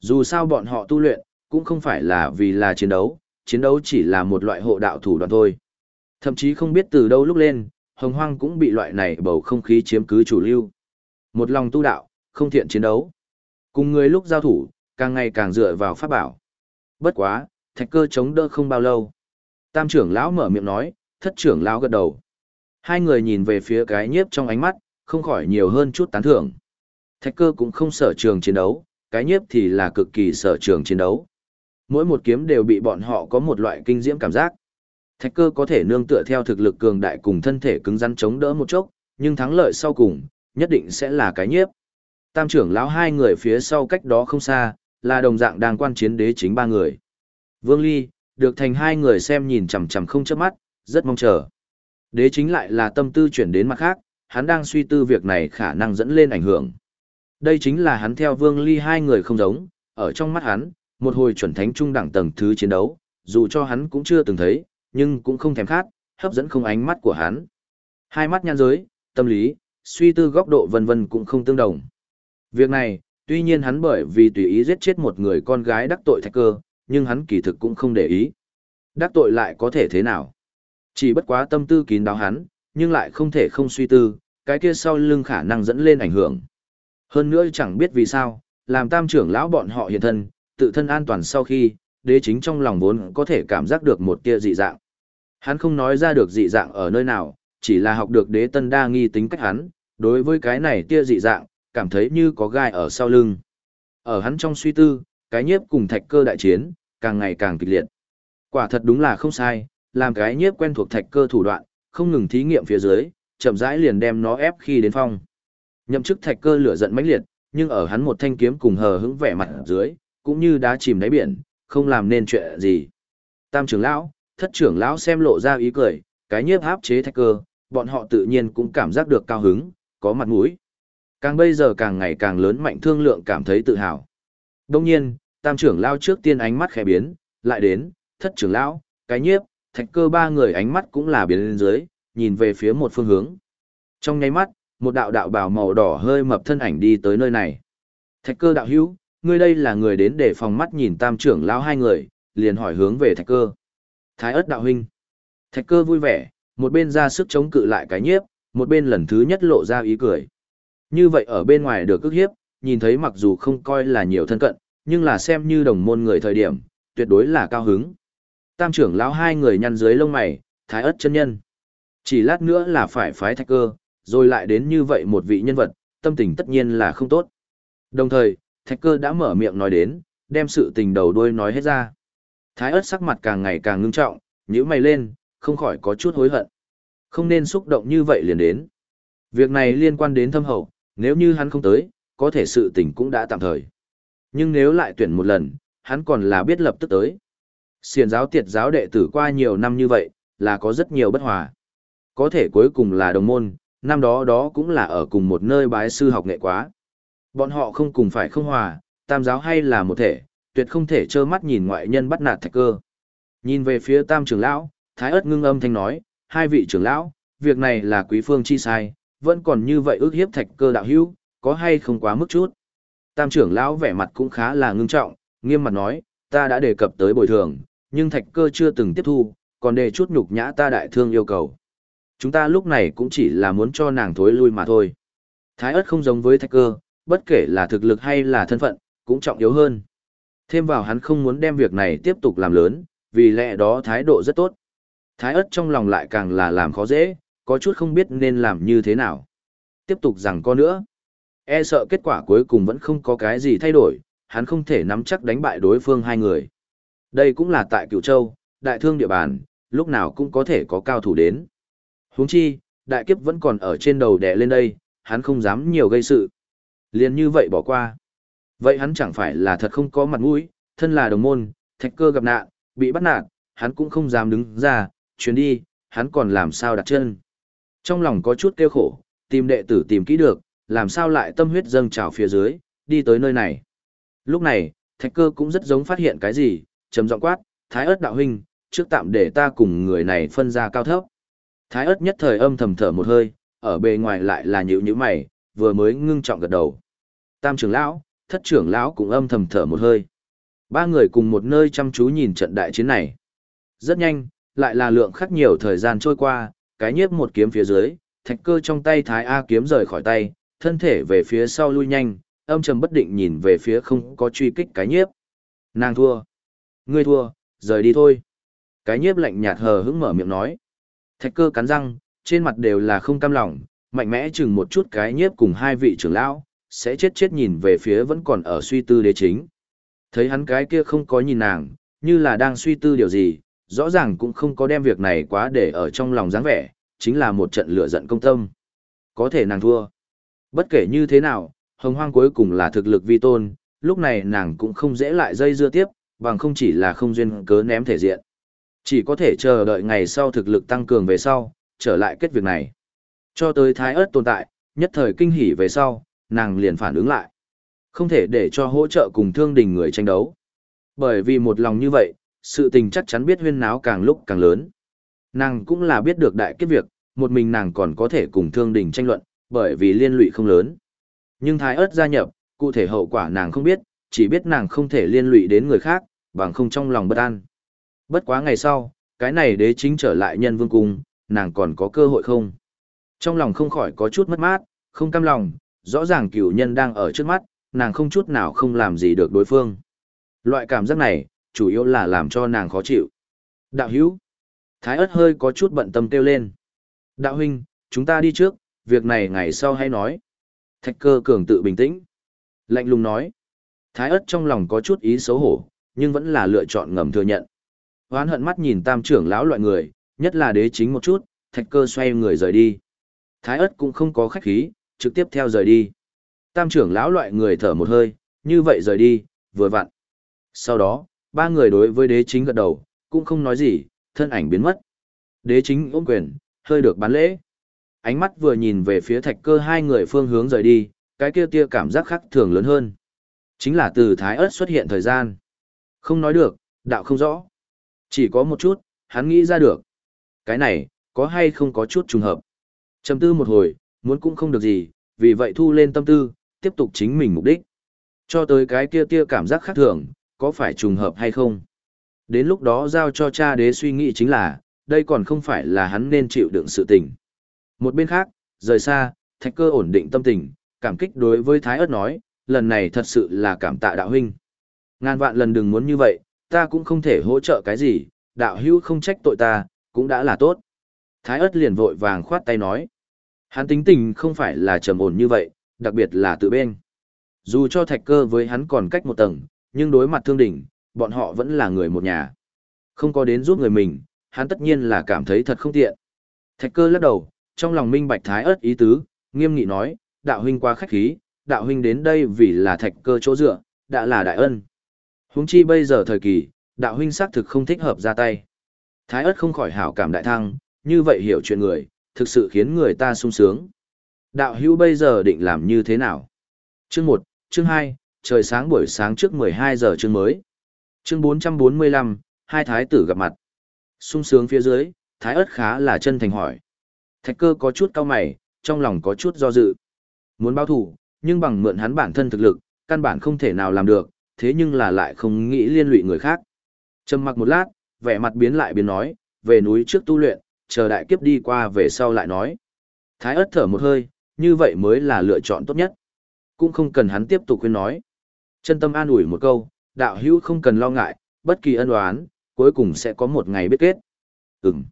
Dù sao bọn họ tu luyện, cũng không phải là vì là chiến đấu, chiến đấu chỉ là một loại hộ đạo thủ đoạn thôi. Thậm chí không biết từ đâu lúc lên, hồng hoang cũng bị loại này bầu không khí chiếm cứ chủ lưu. Một lòng tu đạo, không thiện chiến đấu. Cùng người lúc giao thủ, càng ngày càng dựa vào pháp bảo. Bất quá, thạch cơ chống đỡ không bao lâu. Tam trưởng lão mở miệng nói, thất trưởng lão gật đầu. Hai người nhìn về phía cái nhiếp trong ánh mắt, không khỏi nhiều hơn chút tán thưởng. Thạch cơ cũng không sở trường chiến đấu, cái nhiếp thì là cực kỳ sở trường chiến đấu. Mỗi một kiếm đều bị bọn họ có một loại kinh diễm cảm giác. Thạch cơ có thể nương tựa theo thực lực cường đại cùng thân thể cứng rắn chống đỡ một chốc, nhưng thắng lợi sau cùng, nhất định sẽ là cái nhiếp. Tam trưởng lão hai người phía sau cách đó không xa, là đồng dạng đang quan chiến đế chính ba người. Vương Ly, được thành hai người xem nhìn chằm chằm không chớp mắt, rất mong chờ. Đế chính lại là tâm tư chuyển đến mặt khác, hắn đang suy tư việc này khả năng dẫn lên ảnh hưởng. Đây chính là hắn theo Vương Ly hai người không giống, ở trong mắt hắn, một hồi chuẩn thánh trung đẳng tầng thứ chiến đấu, dù cho hắn cũng chưa từng thấy, nhưng cũng không thèm khát, hấp dẫn không ánh mắt của hắn. Hai mắt nhan giới, tâm lý, suy tư góc độ vân vân cũng không tương đồng. Việc này, tuy nhiên hắn bởi vì tùy ý giết chết một người con gái đắc tội thạch cơ, nhưng hắn kỳ thực cũng không để ý. Đắc tội lại có thể thế nào? Chỉ bất quá tâm tư kín đáo hắn, nhưng lại không thể không suy tư, cái kia sau lưng khả năng dẫn lên ảnh hưởng. Hơn nữa chẳng biết vì sao, làm tam trưởng lão bọn họ hiện thân, tự thân an toàn sau khi, đế chính trong lòng vốn có thể cảm giác được một tia dị dạng. Hắn không nói ra được dị dạng ở nơi nào, chỉ là học được đế tân đa nghi tính cách hắn, đối với cái này tia dị dạng, cảm thấy như có gai ở sau lưng. Ở hắn trong suy tư, cái nhiếp cùng thạch cơ đại chiến, càng ngày càng kịch liệt. Quả thật đúng là không sai, làm cái nhiếp quen thuộc thạch cơ thủ đoạn, không ngừng thí nghiệm phía dưới, chậm rãi liền đem nó ép khi đến phong. Nhậm chức thạch cơ lửa giận mãnh liệt, nhưng ở hắn một thanh kiếm cùng hờ hững vẻ mặt dưới, cũng như đá chìm đáy biển, không làm nên chuyện gì. Tam trưởng lão, thất trưởng lão xem lộ ra ý cười, cái nhiếp áp chế thạch cơ, bọn họ tự nhiên cũng cảm giác được cao hứng, có mặt mũi. Càng bây giờ càng ngày càng lớn mạnh thương lượng cảm thấy tự hào. Đông nhiên, tam trưởng lão trước tiên ánh mắt khẽ biến, lại đến, thất trưởng lão, cái nhiếp, thạch cơ ba người ánh mắt cũng là biến lên dưới, nhìn về phía một phương hướng. Trong nháy mắt, một đạo đạo bào màu đỏ hơi mập thân ảnh đi tới nơi này. Thạch cơ đạo hữu, ngươi đây là người đến để phòng mắt nhìn tam trưởng lão hai người, liền hỏi hướng về thạch cơ. Thái ớt đạo huynh. Thạch cơ vui vẻ, một bên ra sức chống cự lại cái nhiếp, một bên lần thứ nhất lộ ra ý cười. Như vậy ở bên ngoài được ức hiếp, nhìn thấy mặc dù không coi là nhiều thân cận, nhưng là xem như đồng môn người thời điểm, tuyệt đối là cao hứng. Tam trưởng lão hai người nhăn dưới lông mày, thái ớt chân nhân. Chỉ lát nữa là phải phái thạch cơ, rồi lại đến như vậy một vị nhân vật, tâm tình tất nhiên là không tốt. Đồng thời, thạch cơ đã mở miệng nói đến, đem sự tình đầu đuôi nói hết ra. Thái ớt sắc mặt càng ngày càng ngưng trọng, nhíu mày lên, không khỏi có chút hối hận. Không nên xúc động như vậy liền đến. Việc này liên quan đến thâm hậu, nếu như hắn không tới, có thể sự tình cũng đã tạm thời. Nhưng nếu lại tuyển một lần, hắn còn là biết lập tức tới. Xiền giáo tiệt giáo đệ tử qua nhiều năm như vậy, là có rất nhiều bất hòa. Có thể cuối cùng là đồng môn, năm đó đó cũng là ở cùng một nơi bái sư học nghệ quá. Bọn họ không cùng phải không hòa, tam giáo hay là một thể, tuyệt không thể trơ mắt nhìn ngoại nhân bắt nạt thạch cơ. Nhìn về phía tam trưởng lão, thái ớt ngưng âm thanh nói, hai vị trưởng lão, việc này là quý phương chi sai, vẫn còn như vậy ước hiếp thạch cơ đạo hữu, có hay không quá mức chút. Tam trưởng lão vẻ mặt cũng khá là ngưng trọng, nghiêm mặt nói, ta đã đề cập tới bồi thường, nhưng thạch cơ chưa từng tiếp thu, còn đề chút nhục nhã ta đại thương yêu cầu. Chúng ta lúc này cũng chỉ là muốn cho nàng thối lui mà thôi. Thái ớt không giống với thạch cơ, bất kể là thực lực hay là thân phận, cũng trọng yếu hơn. Thêm vào hắn không muốn đem việc này tiếp tục làm lớn, vì lẽ đó thái độ rất tốt. Thái ớt trong lòng lại càng là làm khó dễ, có chút không biết nên làm như thế nào. Tiếp tục rằng có nữa. E sợ kết quả cuối cùng vẫn không có cái gì thay đổi, hắn không thể nắm chắc đánh bại đối phương hai người. Đây cũng là tại Cửu Châu, đại thương địa bàn, lúc nào cũng có thể có cao thủ đến. Huống chi, đại kiếp vẫn còn ở trên đầu đè lên đây, hắn không dám nhiều gây sự. Liền như vậy bỏ qua. Vậy hắn chẳng phải là thật không có mặt mũi, thân là đồng môn, thạch cơ gặp nạn, bị bắt nạt, hắn cũng không dám đứng ra, chuyến đi, hắn còn làm sao đặt chân. Trong lòng có chút kêu khổ, tìm đệ tử tìm kỹ được, làm sao lại tâm huyết dâng trào phía dưới, đi tới nơi này. Lúc này, thạch cơ cũng rất giống phát hiện cái gì, trầm giọng quát, thái ớt đạo huynh, trước tạm để ta cùng người này phân ra cao thấp. Thái ớt nhất thời âm thầm thở một hơi, ở bề ngoài lại là nhữ nhữ mày, vừa mới ngưng trọng gật đầu. Tam trưởng lão, thất trưởng lão cũng âm thầm thở một hơi. Ba người cùng một nơi chăm chú nhìn trận đại chiến này. Rất nhanh, lại là lượng khắc nhiều thời gian trôi qua, cái nhiếp một kiếm phía dưới, thạch cơ trong tay Thái A kiếm rời khỏi tay, thân thể về phía sau lui nhanh, âm trầm bất định nhìn về phía không có truy kích cái nhiếp. Nàng thua. Ngươi thua, rời đi thôi. Cái nhiếp lạnh nhạt hờ hững mở miệng nói. Thạch cơ cắn răng, trên mặt đều là không cam lòng, mạnh mẽ chừng một chút cái nhiếp cùng hai vị trưởng lão, sẽ chết chết nhìn về phía vẫn còn ở suy tư đế chính. Thấy hắn cái kia không có nhìn nàng, như là đang suy tư điều gì, rõ ràng cũng không có đem việc này quá để ở trong lòng dáng vẻ, chính là một trận lửa giận công tâm. Có thể nàng thua. Bất kể như thế nào, hồng hoang cuối cùng là thực lực vi tôn, lúc này nàng cũng không dễ lại dây dưa tiếp, bằng không chỉ là không duyên cớ ném thể diện. Chỉ có thể chờ đợi ngày sau thực lực tăng cường về sau, trở lại kết việc này. Cho tới thái ớt tồn tại, nhất thời kinh hỉ về sau, nàng liền phản ứng lại. Không thể để cho hỗ trợ cùng thương đình người tranh đấu. Bởi vì một lòng như vậy, sự tình chắc chắn biết huyên náo càng lúc càng lớn. Nàng cũng là biết được đại kết việc, một mình nàng còn có thể cùng thương đình tranh luận, bởi vì liên lụy không lớn. Nhưng Thái ớt gia nhập, cụ thể hậu quả nàng không biết, chỉ biết nàng không thể liên lụy đến người khác, bằng không trong lòng bất an. Bất quá ngày sau, cái này đế chính trở lại nhân vương cung, nàng còn có cơ hội không? Trong lòng không khỏi có chút mất mát, không cam lòng, rõ ràng cửu nhân đang ở trước mắt, nàng không chút nào không làm gì được đối phương. Loại cảm giác này, chủ yếu là làm cho nàng khó chịu. Đạo hữu. Thái ớt hơi có chút bận tâm kêu lên. Đạo huynh, chúng ta đi trước, việc này ngày sau hay nói. Thạch cơ cường tự bình tĩnh. Lạnh lùng nói. Thái ớt trong lòng có chút ý xấu hổ, nhưng vẫn là lựa chọn ngầm thừa nhận. Hoán hận mắt nhìn tam trưởng lão loại người, nhất là đế chính một chút, thạch cơ xoay người rời đi. Thái ớt cũng không có khách khí, trực tiếp theo rời đi. Tam trưởng lão loại người thở một hơi, như vậy rời đi, vừa vặn. Sau đó, ba người đối với đế chính gật đầu, cũng không nói gì, thân ảnh biến mất. Đế chính ôm quyền, hơi được bán lễ. Ánh mắt vừa nhìn về phía thạch cơ hai người phương hướng rời đi, cái kia tia cảm giác khác thường lớn hơn. Chính là từ thái ớt xuất hiện thời gian. Không nói được, đạo không rõ. Chỉ có một chút, hắn nghĩ ra được. Cái này, có hay không có chút trùng hợp. Chầm tư một hồi, muốn cũng không được gì, vì vậy thu lên tâm tư, tiếp tục chính mình mục đích. Cho tới cái kia tia cảm giác khác thường, có phải trùng hợp hay không? Đến lúc đó giao cho cha đế suy nghĩ chính là, đây còn không phải là hắn nên chịu đựng sự tình. Một bên khác, rời xa, thạch cơ ổn định tâm tình, cảm kích đối với Thái ớt nói, lần này thật sự là cảm tạ đạo huynh. Ngàn vạn lần đừng muốn như vậy, ta cũng không thể hỗ trợ cái gì, đạo hữu không trách tội ta, cũng đã là tốt. Thái ớt liền vội vàng khoát tay nói. Hắn tính tình không phải là trầm ổn như vậy, đặc biệt là tự bên. Dù cho thạch cơ với hắn còn cách một tầng, nhưng đối mặt thương đỉnh, bọn họ vẫn là người một nhà. Không có đến giúp người mình, hắn tất nhiên là cảm thấy thật không tiện. Thạch cơ lắc đầu, trong lòng minh bạch thái ớt ý tứ, nghiêm nghị nói, đạo huynh quá khách khí, đạo huynh đến đây vì là thạch cơ chỗ dựa, đã là đại ân. Huống chi bây giờ thời kỳ, đạo huynh xác thực không thích hợp ra tay. Thái ớt không khỏi hảo cảm đại thăng, như vậy hiểu chuyện người, thực sự khiến người ta sung sướng. Đạo hữu bây giờ định làm như thế nào? Chương 1, chương 2, trời sáng buổi sáng trước 12 giờ chương mới. Chương 445, hai thái tử gặp mặt. sung sướng phía dưới, thái ớt khá là chân thành hỏi. Thạch cơ có chút cao mày, trong lòng có chút do dự. Muốn báo thủ, nhưng bằng mượn hắn bản thân thực lực, căn bản không thể nào làm được, thế nhưng là lại không nghĩ liên lụy người khác. Trầm mặc một lát, vẻ mặt biến lại biến nói, về núi trước tu luyện, chờ đại kiếp đi qua về sau lại nói. Thái ớt thở một hơi, như vậy mới là lựa chọn tốt nhất. Cũng không cần hắn tiếp tục khuyên nói. Chân tâm an ủi một câu, đạo hữu không cần lo ngại, bất kỳ ân oán, cuối cùng sẽ có một ngày biết kết. Ừm.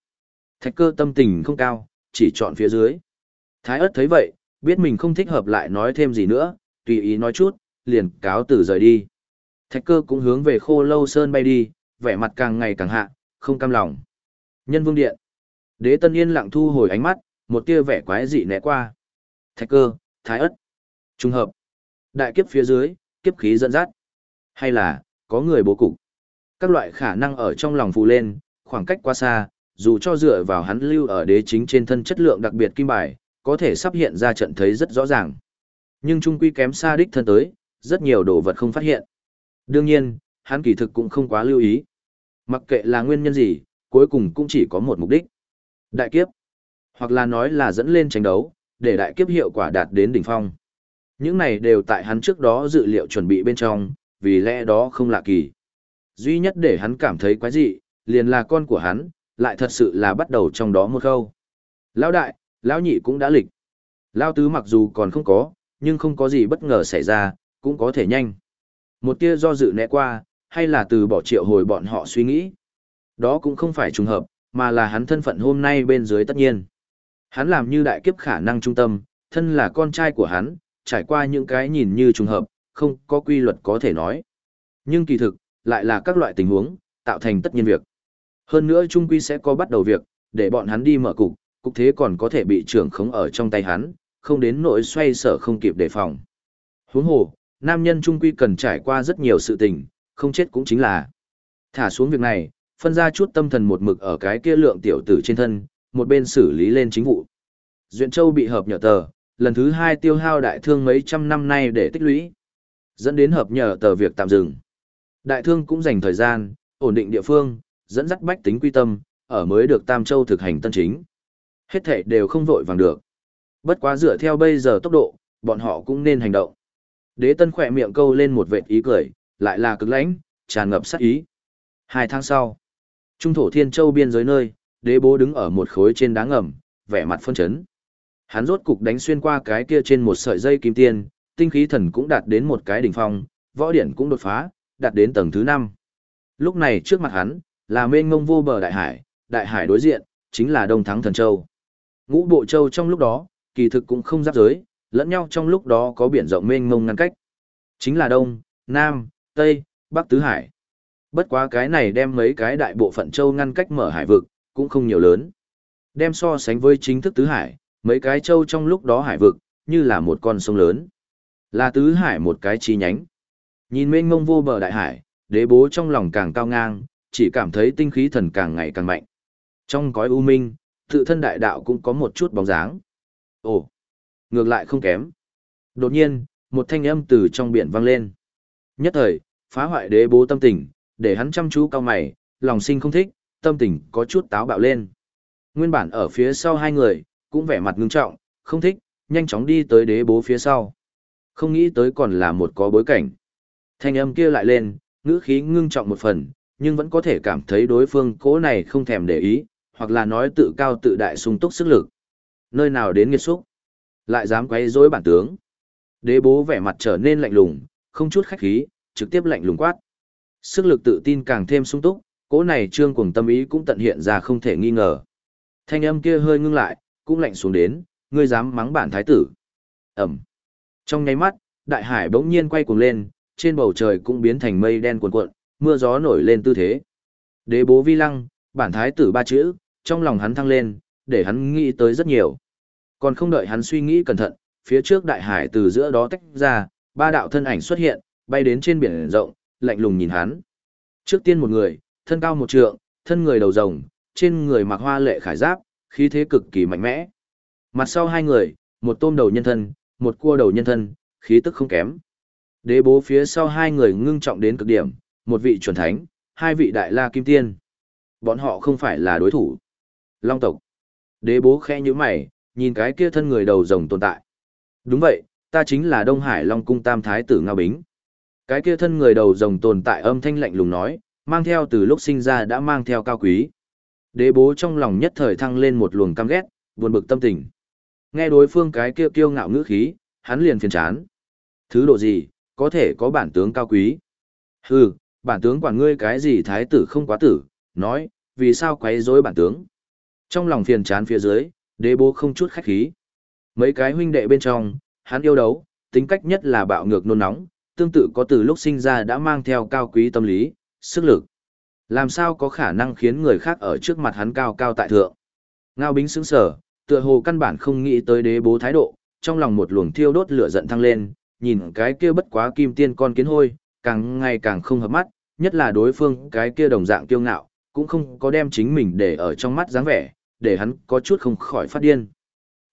Thạch cơ tâm tình không cao, chỉ chọn phía dưới. Thái ớt thấy vậy, biết mình không thích hợp lại nói thêm gì nữa, tùy ý nói chút, liền cáo từ rời đi. Thạch cơ cũng hướng về khô lâu sơn bay đi, vẻ mặt càng ngày càng hạ, không cam lòng. Nhân vương điện. Đế tân yên lặng thu hồi ánh mắt, một tia vẻ quái dị né qua. Thạch cơ, thái ất. Trung hợp. Đại kiếp phía dưới, kiếp khí dẫn dắt. Hay là, có người bố cục. Các loại khả năng ở trong lòng phù lên, khoảng cách quá xa, dù cho dựa vào hắn lưu ở đế chính trên thân chất lượng đặc biệt kim bài, có thể sắp hiện ra trận thấy rất rõ ràng. Nhưng trung quy kém xa đích thân tới, rất nhiều đồ vật không phát hiện. Đương nhiên, hắn kỳ thực cũng không quá lưu ý. Mặc kệ là nguyên nhân gì, cuối cùng cũng chỉ có một mục đích. Đại kiếp. Hoặc là nói là dẫn lên tranh đấu, để đại kiếp hiệu quả đạt đến đỉnh phong. Những này đều tại hắn trước đó dự liệu chuẩn bị bên trong, vì lẽ đó không lạ kỳ. Duy nhất để hắn cảm thấy quái dị, liền là con của hắn, lại thật sự là bắt đầu trong đó một khâu. Lão đại, lão nhị cũng đã lịch. Lão tứ mặc dù còn không có, nhưng không có gì bất ngờ xảy ra, cũng có thể nhanh. Một tia do dự né qua, hay là từ bỏ triệu hồi bọn họ suy nghĩ. Đó cũng không phải trùng hợp, mà là hắn thân phận hôm nay bên dưới tất nhiên. Hắn làm như đại kiếp khả năng trung tâm, thân là con trai của hắn, trải qua những cái nhìn như trùng hợp, không có quy luật có thể nói. Nhưng kỳ thực, lại là các loại tình huống, tạo thành tất nhiên việc. Hơn nữa trung quy sẽ có bắt đầu việc, để bọn hắn đi mở cục, cục thế còn có thể bị trưởng khống ở trong tay hắn, không đến nỗi xoay sở không kịp đề phòng. Huống hồ, nam nhân trung quy cần trải qua rất nhiều sự tình, không chết cũng chính là. Thả xuống việc này, phân ra chút tâm thần một mực ở cái kia lượng tiểu tử trên thân, một bên xử lý lên chính vụ. Duyện Châu bị hợp nhờ tờ, lần thứ hai tiêu hao đại thương mấy trăm năm nay để tích lũy, dẫn đến hợp nhờ tờ việc tạm dừng. Đại thương cũng dành thời gian, ổn định địa phương, dẫn dắt bách tính quy tâm, ở mới được Tam Châu thực hành tân chính. Hết thể đều không vội vàng được. Bất quá dựa theo bây giờ tốc độ, bọn họ cũng nên hành động. Đế tân khỏe miệng câu lên một vệt ý cười, lại là cực lãnh, tràn ngập sát ý. Hai tháng sau, trung thổ thiên châu biên giới nơi, đế bố đứng ở một khối trên đá ngầm, vẻ mặt phân chấn. Hắn rốt cục đánh xuyên qua cái kia trên một sợi dây kim tiên, tinh khí thần cũng đạt đến một cái đỉnh phong, võ điển cũng đột phá, đạt đến tầng thứ 5. Lúc này trước mặt hắn, là mênh mông vô bờ đại hải, đại hải đối diện, chính là Đông Thắng Thần Châu. Ngũ Bộ Châu trong lúc đó, kỳ thực cũng không giáp giới, lẫn nhau trong lúc đó có biển rộng mênh mông ngăn cách. Chính là Đông, Nam, Tây, Bắc Tứ Hải. Bất quá cái này đem mấy cái đại bộ phận châu ngăn cách mở hải vực, cũng không nhiều lớn. Đem so sánh với chính thức Tứ Hải, mấy cái châu trong lúc đó hải vực, như là một con sông lớn. Là Tứ Hải một cái chi nhánh. Nhìn mênh mông vô bờ đại hải, đế bố trong lòng càng cao ngang, chỉ cảm thấy tinh khí thần càng ngày càng mạnh. Trong cõi u minh, tự thân đại đạo cũng có một chút bóng dáng. Ồ, ngược lại không kém. Đột nhiên, một thanh âm từ trong biển vang lên. Nhất thời, phá hoại đế bố tâm tình, để hắn chăm chú cao mày, lòng sinh không thích, tâm tình có chút táo bạo lên. Nguyên bản ở phía sau hai người, cũng vẻ mặt ngưng trọng, không thích, nhanh chóng đi tới đế bố phía sau. Không nghĩ tới còn là một có bối cảnh. Thanh âm kia lại lên, ngữ khí ngưng trọng một phần, nhưng vẫn có thể cảm thấy đối phương cố này không thèm để ý, hoặc là nói tự cao tự đại sung túc sức lực. Nơi nào đến nghiệt xúc, lại dám quấy rối bản tướng. Đế bố vẻ mặt trở nên lạnh lùng, không chút khách khí, trực tiếp lạnh lùng quát. Sức lực tự tin càng thêm sung túc, cỗ này trương cuồng tâm ý cũng tận hiện ra không thể nghi ngờ. Thanh âm kia hơi ngưng lại, cũng lạnh xuống đến, ngươi dám mắng bản thái tử. Ẩm. Trong nháy mắt, đại hải bỗng nhiên quay cuồng lên, trên bầu trời cũng biến thành mây đen cuồn cuộn, mưa gió nổi lên tư thế. Đế bố vi lăng, bản thái tử ba chữ, trong lòng hắn thăng lên, để hắn nghĩ tới rất nhiều. Còn không đợi hắn suy nghĩ cẩn thận, phía trước đại hải từ giữa đó tách ra, ba đạo thân ảnh xuất hiện, bay đến trên biển rộng, lạnh lùng nhìn hắn. Trước tiên một người, thân cao một trượng, thân người đầu rồng, trên người mặc hoa lệ khải giáp, khí thế cực kỳ mạnh mẽ. Mặt sau hai người, một tôm đầu nhân thân, một cua đầu nhân thân, khí tức không kém. Đế bố phía sau hai người ngưng trọng đến cực điểm, một vị chuẩn thánh, hai vị đại la kim tiên. Bọn họ không phải là đối thủ. Long tộc. Đế bố khẽ như mày, nhìn cái kia thân người đầu rồng tồn tại. Đúng vậy, ta chính là Đông Hải Long Cung Tam Thái tử Ngao Bính. Cái kia thân người đầu rồng tồn tại âm thanh lạnh lùng nói, mang theo từ lúc sinh ra đã mang theo cao quý. Đế bố trong lòng nhất thời thăng lên một luồng căm ghét, buồn bực tâm tình. Nghe đối phương cái kia kiêu ngạo ngữ khí, hắn liền phiền chán. Thứ độ gì, có thể có bản tướng cao quý. Hừ, bản tướng quản ngươi cái gì thái tử không quá tử, nói, vì sao quấy rối bản tướng. Trong lòng phiền chán phía dưới, đế bố không chút khách khí. Mấy cái huynh đệ bên trong, hắn yêu đấu, tính cách nhất là bạo ngược nôn nóng, tương tự có từ lúc sinh ra đã mang theo cao quý tâm lý, sức lực. Làm sao có khả năng khiến người khác ở trước mặt hắn cao cao tại thượng. Ngao bính sững sở, tựa hồ căn bản không nghĩ tới đế bố thái độ, trong lòng một luồng thiêu đốt lửa giận thăng lên, nhìn cái kia bất quá kim tiên con kiến hôi, càng ngày càng không hợp mắt, nhất là đối phương cái kia đồng dạng kiêu ngạo, cũng không có đem chính mình để ở trong mắt dáng vẻ, để hắn có chút không khỏi phát điên.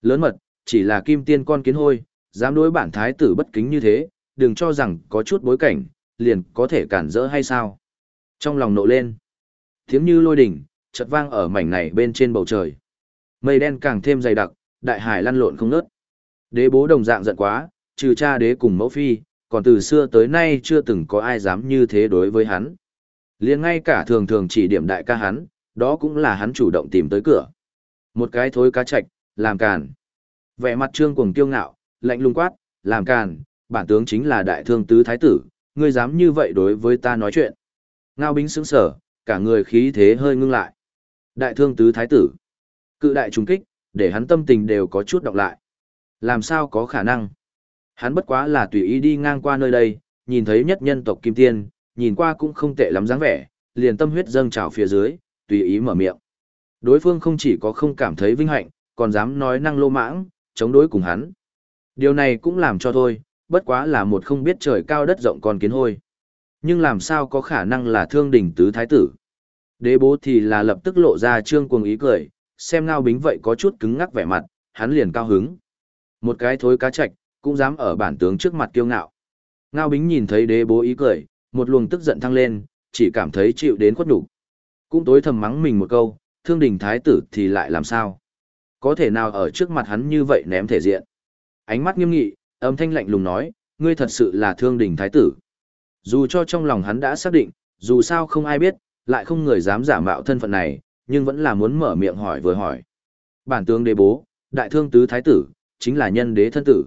Lớn mật, chỉ là kim tiên con kiến hôi, dám đối bản thái tử bất kính như thế, đừng cho rằng có chút bối cảnh, liền có thể cản rỡ hay sao. Trong lòng nộ lên, tiếng như lôi đỉnh, chợt vang ở mảnh này bên trên bầu trời. Mây đen càng thêm dày đặc, đại hải lăn lộn không ngớt. Đế bố đồng dạng giận quá, trừ cha đế cùng mẫu phi, còn từ xưa tới nay chưa từng có ai dám như thế đối với hắn. liền ngay cả thường thường chỉ điểm đại ca hắn, đó cũng là hắn chủ động tìm tới cửa. Một cái thối cá chạch, làm càn. Vẻ mặt trương cuồng tiêu ngạo, lạnh lùng quát, làm càn, bản tướng chính là đại thương tứ thái tử, ngươi dám như vậy đối với ta nói chuyện. Ngao bính sững sở, cả người khí thế hơi ngưng lại. Đại thương tứ thái tử. Cự đại trùng kích, để hắn tâm tình đều có chút đọc lại. Làm sao có khả năng? Hắn bất quá là tùy ý đi ngang qua nơi đây, nhìn thấy nhất nhân tộc Kim Tiên, nhìn qua cũng không tệ lắm dáng vẻ, liền tâm huyết dâng trào phía dưới, tùy ý mở miệng. Đối phương không chỉ có không cảm thấy vinh hạnh, còn dám nói năng lô mãng, chống đối cùng hắn. Điều này cũng làm cho thôi, bất quá là một không biết trời cao đất rộng con kiến hôi. Nhưng làm sao có khả năng là thương đỉnh tứ thái tử. Đế bố thì là lập tức lộ ra trương cuồng ý cười, xem ngao bính vậy có chút cứng ngắc vẻ mặt, hắn liền cao hứng. Một cái thối cá chạch, cũng dám ở bản tướng trước mặt kiêu ngạo. Ngao bính nhìn thấy đế bố ý cười, một luồng tức giận thăng lên, chỉ cảm thấy chịu đến khuất đủ. Cũng tối thầm mắng mình một câu, thương đình thái tử thì lại làm sao? Có thể nào ở trước mặt hắn như vậy ném thể diện. Ánh mắt nghiêm nghị, âm thanh lạnh lùng nói, ngươi thật sự là thương đình thái tử. Dù cho trong lòng hắn đã xác định, dù sao không ai biết, lại không người dám giả mạo thân phận này, nhưng vẫn là muốn mở miệng hỏi vừa hỏi. Bản tướng đế bố, đại thương tứ thái tử, chính là nhân đế thân tử.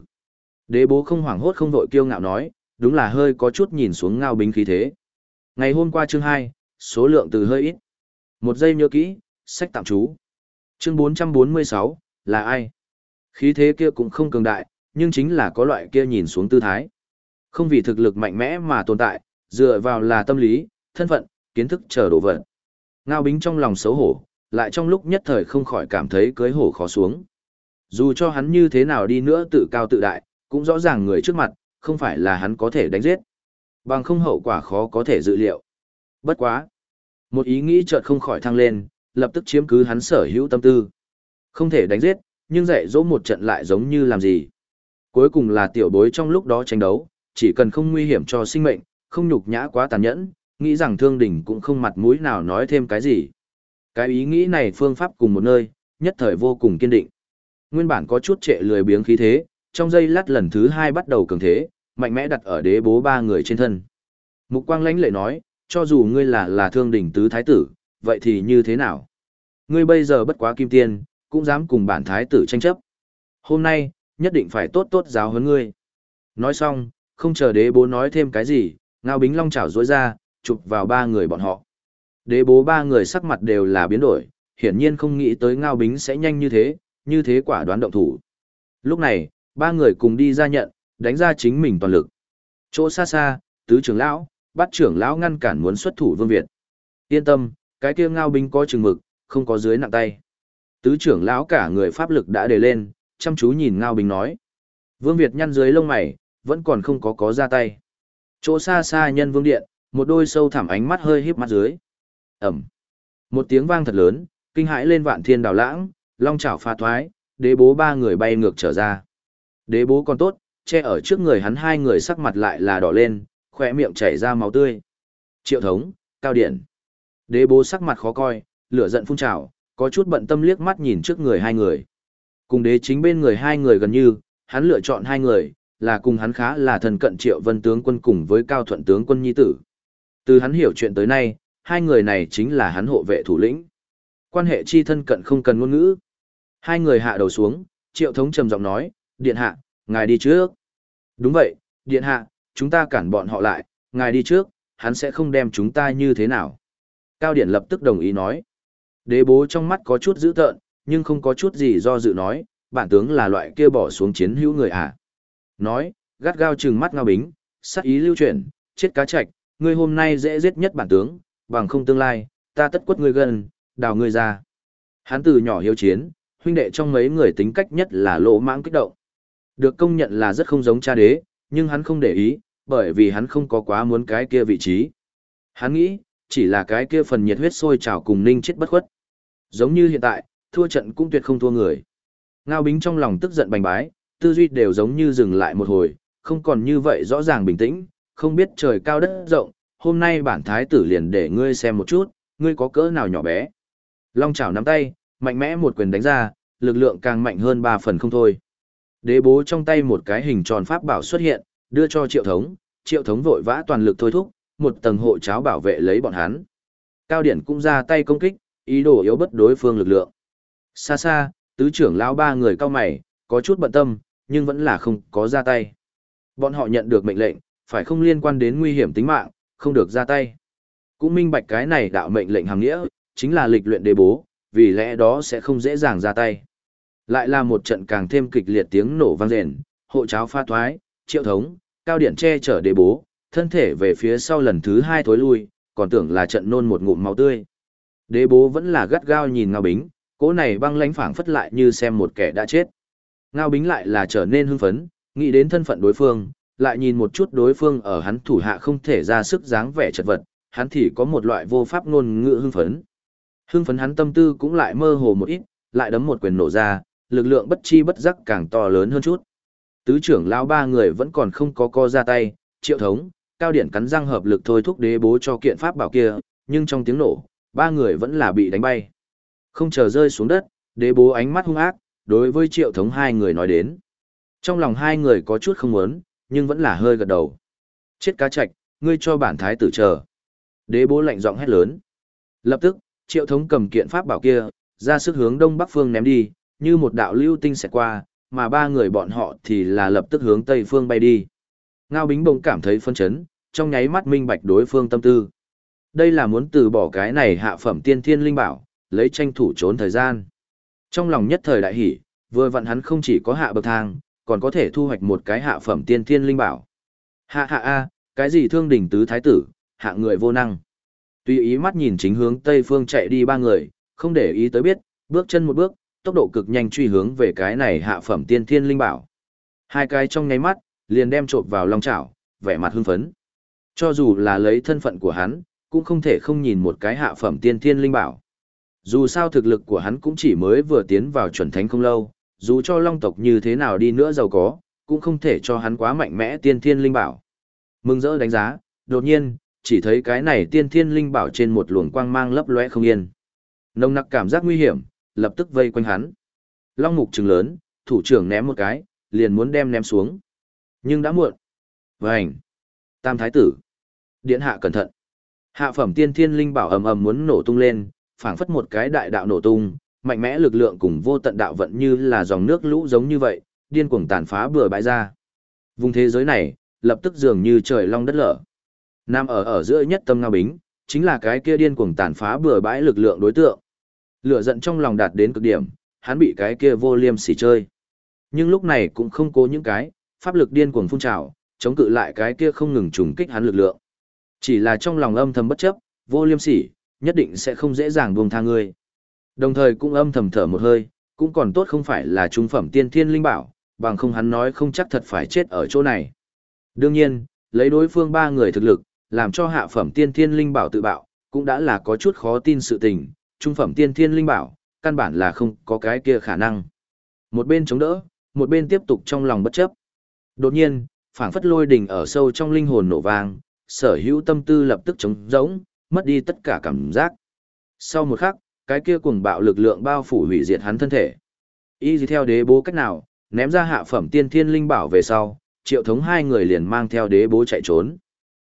Đế bố không hoảng hốt không vội kiêu ngạo nói, đúng là hơi có chút nhìn xuống ngao bính khí thế. Ngày hôm qua chương 2, số lượng từ hơi ít. Một giây nhớ kỹ, sách tạm chú. Chương 446, là ai? Khí thế kia cũng không cường đại, nhưng chính là có loại kia nhìn xuống tư thái. Không vì thực lực mạnh mẽ mà tồn tại, dựa vào là tâm lý, thân phận, kiến thức chờ đổ vật. Ngao Bính trong lòng xấu hổ, lại trong lúc nhất thời không khỏi cảm thấy cưới hổ khó xuống. Dù cho hắn như thế nào đi nữa tự cao tự đại, cũng rõ ràng người trước mặt, không phải là hắn có thể đánh giết. Bằng không hậu quả khó có thể dự liệu. Bất quá. Một ý nghĩ chợt không khỏi thăng lên, lập tức chiếm cứ hắn sở hữu tâm tư. Không thể đánh giết, nhưng dạy dỗ một trận lại giống như làm gì. Cuối cùng là tiểu bối trong lúc đó tranh đấu, chỉ cần không nguy hiểm cho sinh mệnh, không nhục nhã quá tàn nhẫn, nghĩ rằng thương đỉnh cũng không mặt mũi nào nói thêm cái gì. Cái ý nghĩ này phương pháp cùng một nơi, nhất thời vô cùng kiên định. Nguyên bản có chút trệ lười biếng khí thế, trong giây lát lần thứ hai bắt đầu cường thế, mạnh mẽ đặt ở đế bố ba người trên thân. Mục quang lãnh lệ nói, cho dù ngươi là là thương đỉnh tứ thái tử, vậy thì như thế nào? Ngươi bây giờ bất quá kim tiên, cũng dám cùng bản thái tử tranh chấp. Hôm nay, nhất định phải tốt tốt giáo huấn ngươi. Nói xong, không chờ đế bố nói thêm cái gì, ngao bính long chảo rối ra, chụp vào ba người bọn họ. Đế bố ba người sắc mặt đều là biến đổi, hiển nhiên không nghĩ tới ngao bính sẽ nhanh như thế, như thế quả đoán động thủ. Lúc này, ba người cùng đi ra nhận, đánh ra chính mình toàn lực. Chỗ xa xa, tứ trưởng lão, bắt trưởng lão ngăn cản muốn xuất thủ Vương Việt. Yên tâm, cái kia ngao bính có chừng mực, không có dưới nặng tay. Tứ trưởng lão cả người pháp lực đã đề lên, chăm chú nhìn ngao bình nói. Vương Việt nhăn dưới lông mày, vẫn còn không có có ra tay. Chỗ xa xa nhân vương điện, một đôi sâu thẳm ánh mắt hơi híp mắt dưới. Ẩm. Một tiếng vang thật lớn, kinh hãi lên vạn thiên đào lãng, long chảo pha thoái, đế bố ba người bay ngược trở ra. Đế bố còn tốt, che ở trước người hắn hai người sắc mặt lại là đỏ lên, khỏe miệng chảy ra máu tươi. Triệu thống, cao điện. Đế bố sắc mặt khó coi, lửa giận phun trào, có chút bận tâm liếc mắt nhìn trước người hai người. Cùng đế chính bên người hai người gần như, hắn lựa chọn hai người, là cùng hắn khá là thần cận triệu vân tướng quân cùng với cao thuận tướng quân nhi tử. Từ hắn hiểu chuyện tới nay, hai người này chính là hắn hộ vệ thủ lĩnh. Quan hệ chi thân cận không cần ngôn ngữ. Hai người hạ đầu xuống, triệu thống trầm giọng nói, điện hạ, ngài đi trước. Đúng vậy, điện hạ, chúng ta cản bọn họ lại, ngài đi trước, hắn sẽ không đem chúng ta như thế nào. Cao Điển lập tức đồng ý nói. Đế bố trong mắt có chút dữ tợn, nhưng không có chút gì do dự nói, bản tướng là loại kia bỏ xuống chiến hữu người à. Nói, gắt gao trừng mắt ngao bính, sắc ý lưu chuyển, chết cá chạch, ngươi hôm nay dễ giết nhất bản tướng, bằng không tương lai, ta tất quất ngươi gần, đào ngươi ra. Hắn từ nhỏ hiếu chiến, huynh đệ trong mấy người tính cách nhất là lỗ mãng kích động. Được công nhận là rất không giống cha đế, nhưng hắn không để ý, bởi vì hắn không có quá muốn cái kia vị trí. Hắn nghĩ, chỉ là cái kia phần nhiệt huyết sôi trào cùng ninh chết bất khuất. Giống như hiện tại, thua trận cũng tuyệt không thua người. Ngao Bính trong lòng tức giận bành bái, tư duy đều giống như dừng lại một hồi, không còn như vậy rõ ràng bình tĩnh, không biết trời cao đất rộng, hôm nay bản thái tử liền để ngươi xem một chút, ngươi có cỡ nào nhỏ bé. Long chảo nắm tay, mạnh mẽ một quyền đánh ra, lực lượng càng mạnh hơn ba phần không thôi. Đế bố trong tay một cái hình tròn pháp bảo xuất hiện, đưa cho triệu thống, triệu thống vội vã toàn lực thôi thúc, một tầng hộ cháo bảo vệ lấy bọn hắn. Cao Điển cũng ra tay công kích, ý đồ yếu bất đối phương lực lượng. Xa xa, tứ trưởng lão ba người cao mày, có chút bận tâm, nhưng vẫn là không có ra tay. Bọn họ nhận được mệnh lệnh, phải không liên quan đến nguy hiểm tính mạng, không được ra tay. Cũng minh bạch cái này đạo mệnh lệnh hàng nghĩa, chính là lịch luyện đế bố, vì lẽ đó sẽ không dễ dàng ra tay. Lại là một trận càng thêm kịch liệt tiếng nổ vang rền, hộ cháo pha thoái, triệu thống, cao điển che chở đế bố, thân thể về phía sau lần thứ hai thối lui, còn tưởng là trận nôn một ngụm máu tươi. Đế bố vẫn là gắt gao nhìn Ngao Bính, cỗ này băng lãnh phảng phất lại như xem một kẻ đã chết. Ngao Bính lại là trở nên hưng phấn, nghĩ đến thân phận đối phương, lại nhìn một chút đối phương ở hắn thủ hạ không thể ra sức dáng vẻ chật vật, hắn thì có một loại vô pháp ngôn ngữ hưng phấn. Hưng phấn hắn tâm tư cũng lại mơ hồ một ít, lại đấm một quyền nổ ra, lực lượng bất chi bất giác càng to lớn hơn chút. Tứ trưởng lão ba người vẫn còn không có co ra tay, triệu thống, cao điển cắn răng hợp lực thôi thúc đế bố cho kiện pháp bảo kia, nhưng trong tiếng nổ, ba người vẫn là bị đánh bay. Không chờ rơi xuống đất, đế bố ánh mắt hung ác, đối với triệu thống hai người nói đến. Trong lòng hai người có chút không muốn, nhưng vẫn là hơi gật đầu. Chết cá chạch, ngươi cho bản thái tử chờ. Đế bố lạnh giọng hét lớn. Lập tức, triệu thống cầm kiện pháp bảo kia, ra sức hướng đông bắc phương ném đi, như một đạo lưu tinh sẽ qua, mà ba người bọn họ thì là lập tức hướng tây phương bay đi. Ngao Bính Bông cảm thấy phân chấn, trong nháy mắt minh bạch đối phương tâm tư. Đây là muốn từ bỏ cái này hạ phẩm tiên thiên linh bảo, lấy tranh thủ trốn thời gian. Trong lòng nhất thời đại hỉ vừa vặn hắn không chỉ có hạ bậc thang, còn có thể thu hoạch một cái hạ phẩm tiên thiên linh bảo. Hạ hạ a, cái gì thương đỉnh tứ thái tử, hạ người vô năng. Tuy ý mắt nhìn chính hướng tây phương chạy đi ba người, không để ý tới biết, bước chân một bước, tốc độ cực nhanh truy hướng về cái này hạ phẩm tiên thiên linh bảo. Hai cái trong nháy mắt, liền đem trộm vào lòng chảo, vẻ mặt hưng phấn. Cho dù là lấy thân phận của hắn, cũng không thể không nhìn một cái hạ phẩm tiên thiên linh bảo. Dù sao thực lực của hắn cũng chỉ mới vừa tiến vào chuẩn thánh không lâu, dù cho long tộc như thế nào đi nữa giàu có, cũng không thể cho hắn quá mạnh mẽ tiên thiên linh bảo. Mừng rỡ đánh giá, đột nhiên, chỉ thấy cái này tiên thiên linh bảo trên một luồng quang mang lấp lóe không yên. Nồng nặc cảm giác nguy hiểm, lập tức vây quanh hắn. Long mục trừng lớn, thủ trưởng ném một cái, liền muốn đem ném xuống. Nhưng đã muộn. Vành. Tam thái tử. Điện hạ cẩn thận. Hạ phẩm tiên thiên linh bảo ầm ầm muốn nổ tung lên, phảng phất một cái đại đạo nổ tung, mạnh mẽ lực lượng cùng vô tận đạo vận như là dòng nước lũ giống như vậy, điên cuồng tàn phá bừa bãi ra. Vùng thế giới này, lập tức dường như trời long đất lở. Nam ở ở giữa nhất tâm ngao bính, chính là cái kia điên cuồng tàn phá bừa bãi lực lượng đối tượng. Lửa giận trong lòng đạt đến cực điểm, hắn bị cái kia vô liêm sỉ chơi. Nhưng lúc này cũng không cố những cái, pháp lực điên cuồng phun trào, chống cự lại cái kia không ngừng trùng kích hắn lực lượng. Chỉ là trong lòng âm thầm bất chấp, vô liêm sỉ, nhất định sẽ không dễ dàng buông tha ngươi. Đồng thời cũng âm thầm thở một hơi, cũng còn tốt không phải là trung phẩm tiên thiên linh bảo, bằng không hắn nói không chắc thật phải chết ở chỗ này. Đương nhiên, lấy đối phương ba người thực lực, làm cho hạ phẩm tiên thiên linh bảo tự bạo, cũng đã là có chút khó tin sự tình, trung phẩm tiên thiên linh bảo, căn bản là không có cái kia khả năng. Một bên chống đỡ, một bên tiếp tục trong lòng bất chấp. Đột nhiên, phảng phất lôi đỉnh ở sâu trong linh hồn nổ vang, sở hữu tâm tư lập tức trống rỗng, mất đi tất cả cảm giác. Sau một khắc, cái kia cuồng bạo lực lượng bao phủ hủy diệt hắn thân thể. Y gì theo đế bố cách nào, ném ra hạ phẩm tiên thiên linh bảo về sau, triệu thống hai người liền mang theo đế bố chạy trốn.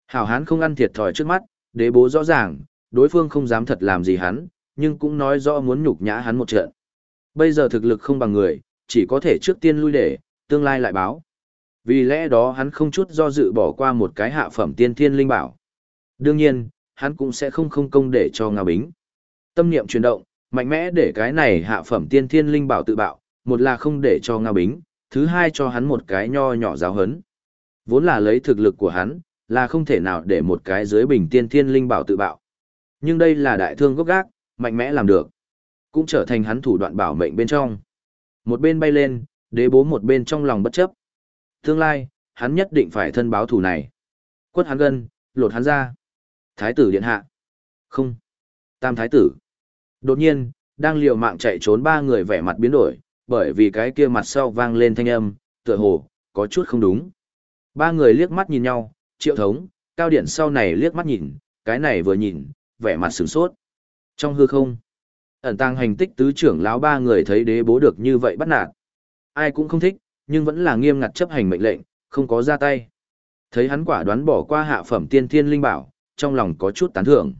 Hảo hán không ăn thiệt thòi trước mắt, đế bố rõ ràng, đối phương không dám thật làm gì hắn, nhưng cũng nói rõ muốn nhục nhã hắn một trận. Bây giờ thực lực không bằng người, chỉ có thể trước tiên lui để, tương lai lại báo. Vì lẽ đó hắn không chút do dự bỏ qua một cái hạ phẩm tiên thiên linh bảo. Đương nhiên, hắn cũng sẽ không không công để cho Ngao Bính. Tâm niệm chuyển động, mạnh mẽ để cái này hạ phẩm tiên thiên linh bảo tự bạo, một là không để cho Ngao Bính, thứ hai cho hắn một cái nho nhỏ giáo hấn. Vốn là lấy thực lực của hắn, là không thể nào để một cái dưới bình tiên thiên linh bảo tự bạo. Nhưng đây là đại thương gốc gác, mạnh mẽ làm được. Cũng trở thành hắn thủ đoạn bảo mệnh bên trong. Một bên bay lên, đế bố một bên trong lòng bất chấp. Tương lai, hắn nhất định phải thân báo thủ này. Quất hắn gân, lột hắn ra. Thái tử điện hạ. Không. Tam thái tử. Đột nhiên, đang liều mạng chạy trốn ba người vẻ mặt biến đổi, bởi vì cái kia mặt sau vang lên thanh âm, tựa hồ, có chút không đúng. Ba người liếc mắt nhìn nhau, triệu thống, cao điện sau này liếc mắt nhìn, cái này vừa nhìn, vẻ mặt sửng sốt. Trong hư không, ẩn tàng hành tích tứ trưởng lão ba người thấy đế bố được như vậy bắt nạt. Ai cũng không thích, nhưng vẫn là nghiêm ngặt chấp hành mệnh lệnh, không có ra tay. Thấy hắn quả đoán bỏ qua hạ phẩm tiên thiên linh bảo, trong lòng có chút tán thưởng.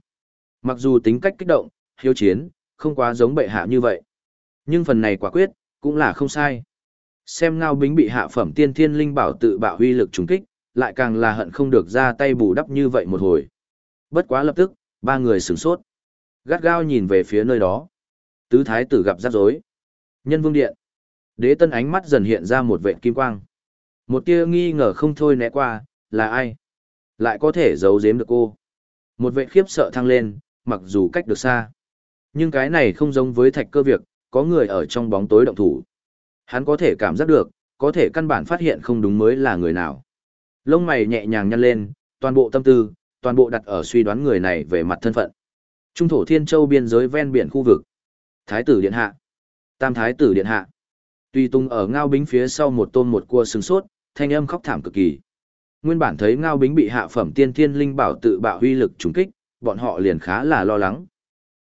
Mặc dù tính cách kích động, hiếu chiến, không quá giống bệ hạ như vậy. Nhưng phần này quả quyết, cũng là không sai. Xem ngao bính bị hạ phẩm tiên thiên linh bảo tự bạo huy lực trùng kích, lại càng là hận không được ra tay bù đắp như vậy một hồi. Bất quá lập tức, ba người sửng sốt. Gắt gao nhìn về phía nơi đó. Tứ thái tử gặp rắc rối. Nhân vương điện. Đế tân ánh mắt dần hiện ra một vệ kim quang. Một tia nghi ngờ không thôi né qua, là ai? Lại có thể giấu giếm được cô. Một vệ khiếp sợ thăng lên, mặc dù cách được xa. Nhưng cái này không giống với thạch cơ việc, có người ở trong bóng tối động thủ. Hắn có thể cảm giác được, có thể căn bản phát hiện không đúng mới là người nào. Lông mày nhẹ nhàng nhăn lên, toàn bộ tâm tư, toàn bộ đặt ở suy đoán người này về mặt thân phận. Trung thổ thiên châu biên giới ven biển khu vực. Thái tử điện hạ. Tam thái tử điện hạ. Tuy tung ở ngao bính phía sau một tôn một cua sừng sốt, thanh âm khóc thảm cực kỳ. Nguyên bản thấy ngao bính bị hạ phẩm tiên thiên linh bảo tự bạo huy lực trùng kích, bọn họ liền khá là lo lắng.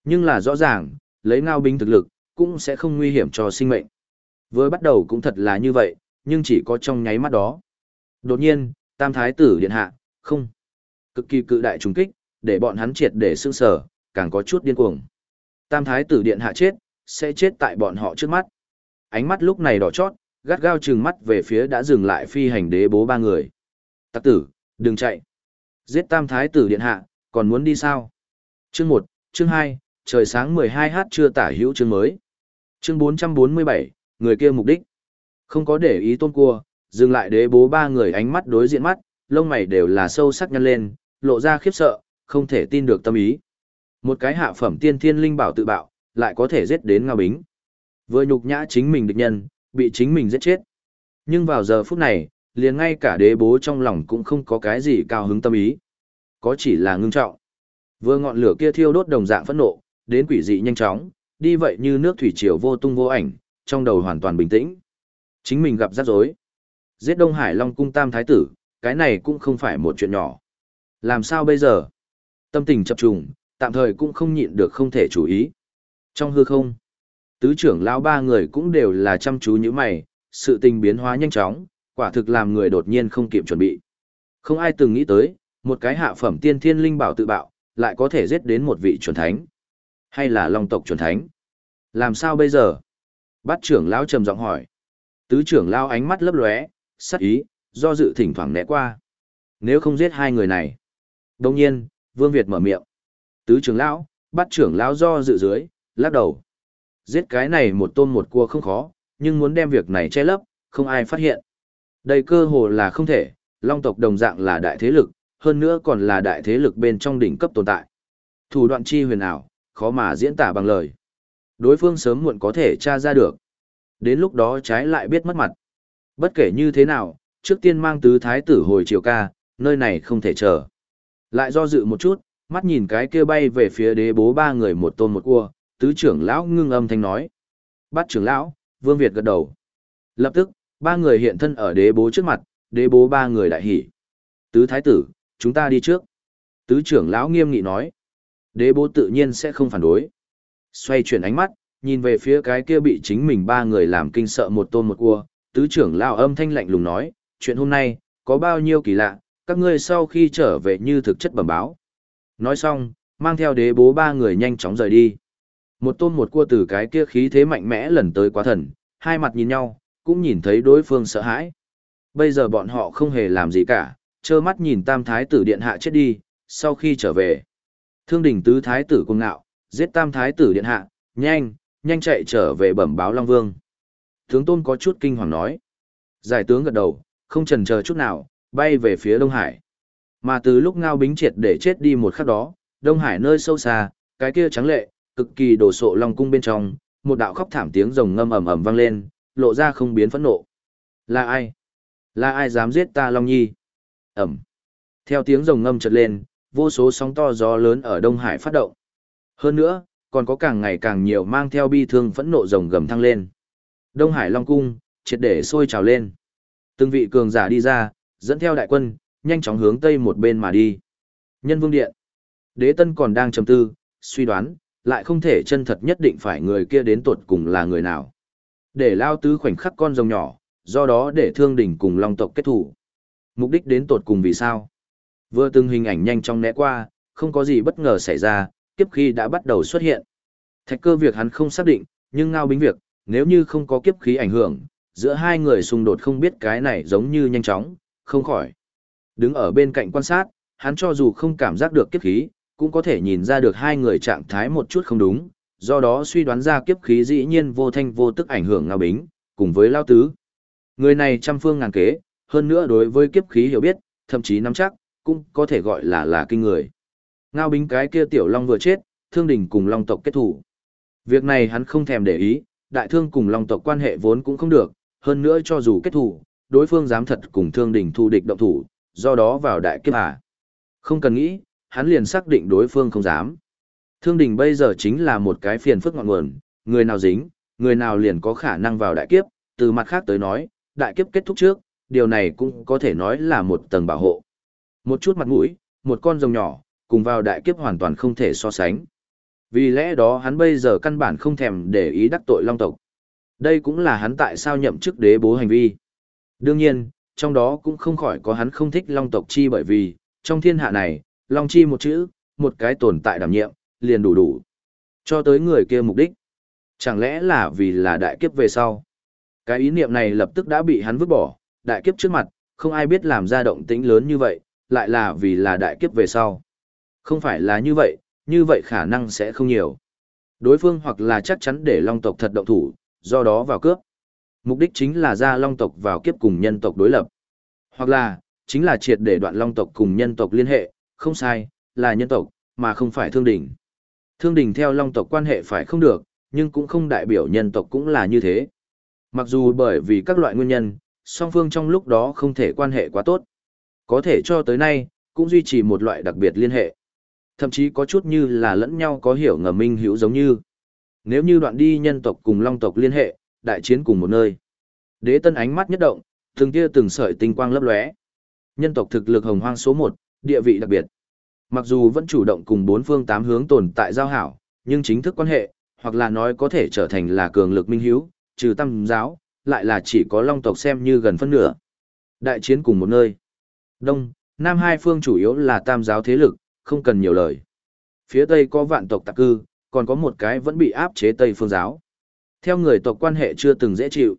Nhưng là rõ ràng, lấy ngao bính thực lực, cũng sẽ không nguy hiểm cho sinh mệnh. Vừa bắt đầu cũng thật là như vậy, nhưng chỉ có trong nháy mắt đó. Đột nhiên, Tam Thái tử điện hạ, không. Cực kỳ cự đại trùng kích, để bọn hắn triệt để sương sở, càng có chút điên cuồng. Tam Thái tử điện hạ chết, sẽ chết tại bọn họ trước mắt. Ánh mắt lúc này đỏ chót, gắt gao trừng mắt về phía đã dừng lại phi hành đế bố ba người. Tặc tử, đừng chạy. Giết Tam Thái tử điện hạ, còn muốn đi sao? Chương 1, chương 2, trời sáng 12h chưa tả hữu chương mới. Chương 447, người kia mục đích. Không có để ý tôn cua, dừng lại đế bố ba người ánh mắt đối diện mắt, lông mày đều là sâu sắc nhăn lên, lộ ra khiếp sợ, không thể tin được tâm ý. Một cái hạ phẩm tiên thiên linh bảo tự bạo, lại có thể giết đến Ngao Bính. Vừa nhục nhã chính mình địch nhân, bị chính mình giết chết. Nhưng vào giờ phút này, liền ngay cả đế bố trong lòng cũng không có cái gì cao hứng tâm ý. Có chỉ là ngưng trọng. Vừa ngọn lửa kia thiêu đốt đồng dạng phẫn nộ, đến quỷ dị nhanh chóng, đi vậy như nước thủy triều vô tung vô ảnh, trong đầu hoàn toàn bình tĩnh. Chính mình gặp rắc rối. Giết Đông Hải Long cung tam thái tử, cái này cũng không phải một chuyện nhỏ. Làm sao bây giờ? Tâm tình chập trùng, tạm thời cũng không nhịn được không thể chú ý. Trong hư không, tứ trưởng lão ba người cũng đều là chăm chú như mày, sự tình biến hóa nhanh chóng, quả thực làm người đột nhiên không kịp chuẩn bị. Không ai từng nghĩ tới, một cái hạ phẩm tiên thiên linh bảo tự bạo, lại có thể giết đến một vị chuẩn thánh. Hay là long tộc chuẩn thánh? Làm sao bây giờ? Bát trưởng lão trầm giọng hỏi. Tứ trưởng lão ánh mắt lấp lóe, sắc ý, do dự thỉnh thoảng né qua. Nếu không giết hai người này. Đồng nhiên, Vương Việt mở miệng. Tứ trưởng lão, bát trưởng lão do dự dưới, lắc đầu. Giết cái này một tôm một cua không khó, nhưng muốn đem việc này che lấp, không ai phát hiện. Đây cơ hồ là không thể, long tộc đồng dạng là đại thế lực, hơn nữa còn là đại thế lực bên trong đỉnh cấp tồn tại. Thủ đoạn chi huyền ảo, khó mà diễn tả bằng lời. Đối phương sớm muộn có thể tra ra được. Đến lúc đó trái lại biết mất mặt. Bất kể như thế nào, trước tiên mang tứ thái tử hồi triều ca, nơi này không thể chờ. Lại do dự một chút, mắt nhìn cái kia bay về phía đế bố ba người một tôn một cua, tứ trưởng lão ngưng âm thanh nói. Bắt trưởng lão, Vương Việt gật đầu. Lập tức, ba người hiện thân ở đế bố trước mặt, đế bố ba người đại hỉ. Tứ thái tử, chúng ta đi trước. Tứ trưởng lão nghiêm nghị nói. Đế bố tự nhiên sẽ không phản đối. Xoay chuyển ánh mắt, nhìn về phía cái kia bị chính mình ba người làm kinh sợ một tôn một cua, tứ trưởng lão âm thanh lạnh lùng nói, chuyện hôm nay, có bao nhiêu kỳ lạ, các ngươi sau khi trở về như thực chất bẩm báo. Nói xong, mang theo đế bố ba người nhanh chóng rời đi. Một tôn một cua từ cái kia khí thế mạnh mẽ lần tới quá thần, hai mặt nhìn nhau, cũng nhìn thấy đối phương sợ hãi. Bây giờ bọn họ không hề làm gì cả, trơ mắt nhìn tam thái tử điện hạ chết đi, sau khi trở về. Thương Đình tứ thái tử cùng ngạo, giết tam thái tử điện hạ, nhanh, nhanh chạy trở về bẩm báo Long Vương. Tướng tôn có chút kinh hoàng nói. Giải tướng gật đầu, không chần chờ chút nào, bay về phía Đông Hải. Mà từ lúc Ngao Bính triệt để chết đi một khắc đó, Đông Hải nơi sâu xa, cái kia trắng lệ, cực kỳ đồ sộ Long Cung bên trong, một đạo khóc thảm tiếng rồng ngâm ầm ầm vang lên, lộ ra không biến phẫn nộ. Là ai? Là ai dám giết ta Long Nhi? Ẩm. Theo tiếng rồng ngâm chợt lên, vô số sóng to gió lớn ở Đông Hải phát động. Hơn nữa, còn có càng ngày càng nhiều mang theo bi thương phẫn nộ rồng gầm thăng lên. Đông Hải Long Cung, triệt để sôi trào lên. Từng vị cường giả đi ra, dẫn theo đại quân, nhanh chóng hướng tây một bên mà đi. Nhân Vương Điện. Đế Tân còn đang trầm tư, suy đoán, lại không thể chân thật nhất định phải người kia đến tuột cùng là người nào. Để lao tứ khoảnh khắc con rồng nhỏ, do đó để thương đỉnh cùng long tộc kết thủ. Mục đích đến tột cùng vì sao? Vừa từng hình ảnh nhanh chóng né qua, không có gì bất ngờ xảy ra, kiếp khí đã bắt đầu xuất hiện. Thạch cơ việc hắn không xác định, nhưng ngao bính việc, nếu như không có kiếp khí ảnh hưởng, giữa hai người xung đột không biết cái này giống như nhanh chóng, không khỏi. Đứng ở bên cạnh quan sát, hắn cho dù không cảm giác được kiếp khí, cũng có thể nhìn ra được hai người trạng thái một chút không đúng, do đó suy đoán ra kiếp khí dĩ nhiên vô thanh vô tức ảnh hưởng Ngao Bính, cùng với Lao Tứ. Người này trăm phương ngàn kế, hơn nữa đối với kiếp khí hiểu biết, thậm chí nắm chắc, cũng có thể gọi là là kinh người. Ngao Bính cái kia tiểu long vừa chết, thương đình cùng long tộc kết thủ. Việc này hắn không thèm để ý, đại thương cùng long tộc quan hệ vốn cũng không được, hơn nữa cho dù kết thủ, đối phương dám thật cùng thương đình thu địch động thủ, do đó vào đại kiếp à. Không cần nghĩ, hắn liền xác định đối phương không dám. Thương đình bây giờ chính là một cái phiền phức ngọn nguồn, người nào dính, người nào liền có khả năng vào đại kiếp, từ mặt khác tới nói, đại kiếp kết thúc trước, điều này cũng có thể nói là một tầng bảo hộ. Một chút mặt mũi, một con rồng nhỏ, cùng vào đại kiếp hoàn toàn không thể so sánh. Vì lẽ đó hắn bây giờ căn bản không thèm để ý đắc tội long tộc. Đây cũng là hắn tại sao nhậm chức đế bố hành vi. Đương nhiên, trong đó cũng không khỏi có hắn không thích long tộc chi bởi vì, trong thiên hạ này, long chi một chữ, một cái tồn tại đảm nhiệm, liền đủ đủ. Cho tới người kia mục đích. Chẳng lẽ là vì là đại kiếp về sau? Cái ý niệm này lập tức đã bị hắn vứt bỏ, đại kiếp trước mặt, không ai biết làm ra động tĩnh lớn như vậy, lại là vì là đại kiếp về sau. Không phải là như vậy, như vậy khả năng sẽ không nhiều. Đối phương hoặc là chắc chắn để long tộc thật động thủ, do đó vào cướp. Mục đích chính là ra long tộc vào kiếp cùng nhân tộc đối lập. Hoặc là, chính là triệt để đoạn long tộc cùng nhân tộc liên hệ, không sai, là nhân tộc, mà không phải thương đỉnh. Thương đình theo long tộc quan hệ phải không được, nhưng cũng không đại biểu nhân tộc cũng là như thế. Mặc dù bởi vì các loại nguyên nhân, song phương trong lúc đó không thể quan hệ quá tốt. Có thể cho tới nay, cũng duy trì một loại đặc biệt liên hệ. Thậm chí có chút như là lẫn nhau có hiểu ngầm minh hữu giống như. Nếu như đoạn đi nhân tộc cùng long tộc liên hệ, đại chiến cùng một nơi. Đế tân ánh mắt nhất động, từng tia từng sợi tinh quang lấp lóe. Nhân tộc thực lực hồng hoang số 1, địa vị đặc biệt. Mặc dù vẫn chủ động cùng bốn phương tám hướng tồn tại giao hảo, nhưng chính thức quan hệ, hoặc là nói có thể trở thành là cường lực minh hiếu, trừ tam giáo, lại là chỉ có long tộc xem như gần phân nửa. Đại chiến cùng một nơi. Đông, Nam hai phương chủ yếu là tam giáo thế lực, không cần nhiều lời. Phía Tây có vạn tộc tạc cư, còn có một cái vẫn bị áp chế Tây phương giáo. Theo người tộc quan hệ chưa từng dễ chịu.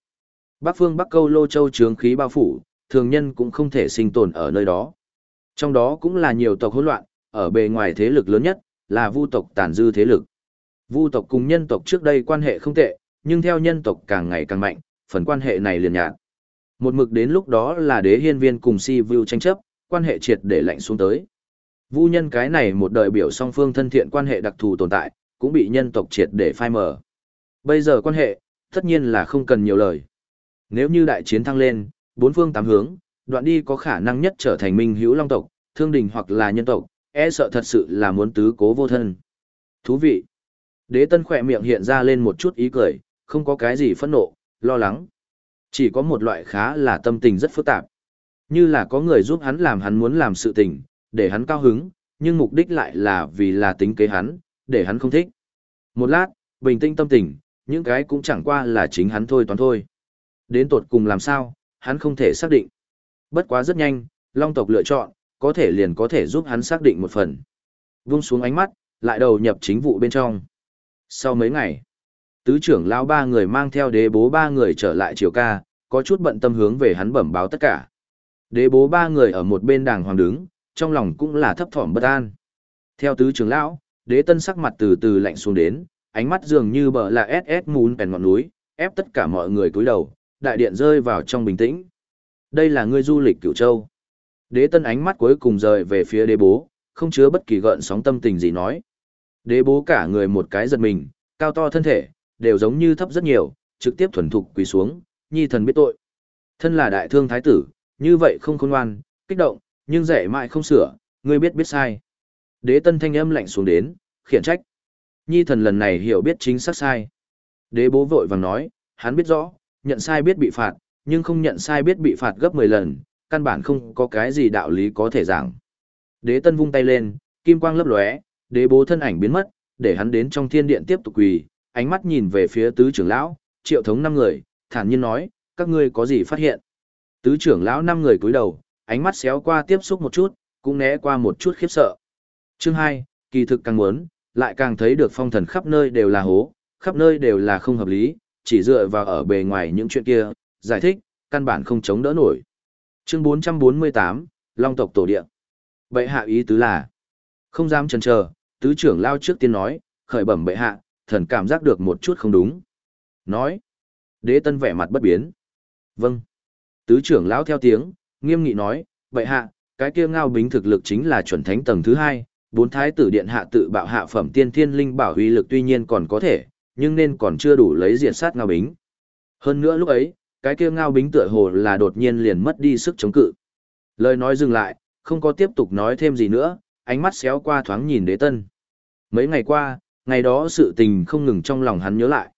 Bắc phương Bắc Câu Lô Châu trướng khí bao phủ, thường nhân cũng không thể sinh tồn ở nơi đó. Trong đó cũng là nhiều tộc hỗn loạn, ở bề ngoài thế lực lớn nhất, là vu tộc tàn dư thế lực. Vu tộc cùng nhân tộc trước đây quan hệ không tệ, nhưng theo nhân tộc càng ngày càng mạnh, phần quan hệ này liền nhạt. Một mực đến lúc đó là đế hiên viên cùng si vu tranh chấp, quan hệ triệt để lạnh xuống tới. Vu nhân cái này một đời biểu song phương thân thiện quan hệ đặc thù tồn tại, cũng bị nhân tộc triệt để phai mờ. Bây giờ quan hệ, tất nhiên là không cần nhiều lời. Nếu như đại chiến thăng lên, bốn phương tám hướng, đoạn đi có khả năng nhất trở thành minh hữu long tộc, thương đình hoặc là nhân tộc, e sợ thật sự là muốn tứ cố vô thân. Thú vị. Đế tân khỏe miệng hiện ra lên một chút ý cười, không có cái gì phẫn nộ, lo lắng. Chỉ có một loại khá là tâm tình rất phức tạp. Như là có người giúp hắn làm hắn muốn làm sự tình, để hắn cao hứng, nhưng mục đích lại là vì là tính kế hắn, để hắn không thích. Một lát, bình tĩnh tâm tình, những cái cũng chẳng qua là chính hắn thôi toán thôi. Đến tột cùng làm sao, hắn không thể xác định. Bất quá rất nhanh, Long tộc lựa chọn, có thể liền có thể giúp hắn xác định một phần. Vung xuống ánh mắt, lại đầu nhập chính vụ bên trong. Sau mấy ngày, tứ trưởng lão ba người mang theo đế bố ba người trở lại triều ca, có chút bận tâm hướng về hắn bẩm báo tất cả. Đế bố ba người ở một bên đàng hoàng đứng, trong lòng cũng là thấp thỏm bất an. Theo tứ trưởng lão, đế tân sắc mặt từ từ lạnh xuống đến, ánh mắt dường như bờ là SS muốn bèn ngọn núi, ép tất cả mọi người cúi đầu, đại điện rơi vào trong bình tĩnh. Đây là người du lịch cửu châu. Đế tân ánh mắt cuối cùng rời về phía đế bố, không chứa bất kỳ gợn sóng tâm tình gì nói. Đế bố cả người một cái giật mình, cao to thân thể, đều giống như thấp rất nhiều, trực tiếp thuần thục quỳ xuống, nhi thần biết tội. Thân là đại thương thái tử, như vậy không khôn ngoan, kích động, nhưng dạy mãi không sửa, ngươi biết biết sai. Đế tân thanh âm lạnh xuống đến, khiển trách. Nhi thần lần này hiểu biết chính xác sai. Đế bố vội vàng nói, hắn biết rõ, nhận sai biết bị phạt, nhưng không nhận sai biết bị phạt gấp 10 lần, căn bản không có cái gì đạo lý có thể giảng. Đế tân vung tay lên, kim quang lấp lóe, đế bố thân ảnh biến mất, để hắn đến trong thiên điện tiếp tục quỳ, ánh mắt nhìn về phía tứ trưởng lão, triệu thống năm người, thản nhiên nói, các ngươi có gì phát hiện? Tứ trưởng lão năm người cúi đầu, ánh mắt xéo qua tiếp xúc một chút, cũng né qua một chút khiếp sợ. Chương 2, kỳ thực càng muốn, lại càng thấy được phong thần khắp nơi đều là hố, khắp nơi đều là không hợp lý, chỉ dựa vào ở bề ngoài những chuyện kia, giải thích, căn bản không chống đỡ nổi. Chương 448, Long tộc tổ địa. Bệ hạ ý tứ là, không dám chần chờ, tứ trưởng lao trước tiên nói, khởi bẩm bệ hạ, thần cảm giác được một chút không đúng. Nói, đế tân vẻ mặt bất biến. Vâng. Tứ trưởng lão theo tiếng, nghiêm nghị nói, bệ hạ, cái kia ngao bính thực lực chính là chuẩn thánh tầng thứ hai, bốn thái tử điện hạ tự bạo hạ phẩm tiên thiên linh bảo huy lực tuy nhiên còn có thể, nhưng nên còn chưa đủ lấy diện sát ngao bính. Hơn nữa lúc ấy, cái kia ngao bính tựa hồ là đột nhiên liền mất đi sức chống cự. Lời nói dừng lại, không có tiếp tục nói thêm gì nữa, ánh mắt xéo qua thoáng nhìn đế tân. Mấy ngày qua, ngày đó sự tình không ngừng trong lòng hắn nhớ lại.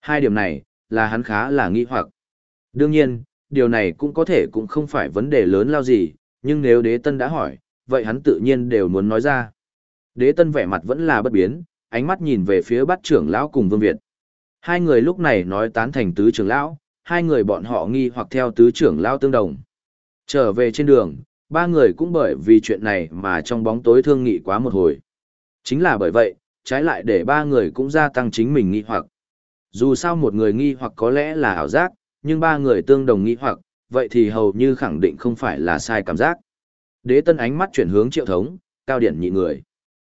Hai điểm này, là hắn khá là nghi hoặc. Đương nhiên, điều này cũng có thể cũng không phải vấn đề lớn lao gì, nhưng nếu đế tân đã hỏi, vậy hắn tự nhiên đều muốn nói ra. Đế tân vẻ mặt vẫn là bất biến, ánh mắt nhìn về phía bát trưởng lão cùng Vương Việt. Hai người lúc này nói tán thành tứ trưởng lão, hai người bọn họ nghi hoặc theo tứ trưởng lao tương đồng. Trở về trên đường, ba người cũng bởi vì chuyện này mà trong bóng tối thương nghị quá một hồi. Chính là bởi vậy, trái lại để ba người cũng gia tăng chính mình nghi hoặc. Dù sao một người nghi hoặc có lẽ là ảo giác, nhưng ba người tương đồng nghi hoặc, vậy thì hầu như khẳng định không phải là sai cảm giác. Đế tân ánh mắt chuyển hướng triệu thống, cao điển nhị người.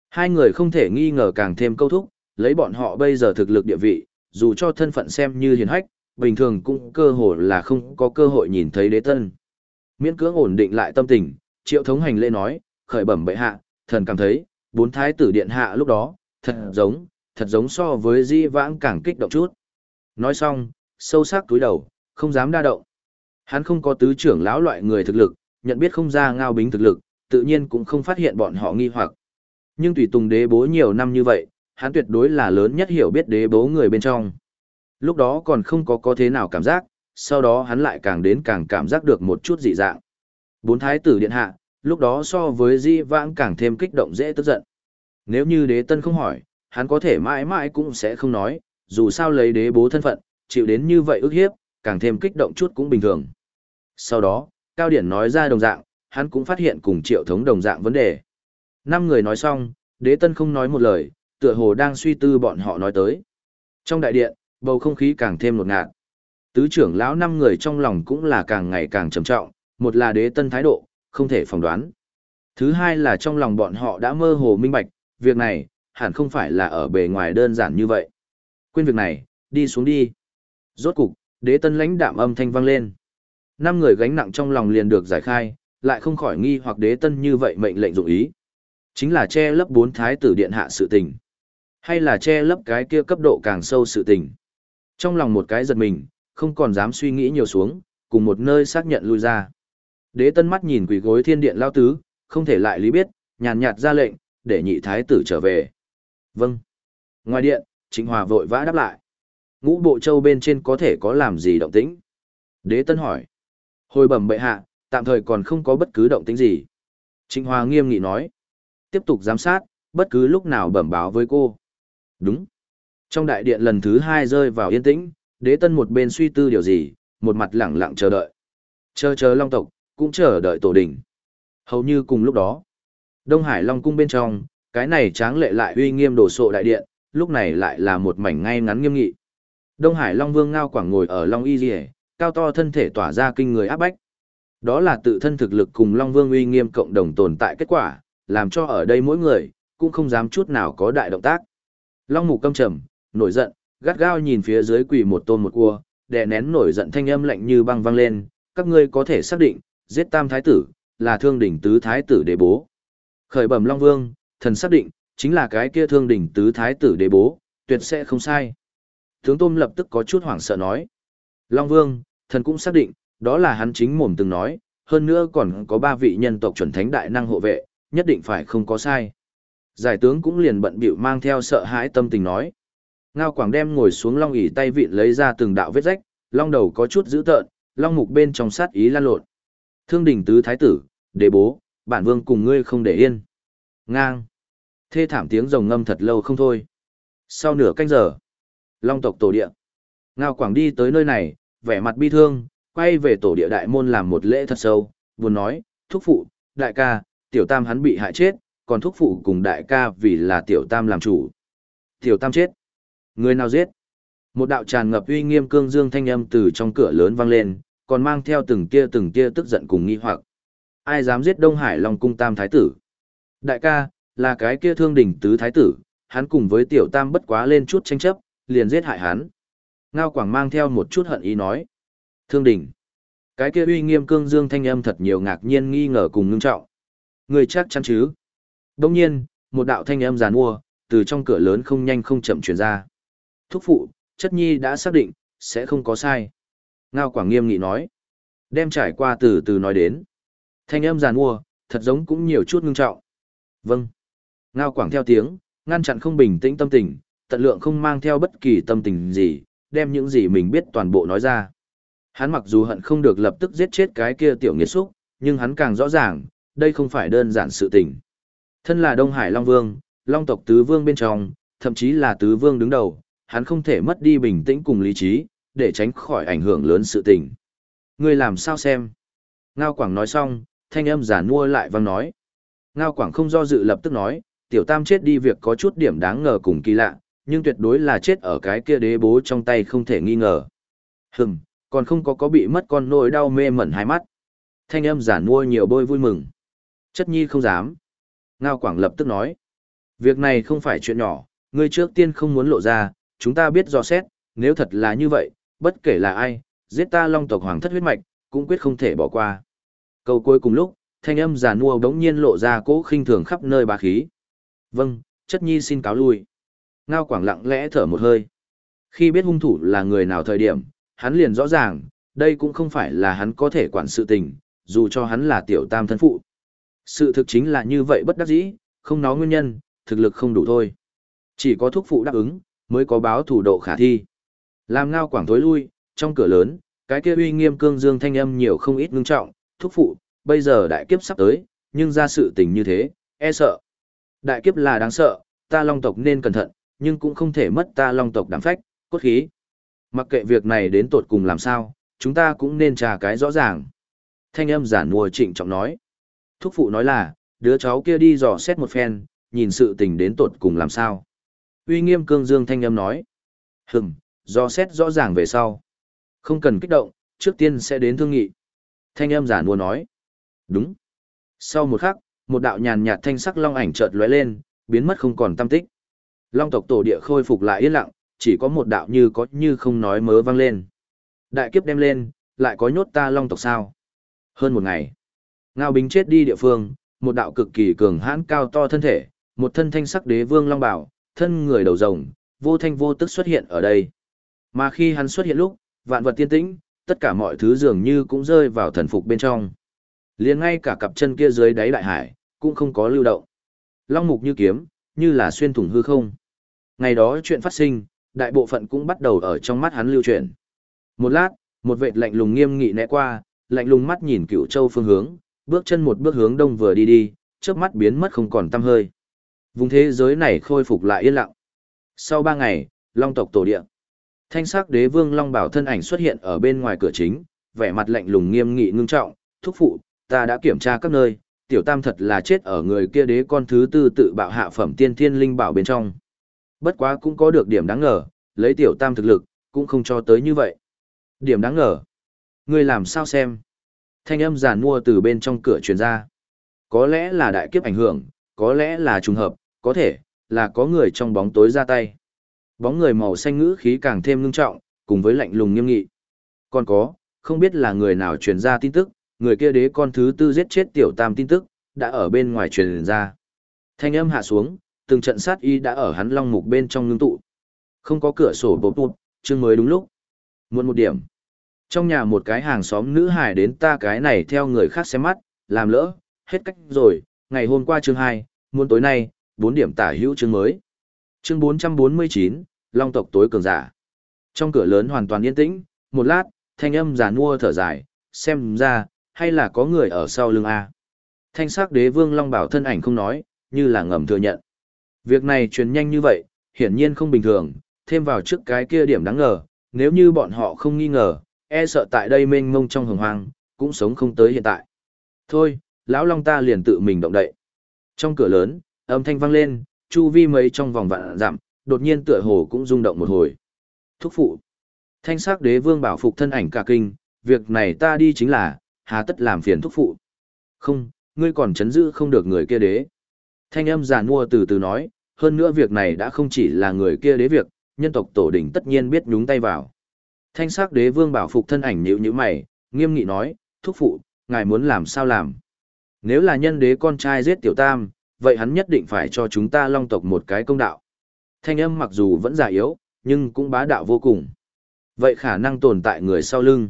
Hai người không thể nghi ngờ càng thêm câu thúc, lấy bọn họ bây giờ thực lực địa vị, dù cho thân phận xem như hiền hách, bình thường cũng cơ hội là không có cơ hội nhìn thấy đế tân. Miễn cưỡng ổn định lại tâm tình, triệu thống hành lễ nói, khởi bẩm bệ hạ, thần cảm thấy, bốn thái tử điện hạ lúc đó, thật giống, thật giống so với di vãng càng kích động chút. Nói xong, sâu sắc túi đầu, không dám đa động. Hắn không có tứ trưởng lão loại người thực lực, nhận biết không ra ngao bính thực lực, tự nhiên cũng không phát hiện bọn họ nghi hoặc. Nhưng tùy tùng đế bố nhiều năm như vậy, hắn tuyệt đối là lớn nhất hiểu biết đế bố người bên trong. Lúc đó còn không có có thế nào cảm giác, sau đó hắn lại càng đến càng cảm giác được một chút dị dạng. Bốn thái tử điện hạ, lúc đó so với di vãng càng thêm kích động dễ tức giận. Nếu như đế tân không hỏi, hắn có thể mãi mãi cũng sẽ không nói, dù sao lấy đế bố thân phận, chịu đến như vậy ức hiếp, càng thêm kích động chút cũng bình thường. Sau đó, Cao Điển nói ra đồng dạng, hắn cũng phát hiện cùng triệu thống đồng dạng vấn đề. Năm người nói xong, đế tân không nói một lời, tựa hồ đang suy tư bọn họ nói tới. Trong đại điện, bầu không khí càng thêm ngột ngạt. Tứ trưởng lão năm người trong lòng cũng là càng ngày càng trầm trọng, một là đế tân thái độ, không thể phỏng đoán. Thứ hai là trong lòng bọn họ đã mơ hồ minh bạch, việc này, hẳn không phải là ở bề ngoài đơn giản như vậy. Quên việc này, đi xuống đi. Rốt cục, đế tân lãnh đạm âm thanh vang lên. Năm người gánh nặng trong lòng liền được giải khai, lại không khỏi nghi hoặc đế tân như vậy mệnh lệnh dụng ý. Chính là che lấp bốn thái tử điện hạ sự tình. Hay là che lấp cái kia cấp độ càng sâu sự tình. Trong lòng một cái giật mình, không còn dám suy nghĩ nhiều xuống, cùng một nơi xác nhận lui ra. Đế tân mắt nhìn quỷ gối thiên điện lao tứ, không thể lại lý biết, nhàn nhạt ra lệnh, để nhị thái tử trở về. Vâng. Ngoài điện, Trịnh Hòa vội vã đáp lại. Ngũ bộ châu bên trên có thể có làm gì động tĩnh? Đế tân hỏi. Hồi bẩm bệ hạ, tạm thời còn không có bất cứ động tĩnh gì. Trịnh Hòa nghiêm nghị nói. Tiếp tục giám sát, bất cứ lúc nào bẩm báo với cô. Đúng. Trong đại điện lần thứ hai rơi vào yên tĩnh, đế tân một bên suy tư điều gì, một mặt lẳng lặng chờ đợi. Chờ chờ long tộc, cũng chờ đợi tổ đình. Hầu như cùng lúc đó, Đông Hải Long cung bên trong, cái này tráng lệ lại uy nghiêm đổ sộ đại điện, lúc này lại là một mảnh ngay ngắn nghiêm nghị. Đông Hải Long Vương Ngao Quảng ngồi ở Long Y Diệ, cao to thân thể tỏa ra kinh người áp bách. Đó là tự thân thực lực cùng Long Vương uy nghiêm cộng đồng tồn tại kết quả, làm cho ở đây mỗi người, cũng không dám chút nào có đại động tác. Long mục căm trầm, nổi giận, gắt gao nhìn phía dưới quỳ một tôn một cua, đè nén nổi giận thanh âm lạnh như băng vang lên, các ngươi có thể xác định, giết tam thái tử, là thương đỉnh tứ thái tử đế bố. Khởi bẩm Long Vương, thần xác định, chính là cái kia thương đỉnh tứ thái tử đế bố, tuyệt sẽ không sai. Tướng Tôm lập tức có chút hoảng sợ nói. Long Vương, thần cũng xác định, đó là hắn chính mồm từng nói, hơn nữa còn có ba vị nhân tộc chuẩn thánh đại năng hộ vệ, nhất định phải không có sai. Giải tướng cũng liền bận bịu mang theo sợ hãi tâm tình nói. Ngao Quảng đem ngồi xuống long ỷ tay vịn lấy ra từng đạo vết rách, long đầu có chút dữ tợn, long mục bên trong sát ý lan lộn. Thương đỉnh tứ thái tử, đế bố, bản vương cùng ngươi không để yên. Ngang. Thê thảm tiếng rồng ngâm thật lâu không thôi. Sau nửa canh giờ, long tộc tổ địa. Ngao Quảng đi tới nơi này, vẻ mặt bi thương, quay về tổ địa đại môn làm một lễ thật sâu, buồn nói, thúc phụ, đại ca, tiểu tam hắn bị hại chết, còn thúc phụ cùng đại ca vì là tiểu tam làm chủ. Tiểu tam chết. Người nào giết? Một đạo tràn ngập uy nghiêm cương dương thanh âm từ trong cửa lớn vang lên, còn mang theo từng tia từng tia tức giận cùng nghi hoặc. Ai dám giết Đông Hải Long cung tam thái tử? Đại ca, là cái kia thương đỉnh tứ thái tử, hắn cùng với tiểu tam bất quá lên chút tranh chấp, liền giết hại hắn. Ngao Quảng mang theo một chút hận ý nói. Thương đỉnh. Cái kia uy nghiêm cương dương thanh âm thật nhiều ngạc nhiên nghi ngờ cùng ngưng trọng. Người chắc chắn chứ? Đông nhiên, một đạo thanh âm giàn mua, từ trong cửa lớn không nhanh không chậm truyền ra. Thúc phụ, chất nhi đã xác định, sẽ không có sai. Ngao Quảng nghiêm nghị nói. Đem trải qua từ từ nói đến. Thanh âm giàn mua, thật giống cũng nhiều chút ngưng trọng. Vâng. Ngao Quảng theo tiếng, ngăn chặn không bình tĩnh tâm tình, tận lượng không mang theo bất kỳ tâm tình gì, đem những gì mình biết toàn bộ nói ra. Hắn mặc dù hận không được lập tức giết chết cái kia tiểu nghiệt xúc, nhưng hắn càng rõ ràng, đây không phải đơn giản sự tình. Thân là Đông Hải Long Vương, Long tộc tứ vương bên trong, thậm chí là tứ vương đứng đầu, hắn không thể mất đi bình tĩnh cùng lý trí, để tránh khỏi ảnh hưởng lớn sự tình. Ngươi làm sao xem? Ngao Quảng nói xong, thanh âm giả mua lại vang nói. Ngao Quảng không do dự lập tức nói, tiểu tam chết đi việc có chút điểm đáng ngờ cùng kỳ lạ, nhưng tuyệt đối là chết ở cái kia đế bố trong tay không thể nghi ngờ. Hừm, còn không có có bị mất con nỗi đau mê mẩn hai mắt. Thanh âm giả mua nhiều bôi vui mừng. Chất nhi không dám. Ngao Quảng lập tức nói. Việc này không phải chuyện nhỏ, ngươi trước tiên không muốn lộ ra, chúng ta biết do xét, nếu thật là như vậy, bất kể là ai, giết ta long tộc hoàng thất huyết mạch, cũng quyết không thể bỏ qua. Câu cuối cùng lúc, thanh âm giả mua đống nhiên lộ ra cố khinh thường khắp nơi bá khí. Vâng, chất nhi xin cáo lui. Ngao Quảng lặng lẽ thở một hơi. Khi biết hung thủ là người nào thời điểm, hắn liền rõ ràng, đây cũng không phải là hắn có thể quản sự tình, dù cho hắn là tiểu tam thân phụ. Sự thực chính là như vậy bất đắc dĩ, không nói nguyên nhân, thực lực không đủ thôi. Chỉ có thuốc phụ đáp ứng, mới có báo thủ độ khả thi. Làm ngao quảng tối lui, trong cửa lớn, cái kia uy nghiêm cương dương thanh âm nhiều không ít ngưng trọng, thúc phụ, bây giờ đại kiếp sắp tới, nhưng ra sự tình như thế, e sợ. Đại kiếp là đáng sợ, ta long tộc nên cẩn thận, nhưng cũng không thể mất ta long tộc đảm phách, cốt khí. Mặc kệ việc này đến tột cùng làm sao, chúng ta cũng nên trà cái rõ ràng. Thanh âm giản mùa trịnh trọng nói. Thúc phụ nói là, đứa cháu kia đi dò xét một phen, nhìn sự tình đến tột cùng làm sao. Uy nghiêm cương dương thanh âm nói. Hừm, do xét rõ ràng về sau. Không cần kích động, trước tiên sẽ đến thương nghị. Thanh âm giả mùa nói. Đúng. Sau một khắc, một đạo nhàn nhạt thanh sắc long ảnh chợt lóe lên, biến mất không còn tâm tích. Long tộc tổ địa khôi phục lại yên lặng, chỉ có một đạo như có như không nói mớ vang lên. Đại kiếp đem lên, lại có nhốt ta long tộc sao? Hơn một ngày, Ngao Bính chết đi địa phương, một đạo cực kỳ cường hãn cao to thân thể, một thân thanh sắc đế vương long bảo, thân người đầu rồng, vô thanh vô tức xuất hiện ở đây. Mà khi hắn xuất hiện lúc, vạn vật tiên tĩnh, tất cả mọi thứ dường như cũng rơi vào thần phục bên trong. Liền ngay cả cặp chân kia dưới đáy đại hải, cũng không có lưu động. Long mục như kiếm, như là xuyên thủng hư không. Ngày đó chuyện phát sinh, đại bộ phận cũng bắt đầu ở trong mắt hắn lưu chuyển. Một lát, một vệt lạnh lùng nghiêm nghị né qua, lạnh lùng mắt nhìn cửu châu phương hướng, bước chân một bước hướng đông vừa đi đi, chớp mắt biến mất không còn tăm hơi. Vùng thế giới này khôi phục lại yên lặng. Sau ba ngày, Long tộc tổ địa. Thanh sắc đế vương Long Bảo thân ảnh xuất hiện ở bên ngoài cửa chính, vẻ mặt lạnh lùng nghiêm nghị ngưng trọng, thúc phụ, ta đã kiểm tra các nơi, tiểu tam thật là chết ở người kia đế con thứ tư tự bạo hạ phẩm tiên thiên linh bảo bên trong. Bất quá cũng có được điểm đáng ngờ, lấy tiểu tam thực lực, cũng không cho tới như vậy. Điểm đáng ngờ. Ngươi làm sao xem? Thanh âm giàn mua từ bên trong cửa truyền ra. Có lẽ là đại kiếp ảnh hưởng, có lẽ là trùng hợp, có thể là có người trong bóng tối ra tay. Bóng người màu xanh ngữ khí càng thêm ngưng trọng, cùng với lạnh lùng nghiêm nghị. Còn có, không biết là người nào truyền ra tin tức, người kia đế con thứ tư giết chết tiểu tam tin tức, đã ở bên ngoài truyền ra. Thanh âm hạ xuống, từng trận sát y đã ở hắn long mục bên trong ngưng tụ. Không có cửa sổ bột bột, chương mới đúng lúc. Muộn một điểm. Trong nhà một cái hàng xóm nữ hài đến ta cái này theo người khác xem mắt, làm lỡ, hết cách rồi, ngày hôm qua chương 2, muôn tối nay, 4 điểm tả hữu chương mới. Chương 449, Long tộc tối cường giả. Trong cửa lớn hoàn toàn yên tĩnh, một lát, thanh âm giả nua thở dài, xem ra, hay là có người ở sau lưng A. Thanh sắc đế vương Long bảo thân ảnh không nói, như là ngầm thừa nhận. Việc này truyền nhanh như vậy, hiển nhiên không bình thường, thêm vào trước cái kia điểm đáng ngờ, nếu như bọn họ không nghi ngờ, e sợ tại đây mênh mông trong hồng hoang, cũng sống không tới hiện tại. Thôi, lão long ta liền tự mình động đậy. Trong cửa lớn, âm thanh vang lên, chu vi mấy trong vòng vạn dặm, đột nhiên tựa hồ cũng rung động một hồi. Thúc phụ. Thanh sắc đế vương bảo phục thân ảnh cả kinh, việc này ta đi chính là, hà tất làm phiền thúc phụ. Không, ngươi còn chấn giữ không được người kia đế. Thanh âm giàn mua từ từ nói, hơn nữa việc này đã không chỉ là người kia đế việc, nhân tộc tổ đỉnh tất nhiên biết nhúng tay vào. Thanh sắc đế vương bảo phục thân ảnh nhíu nhíu mày, nghiêm nghị nói, thúc phụ, ngài muốn làm sao làm. Nếu là nhân đế con trai giết tiểu tam, vậy hắn nhất định phải cho chúng ta long tộc một cái công đạo. Thanh âm mặc dù vẫn già yếu, nhưng cũng bá đạo vô cùng. Vậy khả năng tồn tại người sau lưng.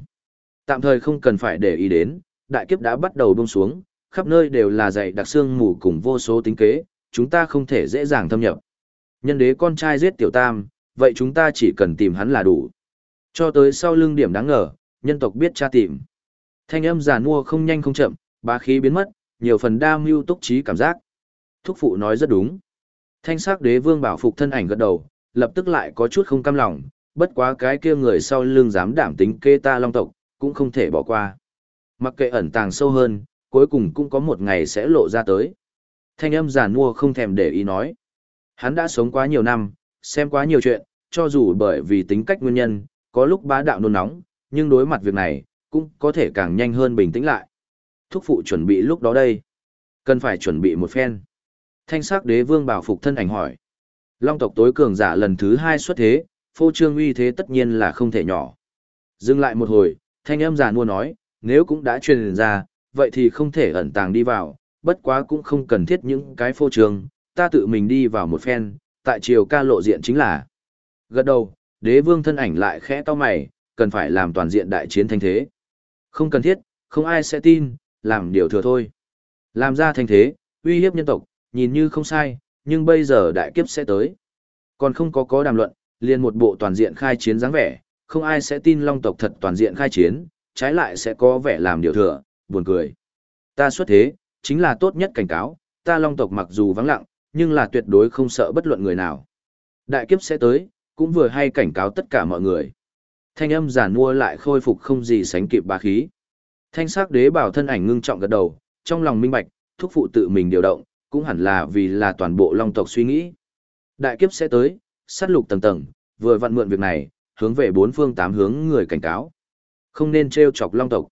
Tạm thời không cần phải để ý đến, đại kiếp đã bắt đầu buông xuống, khắp nơi đều là dày đặc xương mù cùng vô số tính kế, chúng ta không thể dễ dàng thâm nhập. Nhân đế con trai giết tiểu tam, vậy chúng ta chỉ cần tìm hắn là đủ. Cho tới sau lưng điểm đáng ngờ, nhân tộc biết tra tìm. Thanh âm giả mua không nhanh không chậm, bá khí biến mất, nhiều phần đa mưu túc trí cảm giác. Thúc phụ nói rất đúng. Thanh sắc đế vương bảo phục thân ảnh gật đầu, lập tức lại có chút không cam lòng, bất quá cái kia người sau lưng dám đảm tính kê ta long tộc, cũng không thể bỏ qua. Mặc kệ ẩn tàng sâu hơn, cuối cùng cũng có một ngày sẽ lộ ra tới. Thanh âm giàn mua không thèm để ý nói. Hắn đã sống quá nhiều năm, xem quá nhiều chuyện, cho dù bởi vì tính cách nguyên nhân, có lúc bá đạo nôn nóng, nhưng đối mặt việc này, cũng có thể càng nhanh hơn bình tĩnh lại. Thúc phụ chuẩn bị lúc đó đây. Cần phải chuẩn bị một phen. Thanh sắc đế vương bảo phục thân ảnh hỏi. Long tộc tối cường giả lần thứ hai xuất thế, phô trương uy thế tất nhiên là không thể nhỏ. Dừng lại một hồi, thanh âm giả mua nói, nếu cũng đã truyền ra, vậy thì không thể ẩn tàng đi vào, bất quá cũng không cần thiết những cái phô trương, ta tự mình đi vào một phen, tại chiều ca lộ diện chính là. Gật đầu, đế vương thân ảnh lại khẽ to mày, cần phải làm toàn diện đại chiến thanh thế. Không cần thiết, không ai sẽ tin, làm điều thừa thôi. Làm ra thanh thế, uy hiếp nhân tộc, nhìn như không sai, nhưng bây giờ đại kiếp sẽ tới. Còn không có có đàm luận, liền một bộ toàn diện khai chiến dáng vẻ, không ai sẽ tin long tộc thật toàn diện khai chiến, trái lại sẽ có vẻ làm điều thừa, buồn cười. Ta xuất thế, chính là tốt nhất cảnh cáo, ta long tộc mặc dù vắng lặng, nhưng là tuyệt đối không sợ bất luận người nào. Đại kiếp sẽ tới, cũng vừa hay cảnh cáo tất cả mọi người. Thanh âm giản mua lại khôi phục không gì sánh kịp bá khí. Thanh sắc đế bảo thân ảnh ngưng trọng gật đầu, trong lòng minh bạch, thúc phụ tự mình điều động, cũng hẳn là vì là toàn bộ long tộc suy nghĩ. Đại kiếp sẽ tới, sát lục tầng tầng, vừa vặn mượn việc này, hướng về bốn phương tám hướng người cảnh cáo. Không nên trêu chọc long tộc.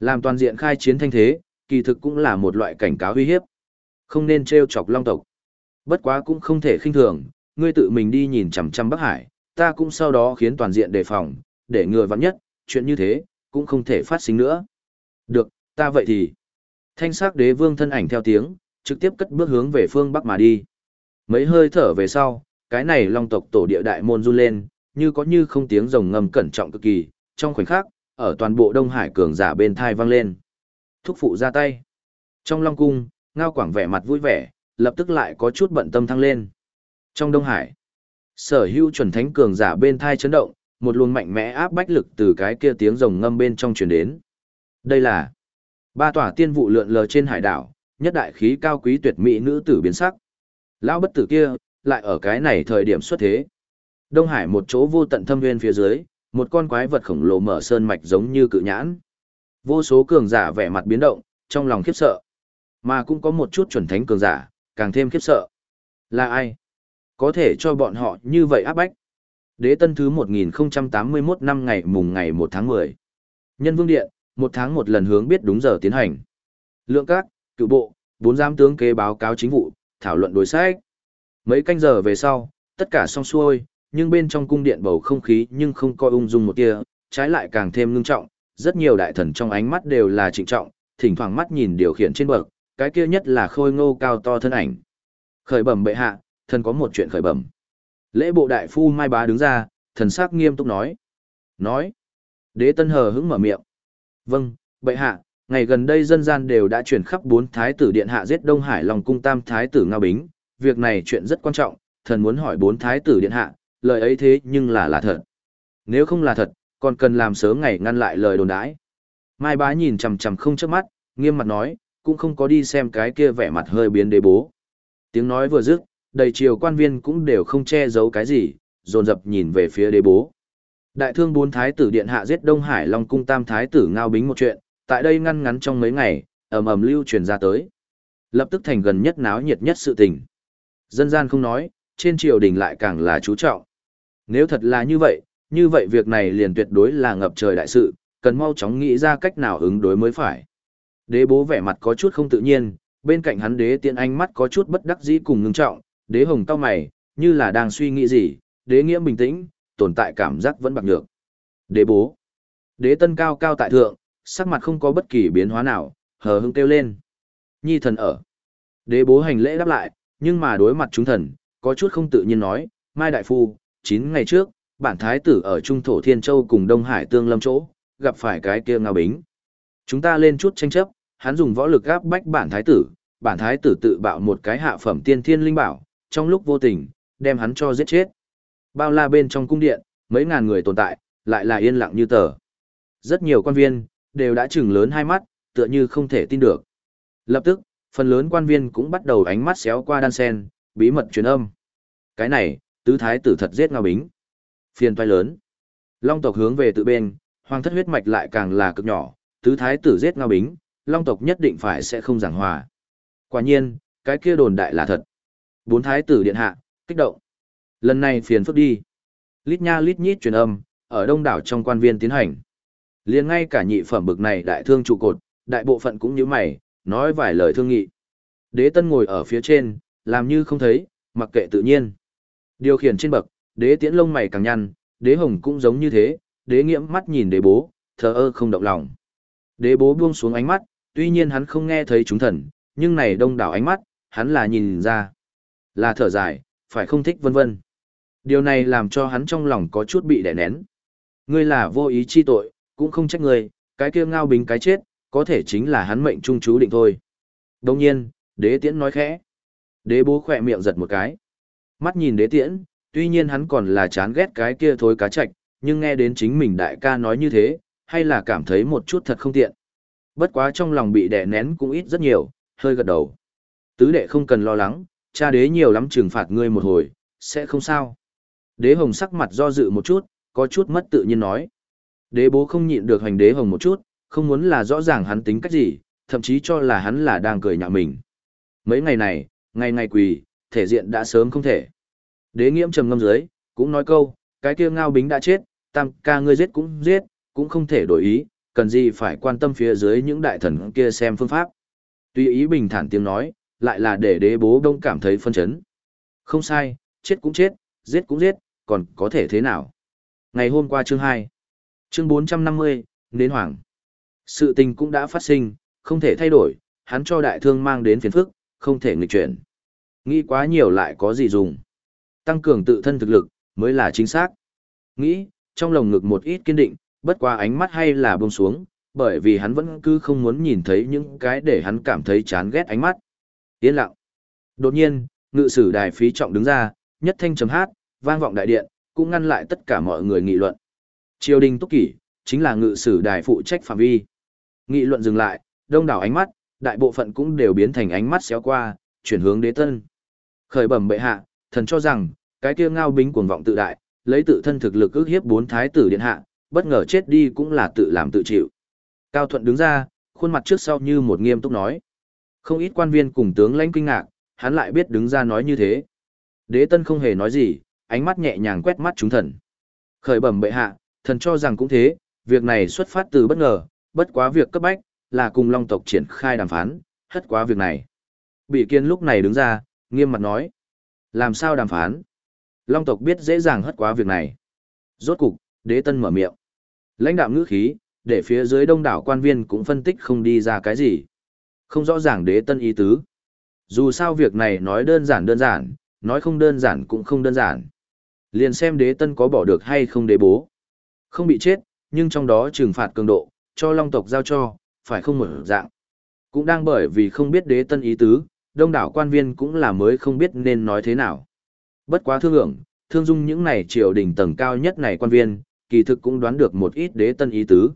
Làm toàn diện khai chiến thanh thế, kỳ thực cũng là một loại cảnh cáo uy hiếp. Không nên trêu chọc long tộc. Bất quá cũng không thể khinh thường, ngươi tự mình đi nhìn chằm chằm Bắc Hải, ta cũng sau đó khiến toàn diện đề phòng, để ngừa vặn nhất, chuyện như thế, cũng không thể phát sinh nữa. Được, ta vậy thì. Thanh sắc đế vương thân ảnh theo tiếng, trực tiếp cất bước hướng về phương Bắc mà đi. Mấy hơi thở về sau, cái này long tộc tổ địa đại môn run lên, như có như không tiếng rồng ngầm cẩn trọng cực kỳ, trong khoảnh khắc, ở toàn bộ Đông Hải cường giả bên thai vang lên. Thúc phụ ra tay. Trong long cung, ngao quảng vẻ mặt vui vẻ, lập tức lại có chút bận tâm thăng lên. Trong Đông Hải, sở hữu chuẩn thánh cường giả bên thai chấn động, một luồng mạnh mẽ áp bách lực từ cái kia tiếng rồng ngâm bên trong truyền đến. Đây là ba tòa tiên vụ lượn lờ trên hải đảo, nhất đại khí cao quý tuyệt mỹ nữ tử biến sắc. Lão bất tử kia, lại ở cái này thời điểm xuất thế. Đông Hải một chỗ vô tận thâm nguyên phía dưới, một con quái vật khổng lồ mở sơn mạch giống như cự nhãn. Vô số cường giả vẻ mặt biến động, trong lòng khiếp sợ. Mà cũng có một chút chuẩn thánh cường giả, càng thêm khiếp sợ. Là ai? Có thể cho bọn họ như vậy áp bách. Đế tân thứ 1081 năm ngày mùng ngày 1 tháng 10. Nhân vương điện, một tháng một lần hướng biết đúng giờ tiến hành. Lượng các, cựu bộ, bốn giám tướng kế báo cáo chính vụ, thảo luận đối sách. Mấy canh giờ về sau, tất cả xong xuôi, nhưng bên trong cung điện bầu không khí nhưng không coi ung dung một tia, trái lại càng thêm ngưng trọng, rất nhiều đại thần trong ánh mắt đều là trịnh trọng, thỉnh thoảng mắt nhìn điều khiển trên bậc, cái kia nhất là khôi ngô cao to thân ảnh. Khởi bẩm bệ hạ, thần có một chuyện khởi bẩm. Lễ bộ đại phu Mai Bá đứng ra, thần sắc nghiêm túc nói. Nói. Đế tân hờ hững mở miệng. Vâng, bệ hạ, ngày gần đây dân gian đều đã chuyển khắp bốn thái tử điện hạ giết Đông Hải Long cung tam thái tử Ngao Bính, việc này chuyện rất quan trọng, thần muốn hỏi bốn thái tử điện hạ, lời ấy thế nhưng là là thật. Nếu không là thật, còn cần làm sớm ngày ngăn lại lời đồn đãi. Mai bá nhìn chằm chằm không chớp mắt, nghiêm mặt nói, cũng không có đi xem cái kia vẻ mặt hơi biến đế bố. Tiếng nói vừa dứt, đầy triều quan viên cũng đều không che giấu cái gì, dồn dập nhìn về phía đế bố. Đại thương bốn thái tử điện hạ giết Đông Hải Long cung tam thái tử ngao bính một chuyện, tại đây ngăn ngắn trong mấy ngày, ầm ầm lưu truyền ra tới. Lập tức thành gần nhất náo nhiệt nhất sự tình. Dân gian không nói, trên triều đình lại càng là chú trọng. Nếu thật là như vậy, như vậy việc này liền tuyệt đối là ngập trời đại sự, cần mau chóng nghĩ ra cách nào ứng đối mới phải. Đế bố vẻ mặt có chút không tự nhiên, bên cạnh hắn đế tiện ánh mắt có chút bất đắc dĩ cùng ngưng trọng, đế hồng cao mày, như là đang suy nghĩ gì, đế nghĩa bình tĩnh, tồn tại cảm giác vẫn bạc nhược. Đế bố. Đế tân cao cao tại thượng, sắc mặt không có bất kỳ biến hóa nào, hờ hững kêu lên. Nhi thần ở. Đế bố hành lễ đáp lại, nhưng mà đối mặt chúng thần, có chút không tự nhiên nói, Mai Đại Phu, 9 ngày trước, bản thái tử ở Trung Thổ Thiên Châu cùng Đông Hải Tương Lâm chỗ, gặp phải cái kia ngao bính. Chúng ta lên chút tranh chấp, hắn dùng võ lực gáp bách bản thái tử, bản thái tử tự bạo một cái hạ phẩm tiên thiên linh bảo, trong lúc vô tình, đem hắn cho giết chết. Bao la bên trong cung điện, mấy ngàn người tồn tại, lại là yên lặng như tờ. Rất nhiều quan viên, đều đã chừng lớn hai mắt, tựa như không thể tin được. Lập tức, phần lớn quan viên cũng bắt đầu ánh mắt xéo qua đan sen, bí mật truyền âm. Cái này, Tứ thái tử thật giết Ngao Bính. Phiền toái lớn. Long tộc hướng về tự bên, hoàng thất huyết mạch lại càng là cực nhỏ, tứ thái tử giết Ngao Bính, Long tộc nhất định phải sẽ không giảng hòa. Quả nhiên, cái kia đồn đại là thật. Bốn thái tử điện hạ, kích động. Lần này phiền phức đi. Lít nha lít nhít truyền âm, ở đông đảo trong quan viên tiến hành liền ngay cả nhị phẩm bực này đại thương trụ cột, đại bộ phận cũng như mày, nói vài lời thương nghị. Đế tân ngồi ở phía trên, làm như không thấy, mặc kệ tự nhiên. Điều khiển trên bậc, đế tiễn lông mày càng nhăn, đế hồng cũng giống như thế, đế nghiễm mắt nhìn đế bố, thờ ơ không động lòng. Đế bố buông xuống ánh mắt, tuy nhiên hắn không nghe thấy chúng thần, nhưng này đông đảo ánh mắt, hắn là nhìn ra. Là thở dài, phải không thích vân vân. Điều này làm cho hắn trong lòng có chút bị đè nén. Ngươi là vô ý chi tội, cũng không trách người, cái kia ngao bính cái chết, có thể chính là hắn mệnh trung chú định thôi. Đồng nhiên, đế tiễn nói khẽ. Đế bố khỏe miệng giật một cái. Mắt nhìn đế tiễn, tuy nhiên hắn còn là chán ghét cái kia thối cá chạch, nhưng nghe đến chính mình đại ca nói như thế, hay là cảm thấy một chút thật không tiện. Bất quá trong lòng bị đè nén cũng ít rất nhiều, hơi gật đầu. Tứ đệ không cần lo lắng, cha đế nhiều lắm trừng phạt ngươi một hồi, sẽ không sao. Đế hồng sắc mặt do dự một chút, có chút mất tự nhiên nói. Đế bố không nhịn được hành đế hồng một chút, không muốn là rõ ràng hắn tính cách gì, thậm chí cho là hắn là đang cười nhạo mình. Mấy ngày này, ngày ngày quỳ, thể diện đã sớm không thể. Đế nghiễm trầm ngâm dưới, cũng nói câu, cái kia ngao bính đã chết, tam ca ngươi giết cũng giết, cũng không thể đổi ý, cần gì phải quan tâm phía dưới những đại thần kia xem phương pháp. Tuy ý bình thản tiếng nói, lại là để đế bố đông cảm thấy phân chấn. Không sai, chết cũng chết, giết cũng giết, còn có thể thế nào? Ngày hôm qua chương 2, chương 450, Nến Hoàng. Sự tình cũng đã phát sinh, không thể thay đổi, hắn cho đại thương mang đến phiền phức, không thể nghịch chuyển. Nghĩ quá nhiều lại có gì dùng. Tăng cường tự thân thực lực, mới là chính xác. Nghĩ, trong lồng ngực một ít kiên định, bất qua ánh mắt hay là buông xuống, bởi vì hắn vẫn cứ không muốn nhìn thấy những cái để hắn cảm thấy chán ghét ánh mắt. Yên lặng. Đột nhiên, ngự sử đài phí trọng đứng ra, nhất thanh chấm hát, vang vọng đại điện, cũng ngăn lại tất cả mọi người nghị luận. Triều đình túc kỷ, chính là ngự sử đài phụ trách phạm vi. Nghị luận dừng lại, đông đảo ánh mắt, đại bộ phận cũng đều biến thành ánh mắt xéo qua, chuyển hướng đế tân. Khởi bẩm bệ hạ, thần cho rằng, cái kia ngao bính cuồng vọng tự đại, lấy tự thân thực lực ước hiếp bốn thái tử điện hạ, bất ngờ chết đi cũng là tự làm tự chịu. Cao Thuận đứng ra, khuôn mặt trước sau như một nghiêm túc nói. Không ít quan viên cùng tướng lãnh kinh ngạc, hắn lại biết đứng ra nói như thế. Đế tân không hề nói gì, ánh mắt nhẹ nhàng quét mắt chúng thần. Khởi bẩm bệ hạ, thần cho rằng cũng thế, việc này xuất phát từ bất ngờ, bất quá việc cấp bách, là cùng long tộc triển khai đàm phán, hất quá việc này. Bị kiên lúc này đứng ra, nghiêm mặt nói. Làm sao đàm phán? Long tộc biết dễ dàng hất quá việc này. Rốt cục, đế tân mở miệng. Lãnh đạo ngữ khí, để phía dưới đông đảo quan viên cũng phân tích không đi ra cái gì. Không rõ ràng đế tân ý tứ. Dù sao việc này nói đơn giản đơn giản, nói không đơn giản cũng không đơn giản. Liền xem đế tân có bỏ được hay không đế bố. Không bị chết, nhưng trong đó trừng phạt cường độ, cho long tộc giao cho, phải không mở dạng. Cũng đang bởi vì không biết đế tân ý tứ, đông đảo quan viên cũng là mới không biết nên nói thế nào. Bất quá thương ưởng, thương dung những này triều đình tầng cao nhất này quan viên, kỳ thực cũng đoán được một ít đế tân ý tứ.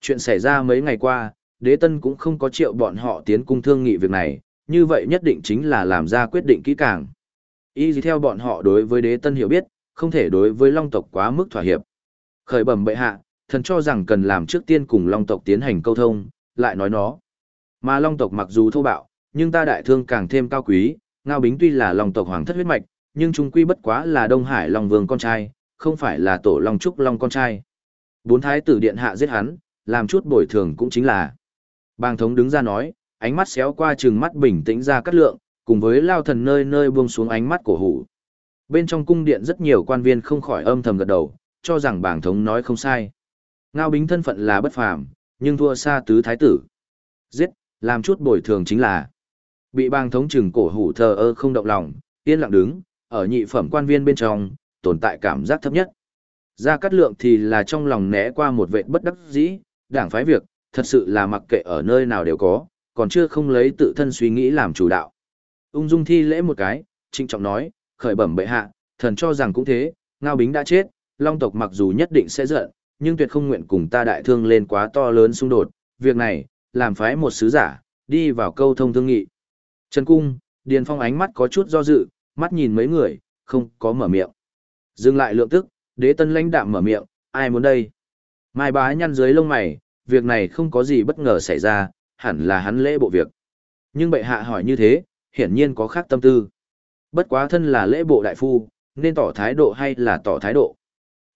Chuyện xảy ra mấy ngày qua, đế tân cũng không có triệu bọn họ tiến cung thương nghị việc này, như vậy nhất định chính là làm ra quyết định kỹ càng. Ý gì theo bọn họ đối với đế tân hiểu biết, không thể đối với long tộc quá mức thỏa hiệp. Khởi bẩm bệ hạ, thần cho rằng cần làm trước tiên cùng long tộc tiến hành câu thông, lại nói nó. Mà long tộc mặc dù thô bạo, nhưng ta đại thương càng thêm cao quý, ngao bính tuy là long tộc hoàng thất huyết mạch, nhưng chúng quy bất quá là Đông Hải Long Vương con trai, không phải là tổ Long Trúc Long con trai. Bốn thái tử điện hạ giết hắn, làm chút bồi thường cũng chính là. Bàng thống đứng ra nói, ánh mắt xéo qua trừng mắt bình tĩnh ra cắt lượng, cùng với lao thần nơi nơi buông xuống ánh mắt cổ hủ. Bên trong cung điện rất nhiều quan viên không khỏi âm thầm gật đầu, cho rằng bảng thống nói không sai. Ngao bính thân phận là bất phàm, nhưng thua xa tứ thái tử. Giết, làm chút bồi thường chính là. Bị bang thống trừng cổ hủ thờ ơ không động lòng, yên lặng đứng, ở nhị phẩm quan viên bên trong, tồn tại cảm giác thấp nhất. Gia Cát Lượng thì là trong lòng né qua một vệ bất đắc dĩ, đảng phái việc, thật sự là mặc kệ ở nơi nào đều có, còn chưa không lấy tự thân suy nghĩ làm chủ đạo. Ung dung thi lễ một cái, trinh trọng nói, khởi bẩm bệ hạ, thần cho rằng cũng thế, Ngao Bính đã chết, Long tộc mặc dù nhất định sẽ giận, nhưng tuyệt không nguyện cùng ta đại thương lên quá to lớn xung đột, việc này, làm phái một sứ giả, đi vào câu thông thương nghị. Trần Cung, Điền Phong ánh mắt có chút do dự, mắt nhìn mấy người, không có mở miệng. Dừng lại lượng tức, đế tân lãnh đạm mở miệng, ai muốn đây? Mai bá nhăn dưới lông mày, việc này không có gì bất ngờ xảy ra, hẳn là hắn lễ bộ việc. Nhưng bệ hạ hỏi như thế, hiển nhiên có khác tâm tư. Bất quá thân là lễ bộ đại phu, nên tỏ thái độ hay là tỏ thái độ.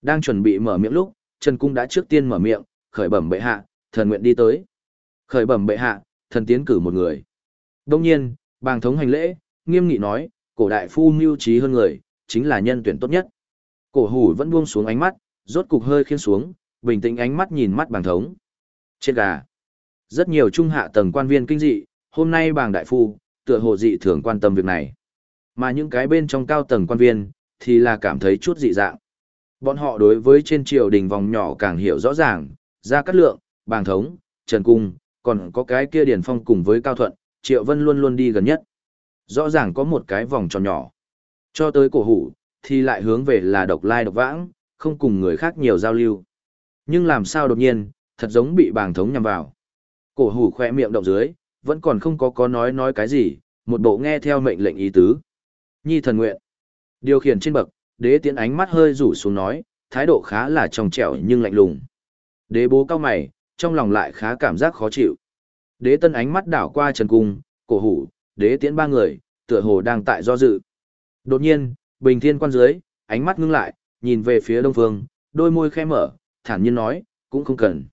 Đang chuẩn bị mở miệng lúc, Trần Cung đã trước tiên mở miệng, khởi bẩm bệ hạ, thần nguyện đi tới. Khởi bẩm bệ hạ, thần tiến cử một người. Đông nhiên, bàng thống hành lễ, nghiêm nghị nói, cổ đại phu mưu trí hơn người, chính là nhân tuyển tốt nhất. Cổ hủ vẫn buông xuống ánh mắt, rốt cục hơi khiên xuống, bình tĩnh ánh mắt nhìn mắt bàng thống. Trên gà, rất nhiều trung hạ tầng quan viên kinh dị, hôm nay bàng đại phu, tựa hồ dị thường quan tâm việc này. Mà những cái bên trong cao tầng quan viên, thì là cảm thấy chút dị dạng. Bọn họ đối với trên triều đình vòng nhỏ càng hiểu rõ ràng, gia cát lượng, bàng thống, trần cung, còn có cái kia điển phong cùng với cao thuận, triệu vân luôn luôn đi gần nhất. Rõ ràng có một cái vòng tròn nhỏ. Cho tới cổ hủ, thì lại hướng về là độc lai độc vãng, không cùng người khác nhiều giao lưu. Nhưng làm sao đột nhiên, thật giống bị bàng thống nhằm vào. Cổ hủ khỏe miệng động dưới, vẫn còn không có có nói nói cái gì, một bộ nghe theo mệnh lệnh ý tứ. Nhi thần nguyện. Điều khiển trên bậc, đế tiến ánh mắt hơi rủ xuống nói, thái độ khá là trong trẻo nhưng lạnh lùng. Đế bố cao mày, trong lòng lại khá cảm giác khó chịu. Đế tân ánh mắt đảo qua trần cung, cổ hủ, đế tiễn ba người, tựa hồ đang tại do dự. Đột nhiên, bình thiên quan dưới, ánh mắt ngưng lại, nhìn về phía đông phương, đôi môi khẽ mở, thản nhiên nói, cũng không cần.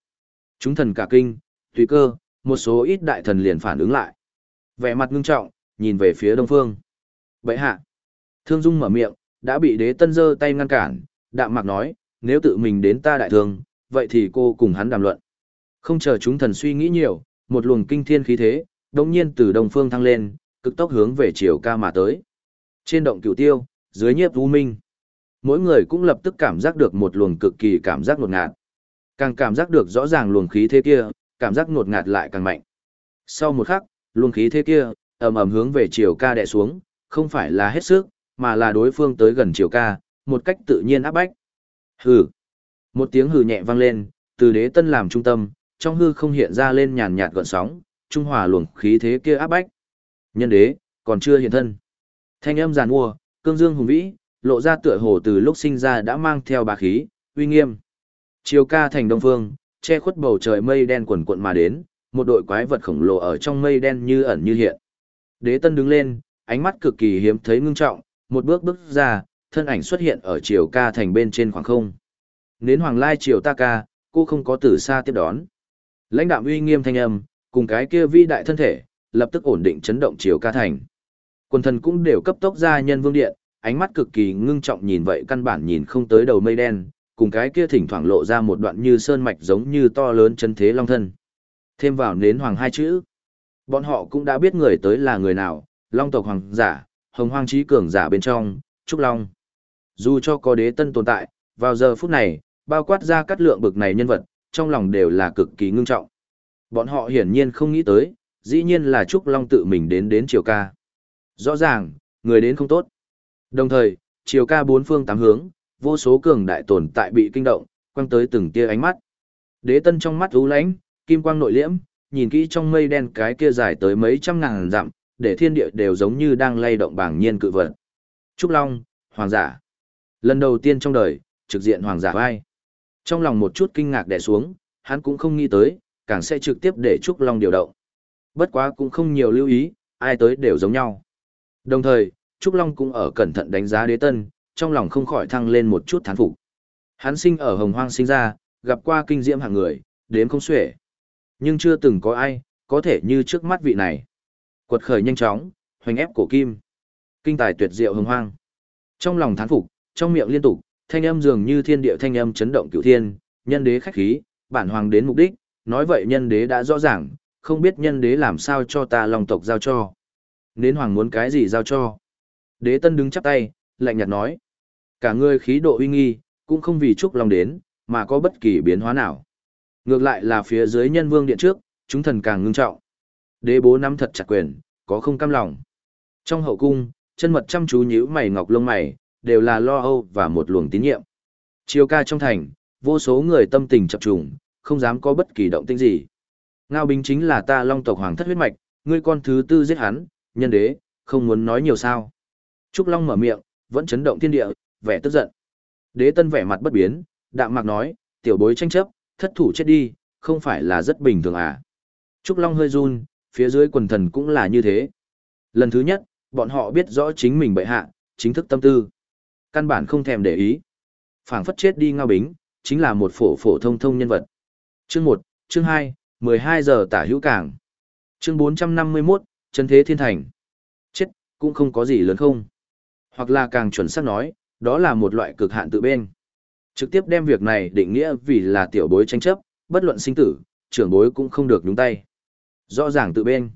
Chúng thần cả kinh, tùy cơ, một số ít đại thần liền phản ứng lại. Vẻ mặt ngưng trọng, nhìn về phía đông phương. Vậy hạ, thương dung mở miệng, đã bị đế tân giơ tay ngăn cản, đạm mạc nói, nếu tự mình đến ta đại thương, vậy thì cô cùng hắn đàm luận. Không chờ chúng thần suy nghĩ nhiều, một luồng kinh thiên khí thế, đồng nhiên từ đông phương thăng lên, cực tốc hướng về chiều ca mà tới. Trên động cửu tiêu, dưới nhiếp u minh. Mỗi người cũng lập tức cảm giác được một luồng cực kỳ cảm giác ngột ngạt. Càng cảm giác được rõ ràng luồng khí thế kia, cảm giác ngột ngạt lại càng mạnh. Sau một khắc, luồng khí thế kia, ầm ầm hướng về chiều ca đè xuống, không phải là hết sức, mà là đối phương tới gần chiều ca, một cách tự nhiên áp bách. Hừ. Một tiếng hừ nhẹ vang lên, từ đế tân làm trung tâm, trong hư không hiện ra lên nhàn nhạt gợn sóng, trung hòa luồng khí thế kia áp bách. Nhân đế, còn chưa hiện thân. Thanh âm giàn mua, cương dương hùng vĩ, lộ ra tựa hồ từ lúc sinh ra đã mang theo bá khí, uy nghiêm. Chiều ca thành đông phương, che khuất bầu trời mây đen quần cuộn mà đến, một đội quái vật khổng lồ ở trong mây đen như ẩn như hiện. Đế tân đứng lên, ánh mắt cực kỳ hiếm thấy ngưng trọng, một bước bước ra, thân ảnh xuất hiện ở chiều ca thành bên trên khoảng không. Nến hoàng lai chiều ta ca, cô không có từ xa tiếp đón. Lãnh đạm uy nghiêm thanh âm, cùng cái kia vi đại thân thể, lập tức ổn định chấn động chiều ca thành. Quần thần cũng đều cấp tốc ra nhân vương điện, ánh mắt cực kỳ ngưng trọng nhìn vậy căn bản nhìn không tới đầu mây đen, cùng cái kia thỉnh thoảng lộ ra một đoạn như sơn mạch giống như to lớn chân thế long thân. Thêm vào nến hoàng hai chữ. Bọn họ cũng đã biết người tới là người nào, long tộc hoàng giả, hồng hoang trí cường giả bên trong, Trúc Long. Dù cho có đế tân tồn tại, vào giờ phút này, bao quát ra cắt lượng bực này nhân vật, trong lòng đều là cực kỳ ngưng trọng. Bọn họ hiển nhiên không nghĩ tới, dĩ nhiên là Trúc Long tự mình đến đến triều ca. Rõ ràng, người đến không tốt. Đồng thời, triều ca bốn phương tám hướng, vô số cường đại tồn tại bị kinh động, quăng tới từng tia ánh mắt. Đế tân trong mắt u lãnh, kim quang nội liễm, nhìn kỹ trong mây đen cái kia dài tới mấy trăm ngàn dặm, để thiên địa đều giống như đang lay động bảng nhiên cự vật. Trúc Long, hoàng giả. Lần đầu tiên trong đời, trực diện hoàng giả vai. Trong lòng một chút kinh ngạc đè xuống, hắn cũng không nghĩ tới, càng sẽ trực tiếp để Trúc Long điều động. Bất quá cũng không nhiều lưu ý, ai tới đều giống nhau. Đồng thời, Trúc Long cũng ở cẩn thận đánh giá đế tân, trong lòng không khỏi thăng lên một chút thán phục. Hắn sinh ở hồng hoang sinh ra, gặp qua kinh diễm hạng người, đến không xuể. Nhưng chưa từng có ai, có thể như trước mắt vị này. Quật khởi nhanh chóng, hoành ép cổ kim. Kinh tài tuyệt diệu hồng hoang. Trong lòng thán phục, trong miệng liên tục, thanh âm dường như thiên địa thanh âm chấn động cửu thiên, nhân đế khách khí, bản hoàng đến mục đích, nói vậy nhân đế đã rõ ràng, không biết nhân đế làm sao cho ta lòng tộc giao cho. Nến hoàng muốn cái gì giao cho. Đế tân đứng chắp tay, lạnh nhạt nói. Cả người khí độ uy nghi, cũng không vì chúc lòng đến, mà có bất kỳ biến hóa nào. Ngược lại là phía dưới nhân vương điện trước, chúng thần càng ngưng trọng. Đế bố nắm thật chặt quyền, có không cam lòng. Trong hậu cung, chân mật chăm chú nhíu mày ngọc lông mày, đều là lo âu và một luồng tín nhiệm. Chiều ca trong thành, vô số người tâm tình chập trùng, không dám có bất kỳ động tĩnh gì. Ngao Bính chính là ta long tộc hoàng thất huyết mạch, ngươi con thứ tư giết hắn, nhân đế, không muốn nói nhiều sao. Trúc Long mở miệng, vẫn chấn động thiên địa, vẻ tức giận. Đế tân vẻ mặt bất biến, đạm mạc nói, tiểu bối tranh chấp, thất thủ chết đi, không phải là rất bình thường à. Trúc Long hơi run, phía dưới quần thần cũng là như thế. Lần thứ nhất, bọn họ biết rõ chính mình bệ hạ, chính thức tâm tư. Căn bản không thèm để ý. phảng phất chết đi ngao bính, chính là một phổ phổ thông thông nhân vật. Chương 1, chương 2, 12 giờ tả hữu cảng. Chương 451, chân thế thiên thành. Chết, cũng không có gì lớn không. Hoặc là càng chuẩn xác nói, đó là một loại cực hạn tự bên. Trực tiếp đem việc này định nghĩa vì là tiểu bối tranh chấp, bất luận sinh tử, trưởng bối cũng không được nhúng tay. Rõ ràng tự bên.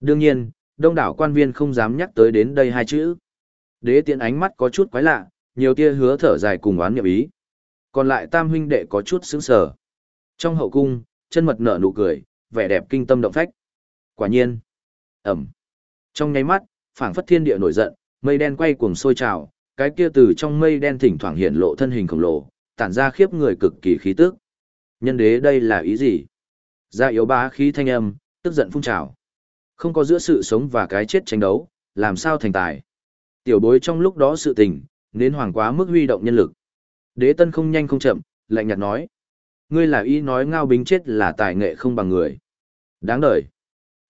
Đương nhiên, đông đảo quan viên không dám nhắc tới đến đây hai chữ. Đế tiện ánh mắt có chút quái lạ, nhiều tia hứa thở dài cùng oán nghiệp ý. Còn lại tam huynh đệ có chút sững sờ. Trong hậu cung, chân mật nở nụ cười, vẻ đẹp kinh tâm động phách. Quả nhiên. Ẩm. Trong nháy mắt, phảng phất thiên địa nổi giận, mây đen quay cuồng sôi trào, cái kia từ trong mây đen thỉnh thoảng hiện lộ thân hình khổng lồ, tản ra khiếp người cực kỳ khí tức. Nhân đế đây là ý gì? gia yếu bá khí thanh âm, tức giận phun trào. Không có giữa sự sống và cái chết tranh đấu, làm sao thành tài. Tiểu bối trong lúc đó sự tình, nên hoàng quá mức huy động nhân lực. Đế tân không nhanh không chậm, lạnh nhạt nói. Ngươi là ý nói ngao bính chết là tài nghệ không bằng người. Đáng đời.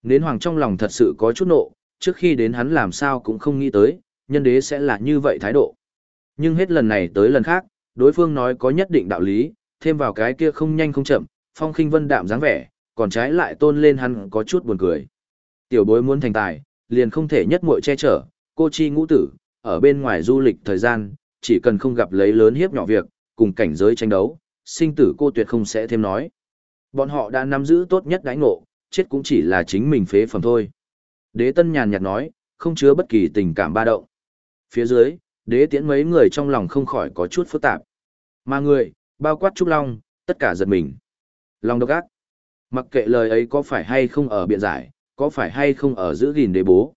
Nến hoàng trong lòng thật sự có chút nộ, trước khi đến hắn làm sao cũng không nghĩ tới, nhân đế sẽ là như vậy thái độ. Nhưng hết lần này tới lần khác, đối phương nói có nhất định đạo lý, thêm vào cái kia không nhanh không chậm, phong khinh vân đạm dáng vẻ, còn trái lại tôn lên hắn có chút buồn cười. Tiểu bối muốn thành tài, liền không thể nhất muội che chở, cô chi ngũ tử, ở bên ngoài du lịch thời gian, chỉ cần không gặp lấy lớn hiếp nhỏ việc, cùng cảnh giới tranh đấu, sinh tử cô tuyệt không sẽ thêm nói. Bọn họ đã nắm giữ tốt nhất đãi ngộ, chết cũng chỉ là chính mình phế phẩm thôi. Đế tân nhàn nhạt nói, không chứa bất kỳ tình cảm ba động. Phía dưới, đế tiễn mấy người trong lòng không khỏi có chút phức tạp. Mà người, bao quát trúc long, tất cả giật mình. long độc ác. Mặc kệ lời ấy có phải hay không ở biện giải, có phải hay không ở giữ gìn đế bố.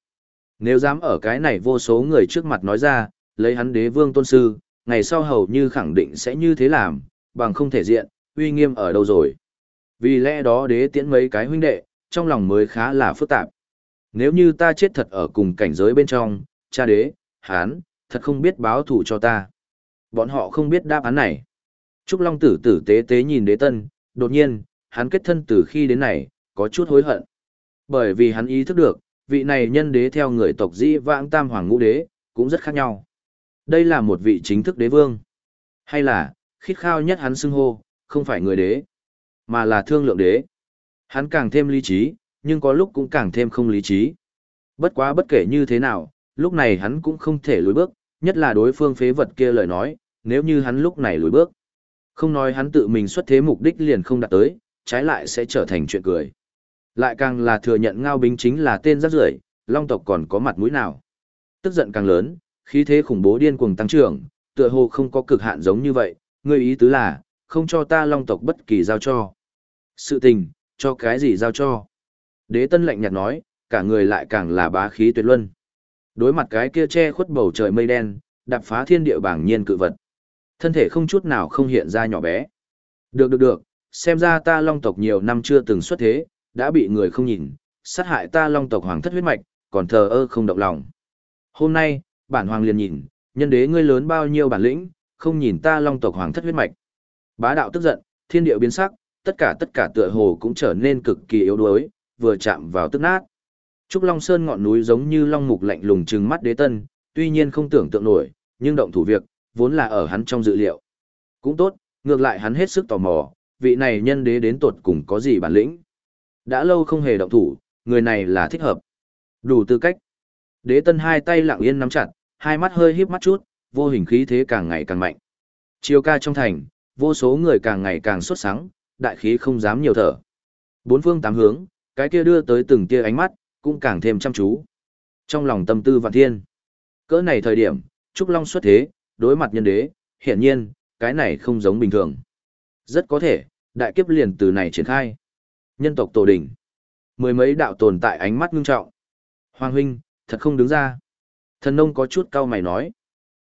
Nếu dám ở cái này vô số người trước mặt nói ra, lấy hắn đế vương tôn sư, ngày sau hầu như khẳng định sẽ như thế làm, bằng không thể diện, uy nghiêm ở đâu rồi. Vì lẽ đó đế tiễn mấy cái huynh đệ, trong lòng mới khá là phức tạp. Nếu như ta chết thật ở cùng cảnh giới bên trong, cha đế, hán, thật không biết báo thủ cho ta. Bọn họ không biết đáp án này. Trúc Long tử tử tế tế nhìn đế tân, đột nhiên, hắn kết thân từ khi đến này, có chút hối hận. Bởi vì hắn ý thức được, vị này nhân đế theo người tộc dĩ vãng tam hoàng ngũ đế, cũng rất khác nhau. Đây là một vị chính thức đế vương. Hay là, khít khao nhất hắn xưng hô, không phải người đế, mà là thương lượng đế. Hắn càng thêm lý trí, nhưng có lúc cũng càng thêm không lý trí. Bất quá bất kể như thế nào, lúc này hắn cũng không thể lùi bước, nhất là đối phương phế vật kia lời nói, nếu như hắn lúc này lùi bước. Không nói hắn tự mình xuất thế mục đích liền không đạt tới, trái lại sẽ trở thành chuyện cười. Lại càng là thừa nhận Ngao Bính chính là tên rác rưởi, Long tộc còn có mặt mũi nào. Tức giận càng lớn, khí thế khủng bố điên cuồng tăng trưởng, tựa hồ không có cực hạn giống như vậy, ngươi ý tứ là, không cho ta Long tộc bất kỳ giao cho. Sự tình, cho cái gì giao cho. Đế tân lạnh nhạt nói, cả người lại càng là bá khí tuyệt luân. Đối mặt cái kia che khuất bầu trời mây đen, đạp phá thiên địa bảng nhiên cự vật. Thân thể không chút nào không hiện ra nhỏ bé. Được được được, xem ra ta long tộc nhiều năm chưa từng xuất thế, đã bị người không nhìn, sát hại ta long tộc hoàng thất huyết mạch, còn thờ ơ không động lòng. Hôm nay, bản hoàng liền nhìn, nhân đế ngươi lớn bao nhiêu bản lĩnh, không nhìn ta long tộc hoàng thất huyết mạch. Bá đạo tức giận, thiên địa biến sắc, tất cả tất cả tựa hồ cũng trở nên cực kỳ yếu đuối, vừa chạm vào tức nát. Trúc Long Sơn ngọn núi giống như long mục lạnh lùng trừng mắt đế tân, tuy nhiên không tưởng tượng nổi, nhưng động thủ việc, vốn là ở hắn trong dự liệu. Cũng tốt, ngược lại hắn hết sức tò mò, vị này nhân đế đến tột cùng có gì bản lĩnh. Đã lâu không hề động thủ, người này là thích hợp. Đủ tư cách. Đế tân hai tay lặng yên nắm chặt, hai mắt hơi híp mắt chút, vô hình khí thế càng ngày càng mạnh. Chiều ca trong thành, vô số người càng ngày càng xuất sáng, đại khí không dám nhiều thở. Bốn phương tám hướng, cái kia đưa tới từng tia ánh mắt, cũng càng thêm chăm chú. Trong lòng tâm tư vạn thiên. Cỡ này thời điểm, Trúc Long xuất thế, đối mặt nhân đế, hiển nhiên, cái này không giống bình thường. Rất có thể, đại kiếp liền từ này triển khai. Nhân tộc tổ đỉnh. Mười mấy đạo tồn tại ánh mắt ngưng trọng. Hoàng huynh, thật không đứng ra. Thần nông có chút cau mày nói.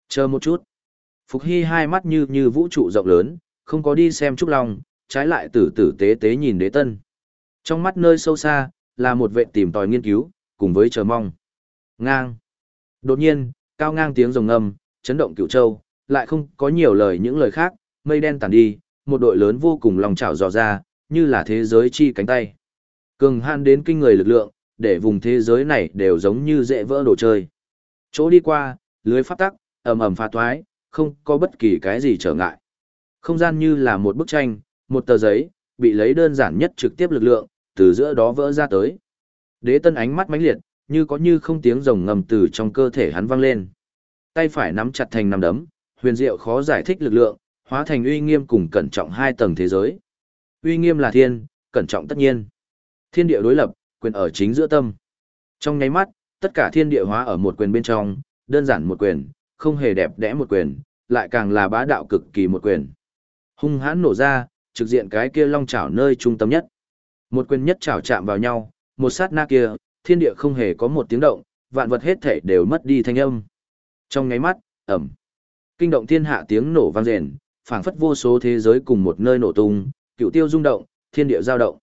Chờ một chút. Phục Hy hai mắt như như vũ trụ rộng lớn, không có đi xem Trúc Long, trái lại tử tử tế tế nhìn đế tân. Trong mắt nơi sâu xa, là một vệ tìm tòi nghiên cứu, cùng với chờ mong. Ngang. Đột nhiên, cao ngang tiếng rồng ngâm, chấn động cửu châu, lại không có nhiều lời những lời khác, mây đen tàn đi, một đội lớn vô cùng lòng chảo dò ra, như là thế giới chi cánh tay. Cường han đến kinh người lực lượng, để vùng thế giới này đều giống như dễ vỡ đồ chơi. Chỗ đi qua, lưới phát tắc, ầm ầm phá toái không có bất kỳ cái gì trở ngại. Không gian như là một bức tranh, một tờ giấy, bị lấy đơn giản nhất trực tiếp lực lượng, từ giữa đó vỡ ra tới. Đế tân ánh mắt mãnh liệt, như có như không tiếng rồng ngầm từ trong cơ thể hắn vang lên. Tay phải nắm chặt thành nắm đấm, huyền diệu khó giải thích lực lượng, hóa thành uy nghiêm cùng cẩn trọng hai tầng thế giới. Uy nghiêm là thiên, cẩn trọng tất nhiên. Thiên địa đối lập, quyền ở chính giữa tâm. Trong nháy mắt, tất cả thiên địa hóa ở một quyền bên trong, đơn giản một quyền, không hề đẹp đẽ một quyền, lại càng là bá đạo cực kỳ một quyền. Hung hãn nổ ra, trực diện cái kia long chảo nơi trung tâm nhất. Một quyền nhất chảo chạm vào nhau, một sát na kia, thiên địa không hề có một tiếng động, vạn vật hết thể đều mất đi thanh âm. Trong nháy mắt, ẩm. Kinh động thiên hạ tiếng nổ vang rền, phảng phất vô số thế giới cùng một nơi nổ tung, cựu tiêu rung động, thiên địa giao động.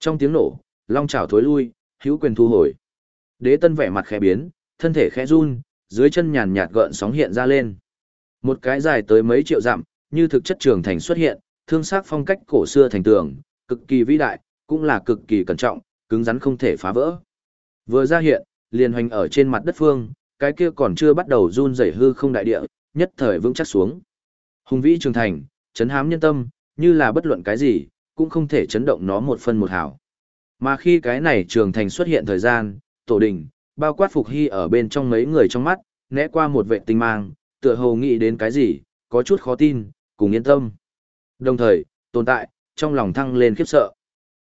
Trong tiếng nổ, long chảo thối lui, hữu quyền thu hồi. Đế tân vẻ mặt khẽ biến, thân thể khẽ run, dưới chân nhàn nhạt gợn sóng hiện ra lên. Một cái dài tới mấy triệu dặm, như thực chất trường thành xuất hiện, thương sắc phong cách cổ xưa thành tường, cực kỳ vĩ đại, cũng là cực kỳ cẩn trọng, cứng rắn không thể phá vỡ. Vừa ra hiện, liền hoành ở trên mặt đất phương, cái kia còn chưa bắt đầu run rẩy hư không đại địa, nhất thời vững chắc xuống. Hùng vĩ trường thành, chấn hám nhân tâm, như là bất luận cái gì, cũng không thể chấn động nó một phân một hảo Mà khi cái này trường thành xuất hiện thời gian, tổ đình, bao quát phục hy ở bên trong mấy người trong mắt, né qua một vệ tinh mang, tựa hồ nghĩ đến cái gì, có chút khó tin, cùng yên tâm. Đồng thời, tồn tại, trong lòng thăng lên khiếp sợ.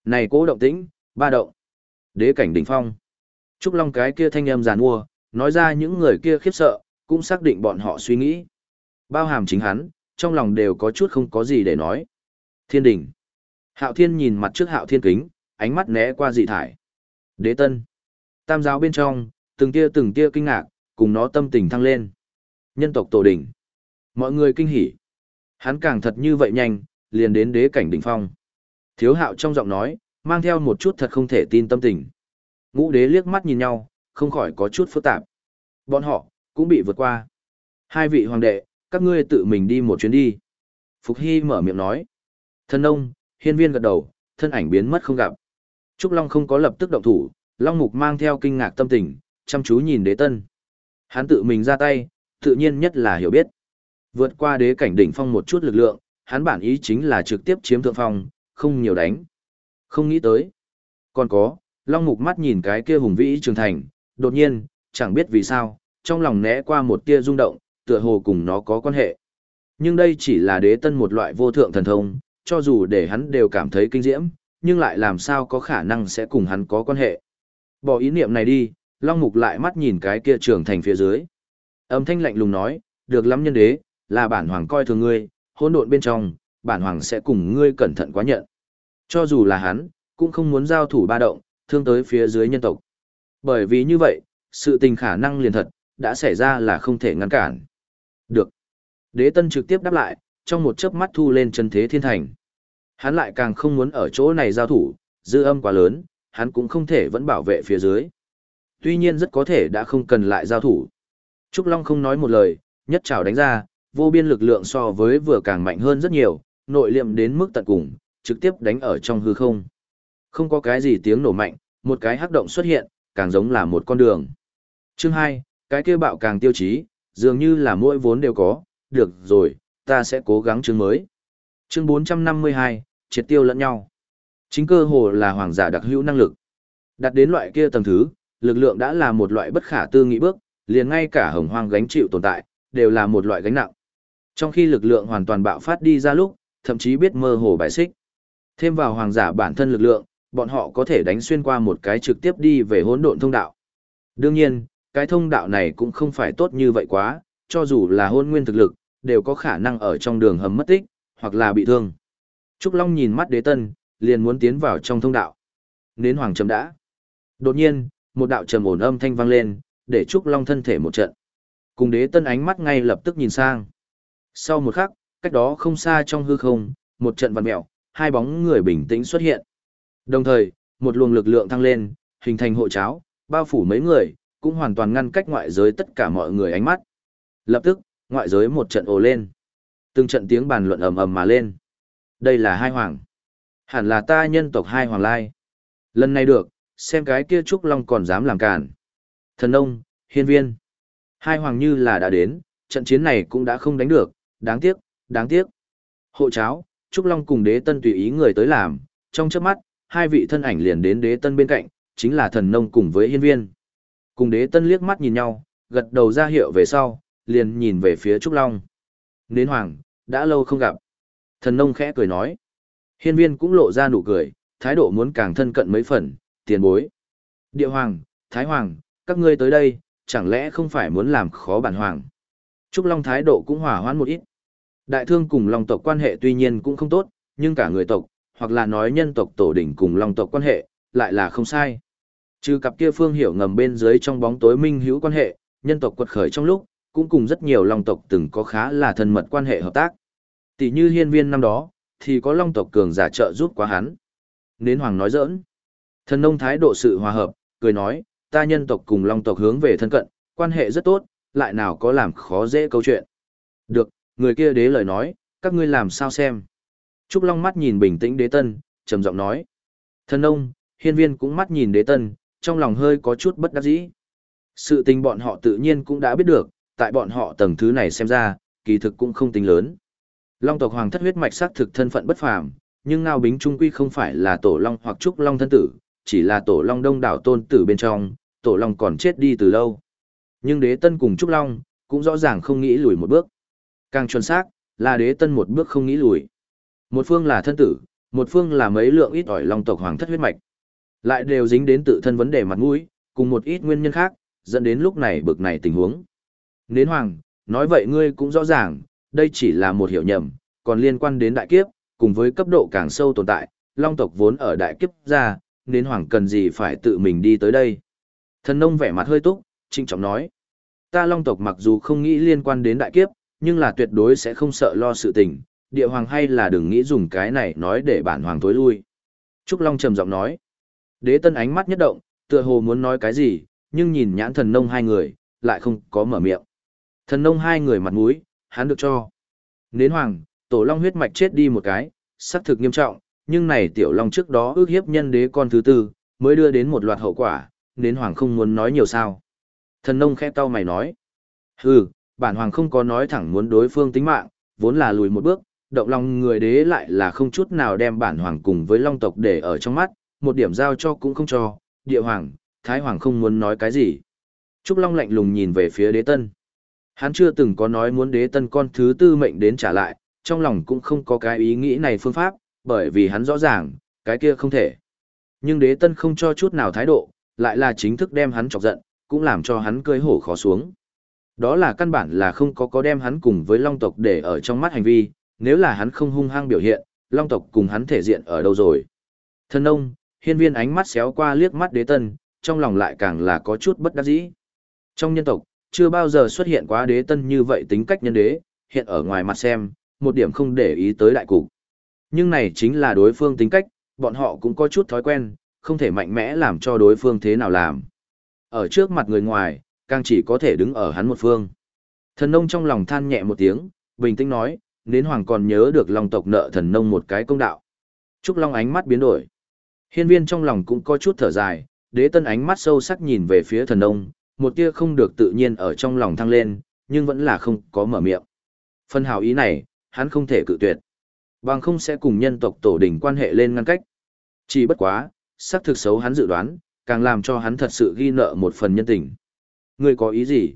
Này cố động tĩnh, ba động. Đế cảnh đỉnh phong. Trúc Long cái kia thanh âm giàn mua, nói ra những người kia khiếp sợ, cũng xác định bọn họ suy nghĩ. Bao hàm chính hắn, trong lòng đều có chút không có gì để nói. Thiên đỉnh. Hạo Thiên nhìn mặt trước Hạo Thiên kính, ánh mắt né qua dị thải. Đế tân. Tam giáo bên trong, từng tia từng tia kinh ngạc, cùng nó tâm tình thăng lên. Nhân tộc tổ đỉnh. Mọi người kinh hỉ. Hắn càng thật như vậy nhanh, liền đến đế cảnh đỉnh phong. Thiếu hạo trong giọng nói, mang theo một chút thật không thể tin tâm tình. Ngũ đế liếc mắt nhìn nhau, không khỏi có chút phức tạp. Bọn họ, cũng bị vượt qua. Hai vị hoàng đệ, các ngươi tự mình đi một chuyến đi. Phục Hy mở miệng nói. Thân ông, hiên viên gật đầu, thân ảnh biến mất không gặp. Trúc Long không có lập tức động thủ, Long Mục mang theo kinh ngạc tâm tình, chăm chú nhìn đế tân. Hắn tự mình ra tay, tự nhiên nhất là hiểu biết. Vượt qua đế cảnh đỉnh phong một chút lực lượng, hắn bản ý chính là trực tiếp chiếm thượng phong, không nhiều đánh. Không nghĩ tới. Còn có, Long Mục mắt nhìn cái kia hùng vĩ trường thành, đột nhiên, chẳng biết vì sao, trong lòng né qua một tia rung động, tựa hồ cùng nó có quan hệ. Nhưng đây chỉ là đế tân một loại vô thượng thần thông, cho dù để hắn đều cảm thấy kinh diễm, nhưng lại làm sao có khả năng sẽ cùng hắn có quan hệ. Bỏ ý niệm này đi, Long Mục lại mắt nhìn cái kia trưởng thành phía dưới. Âm thanh lạnh lùng nói, được lắm nhân đế, là bản hoàng coi thường ngươi, hỗn độn bên trong, bản hoàng sẽ cùng ngươi cẩn thận quá nhận. Cho dù là hắn, cũng không muốn giao thủ ba động, thương tới phía dưới nhân tộc. Bởi vì như vậy, sự tình khả năng liền thật, đã xảy ra là không thể ngăn cản. Được. Đế tân trực tiếp đáp lại, trong một chớp mắt thu lên chân thế thiên thành. Hắn lại càng không muốn ở chỗ này giao thủ, dư âm quá lớn, hắn cũng không thể vẫn bảo vệ phía dưới. Tuy nhiên rất có thể đã không cần lại giao thủ. Trúc Long không nói một lời, nhất trảo đánh ra, vô biên lực lượng so với vừa càng mạnh hơn rất nhiều, nội liệm đến mức tận cùng, trực tiếp đánh ở trong hư không. Không có cái gì tiếng nổ mạnh, một cái hắc động xuất hiện, càng giống là một con đường. Chương 2, cái kia bạo càng tiêu chí, dường như là mỗi vốn đều có, được rồi, ta sẽ cố gắng chương mới. Chương 452, triệt tiêu lẫn nhau. Chính cơ hồ là hoàng giả đặc hữu năng lực. Đặt đến loại kia tầng thứ, lực lượng đã là một loại bất khả tư nghị bước, liền ngay cả hồng hoang gánh chịu tồn tại, đều là một loại gánh nặng. Trong khi lực lượng hoàn toàn bạo phát đi ra lúc, thậm chí biết mơ hồ bài xích. Thêm vào hoàng giả bản thân lực lượng, bọn họ có thể đánh xuyên qua một cái trực tiếp đi về hỗn độn thông đạo. Đương nhiên, cái thông đạo này cũng không phải tốt như vậy quá, cho dù là hôn nguyên thực lực, đều có khả năng ở trong đường hầm mất tích, hoặc là bị thương. Trúc Long nhìn mắt đế tân, liền muốn tiến vào trong thông đạo. Nến hoàng trầm đã. Đột nhiên, một đạo trầm ổn âm thanh vang lên, để Trúc Long thân thể một trận. Cùng đế tân ánh mắt ngay lập tức nhìn sang. Sau một khắc, cách đó không xa trong hư không, một trận vằn mẹo, hai bóng người bình tĩnh xuất hiện. Đồng thời, một luồng lực lượng thăng lên, hình thành hộ cháo, bao phủ mấy người, cũng hoàn toàn ngăn cách ngoại giới tất cả mọi người ánh mắt. Lập tức, ngoại giới một trận ồ lên. Từng trận tiếng bàn luận ầm ầm mà lên. Đây là hai hoàng. Hẳn là ta nhân tộc hai hoàng lai. Lần này được, xem cái kia Trúc Long còn dám làm cản. Thần ông, hiên viên. Hai hoàng như là đã đến, trận chiến này cũng đã không đánh được, đáng tiếc, đáng tiếc. Hộ cháo, Trúc Long cùng đế tân tùy ý người tới làm, trong chớp mắt, hai vị thân ảnh liền đến đế tân bên cạnh, chính là thần nông cùng với hiên viên. Cùng đế tân liếc mắt nhìn nhau, gật đầu ra hiệu về sau, liền nhìn về phía Trúc Long. Nến hoàng, đã lâu không gặp. Thần nông khẽ cười nói. Hiên viên cũng lộ ra nụ cười, thái độ muốn càng thân cận mấy phần, tiền bối. Địa hoàng, thái hoàng, các ngươi tới đây, chẳng lẽ không phải muốn làm khó bản hoàng. Trúc Long thái độ cũng hòa hoãn một ít. Đại thương cùng Long tộc quan hệ tuy nhiên cũng không tốt, nhưng cả người tộc, hoặc là nói nhân tộc tổ đỉnh cùng Long tộc quan hệ, lại là không sai. Trừ cặp kia phương hiểu ngầm bên dưới trong bóng tối minh hữu quan hệ, nhân tộc quật khởi trong lúc, cũng cùng rất nhiều Long tộc từng có khá là thân mật quan hệ hợp tác. Tỷ như hiên viên năm đó, thì có Long tộc cường giả trợ giúp quá hắn. Nến Hoàng nói giỡn. Thần nông thái độ sự hòa hợp, cười nói, ta nhân tộc cùng Long tộc hướng về thân cận, quan hệ rất tốt, lại nào có làm khó dễ câu chuyện. Được, người kia đế lời nói, các ngươi làm sao xem. Trúc Long mắt nhìn bình tĩnh đế tân, trầm giọng nói. Thần ông, hiên viên cũng mắt nhìn đế tân, trong lòng hơi có chút bất đắc dĩ. Sự tình bọn họ tự nhiên cũng đã biết được, tại bọn họ tầng thứ này xem ra, kỳ thực cũng không tính lớn. Long tộc hoàng thất huyết mạch xác thực thân phận bất phàm, nhưng Ngao Bính trung quy không phải là tổ long hoặc trúc long thân tử, chỉ là tổ long đông đảo tôn tử bên trong, tổ long còn chết đi từ lâu. Nhưng đế tân cùng trúc long, cũng rõ ràng không nghĩ lùi một bước. Càng chuẩn xác, là đế tân một bước không nghĩ lùi. Một phương là thân tử, một phương là mấy lượng ít ỏi long tộc hoàng thất huyết mạch. Lại đều dính đến tự thân vấn đề mặt mũi, cùng một ít nguyên nhân khác, dẫn đến lúc này bực này tình huống. Nến hoàng, nói vậy ngươi cũng rõ ràng, đây chỉ là một hiểu nhầm, còn liên quan đến đại kiếp, cùng với cấp độ càng sâu tồn tại, long tộc vốn ở đại kiếp ra, nến hoàng cần gì phải tự mình đi tới đây. Thần nông vẻ mặt hơi túc, trinh trọng nói. Ta long tộc mặc dù không nghĩ liên quan đến đại kiếp, nhưng là tuyệt đối sẽ không sợ lo sự tình, địa hoàng hay là đừng nghĩ dùng cái này nói để bản hoàng tối lui. Trúc Long trầm giọng nói. Đế tân ánh mắt nhất động, tựa hồ muốn nói cái gì, nhưng nhìn nhãn thần nông hai người, lại không có mở miệng. Thần nông hai người mặt mũi, hắn được cho. Nến hoàng, tổ long huyết mạch chết đi một cái, xác thực nghiêm trọng, nhưng này tiểu long trước đó ước hiếp nhân đế con thứ tư, mới đưa đến một loạt hậu quả, nến hoàng không muốn nói nhiều sao. Thần nông khẽ cau mày nói. Hừ, bản hoàng không có nói thẳng muốn đối phương tính mạng, vốn là lùi một bước, động lòng người đế lại là không chút nào đem bản hoàng cùng với long tộc để ở trong mắt, một điểm giao cho cũng không cho, địa hoàng, thái hoàng không muốn nói cái gì. Trúc Long lạnh lùng nhìn về phía đế tân. Hắn chưa từng có nói muốn đế tân con thứ tư mệnh đến trả lại, trong lòng cũng không có cái ý nghĩ này phương pháp, bởi vì hắn rõ ràng, cái kia không thể. Nhưng đế tân không cho chút nào thái độ, lại là chính thức đem hắn chọc giận, cũng làm cho hắn cơi hổ khó xuống. Đó là căn bản là không có có đem hắn cùng với long tộc để ở trong mắt hành vi, nếu là hắn không hung hăng biểu hiện, long tộc cùng hắn thể diện ở đâu rồi. Thân ông, hiên viên ánh mắt xéo qua liếc mắt đế tân, trong lòng lại càng là có chút bất đắc dĩ. Trong nhân tộc, chưa bao giờ xuất hiện quá đế tân như vậy tính cách nhân đế, hiện ở ngoài mặt xem, một điểm không để ý tới đại cục. Nhưng này chính là đối phương tính cách, bọn họ cũng có chút thói quen, không thể mạnh mẽ làm cho đối phương thế nào làm. Ở trước mặt người ngoài, càng chỉ có thể đứng ở hắn một phương. Thần nông trong lòng than nhẹ một tiếng, bình tĩnh nói, nến hoàng còn nhớ được lòng tộc nợ thần nông một cái công đạo. Trúc Long ánh mắt biến đổi. Hiên viên trong lòng cũng có chút thở dài, đế tân ánh mắt sâu sắc nhìn về phía thần ông, một tia không được tự nhiên ở trong lòng thăng lên, nhưng vẫn là không có mở miệng. Phân hào ý này, hắn không thể cự tuyệt. Bằng không sẽ cùng nhân tộc tổ đình quan hệ lên ngăn cách. Chỉ bất quá, sắc thực xấu hắn dự đoán, càng làm cho hắn thật sự ghi nợ một phần nhân tình. Ngươi có ý gì?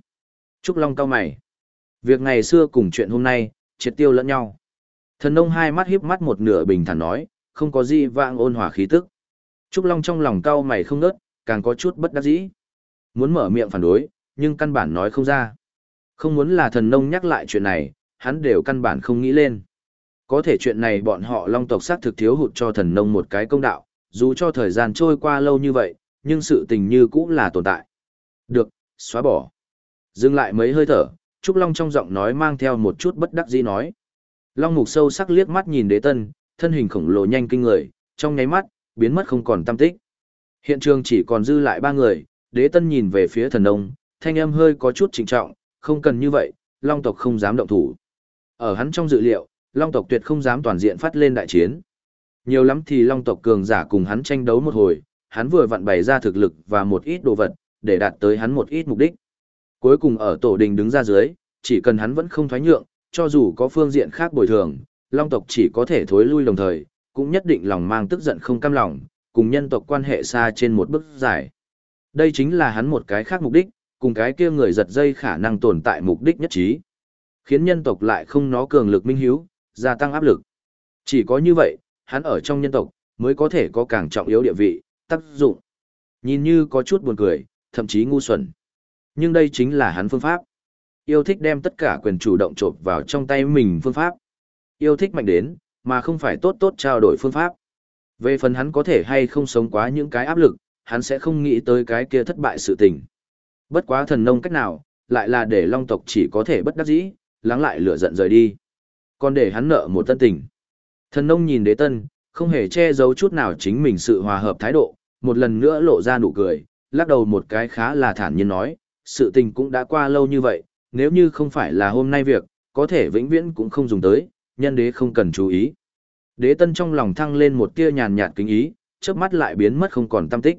Trúc Long cao mày. Việc ngày xưa cùng chuyện hôm nay, triệt tiêu lẫn nhau. Thần nông hai mắt híp mắt một nửa bình thản nói, không có gì vang ôn hòa khí tức. Trúc Long trong lòng cau mày không nớt, càng có chút bất đắc dĩ. Muốn mở miệng phản đối, nhưng căn bản nói không ra. Không muốn là thần nông nhắc lại chuyện này, hắn đều căn bản không nghĩ lên. Có thể chuyện này bọn họ long tộc xác thực thiếu hụt cho thần nông một cái công đạo, dù cho thời gian trôi qua lâu như vậy, nhưng sự tình như cũng là tồn tại. Được, xóa bỏ. Dừng lại mấy hơi thở, Trúc Long trong giọng nói mang theo một chút bất đắc dĩ nói. Long mục sâu sắc liếc mắt nhìn đế tân, thân hình khổng lồ nhanh kinh người, trong nháy mắt, biến mất không còn tâm tích. Hiện trường chỉ còn dư lại ba người, đế tân nhìn về phía thần nông, thanh âm hơi có chút trịnh trọng, không cần như vậy, Long tộc không dám động thủ. Ở hắn trong dự liệu, Long tộc tuyệt không dám toàn diện phát lên đại chiến. Nhiều lắm thì Long tộc cường giả cùng hắn tranh đấu một hồi, hắn vừa vặn bày ra thực lực và một ít đồ vật, để đạt tới hắn một ít mục đích. Cuối cùng ở tổ đình đứng ra dưới, chỉ cần hắn vẫn không thoái nhượng, cho dù có phương diện khác bồi thường, Long tộc chỉ có thể thối lui đồng thời, cũng nhất định lòng mang tức giận không cam lòng, cùng nhân tộc quan hệ xa trên một bước dài. Đây chính là hắn một cái khác mục đích, cùng cái kia người giật dây khả năng tồn tại mục đích nhất trí. Khiến nhân tộc lại không nó cường lực minh hiếu, gia tăng áp lực. Chỉ có như vậy, hắn ở trong nhân tộc, mới có thể có càng trọng yếu địa vị, tác dụng. Nhìn như có chút buồn cười, thậm chí ngu xuẩn. Nhưng đây chính là hắn phương pháp. Yêu thích đem tất cả quyền chủ động trộp vào trong tay mình phương pháp. Yêu thích mạnh đến, mà không phải tốt tốt trao đổi phương pháp. Về phần hắn có thể hay không sống quá những cái áp lực, hắn sẽ không nghĩ tới cái kia thất bại sự tình. Bất quá thần nông cách nào, lại là để long tộc chỉ có thể bất đắc dĩ, lắng lại lửa giận rời đi. Còn để hắn nợ một tân tình. Thần nông nhìn đế tân, không hề che giấu chút nào chính mình sự hòa hợp thái độ, một lần nữa lộ ra nụ cười, lắc đầu một cái khá là thản nhiên nói, sự tình cũng đã qua lâu như vậy, nếu như không phải là hôm nay việc, có thể vĩnh viễn cũng không dùng tới, nhân đế không cần chú ý. Đế tân trong lòng thăng lên một tia nhàn nhạt kính ý, chớp mắt lại biến mất không còn tâm tích.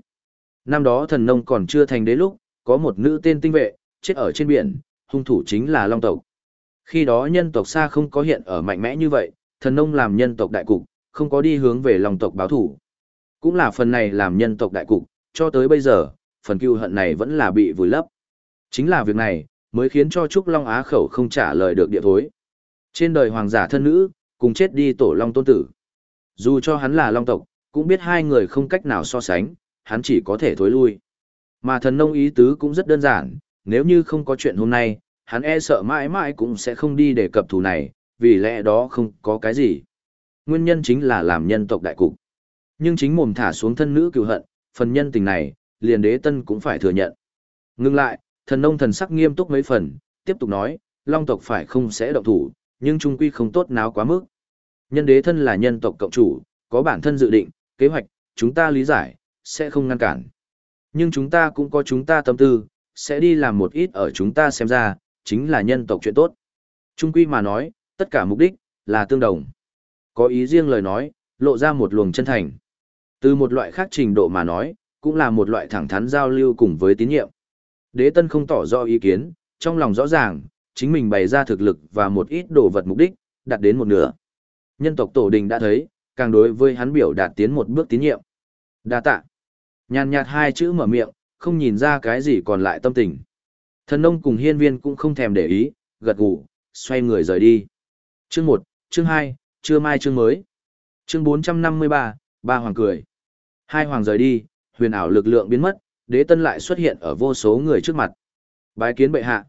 Năm đó thần nông còn chưa thành đế lúc, có một nữ tên tinh vệ, chết ở trên biển, hung thủ chính là Long tộc. Khi đó nhân tộc xa không có hiện ở mạnh mẽ như vậy, thần nông làm nhân tộc đại cục, không có đi hướng về Long tộc báo thủ. Cũng là phần này làm nhân tộc đại cục, cho tới bây giờ, phần cưu hận này vẫn là bị vùi lấp. Chính là việc này, mới khiến cho Trúc Long Á khẩu không trả lời được địa thối. Trên đời hoàng giả thân nữ, cùng chết đi tổ Long tôn tử. Dù cho hắn là Long tộc, cũng biết hai người không cách nào so sánh, hắn chỉ có thể thối lui. Mà thần nông ý tứ cũng rất đơn giản, nếu như không có chuyện hôm nay, hắn e sợ mãi mãi cũng sẽ không đi để cập thù này, vì lẽ đó không có cái gì. Nguyên nhân chính là làm nhân tộc đại cục. Nhưng chính mồm thả xuống thân nữ cựu hận, phần nhân tình này, liền đế tân cũng phải thừa nhận. Ngưng lại, thần nông thần sắc nghiêm túc mấy phần, tiếp tục nói, long tộc phải không sẽ động thủ, nhưng trung quy không tốt náo quá mức. Nhân đế thân là nhân tộc cộng chủ, có bản thân dự định, kế hoạch, chúng ta lý giải, sẽ không ngăn cản. Nhưng chúng ta cũng có chúng ta tâm tư, sẽ đi làm một ít ở chúng ta xem ra, chính là nhân tộc chuyện tốt. Trung quy mà nói, tất cả mục đích, là tương đồng. Có ý riêng lời nói, lộ ra một luồng chân thành. Từ một loại khác trình độ mà nói, cũng là một loại thẳng thắn giao lưu cùng với tín nhiệm. Đế tân không tỏ rõ ý kiến, trong lòng rõ ràng, chính mình bày ra thực lực và một ít đồ vật mục đích, đạt đến một nửa. Nhân tộc tổ đình đã thấy, càng đối với hắn biểu đạt tiến một bước tín nhiệm. Đa tạ. Nhàn nhạt hai chữ mở miệng, không nhìn ra cái gì còn lại tâm tình. Thần nông cùng hiên viên cũng không thèm để ý, gật gù, xoay người rời đi. Chương 1, chương 2, chưa mai chương mới. Chương 453, ba hoàng cười. Hai hoàng rời đi, huyền ảo lực lượng biến mất, đế tân lại xuất hiện ở vô số người trước mặt. Bái kiến bệ hạ.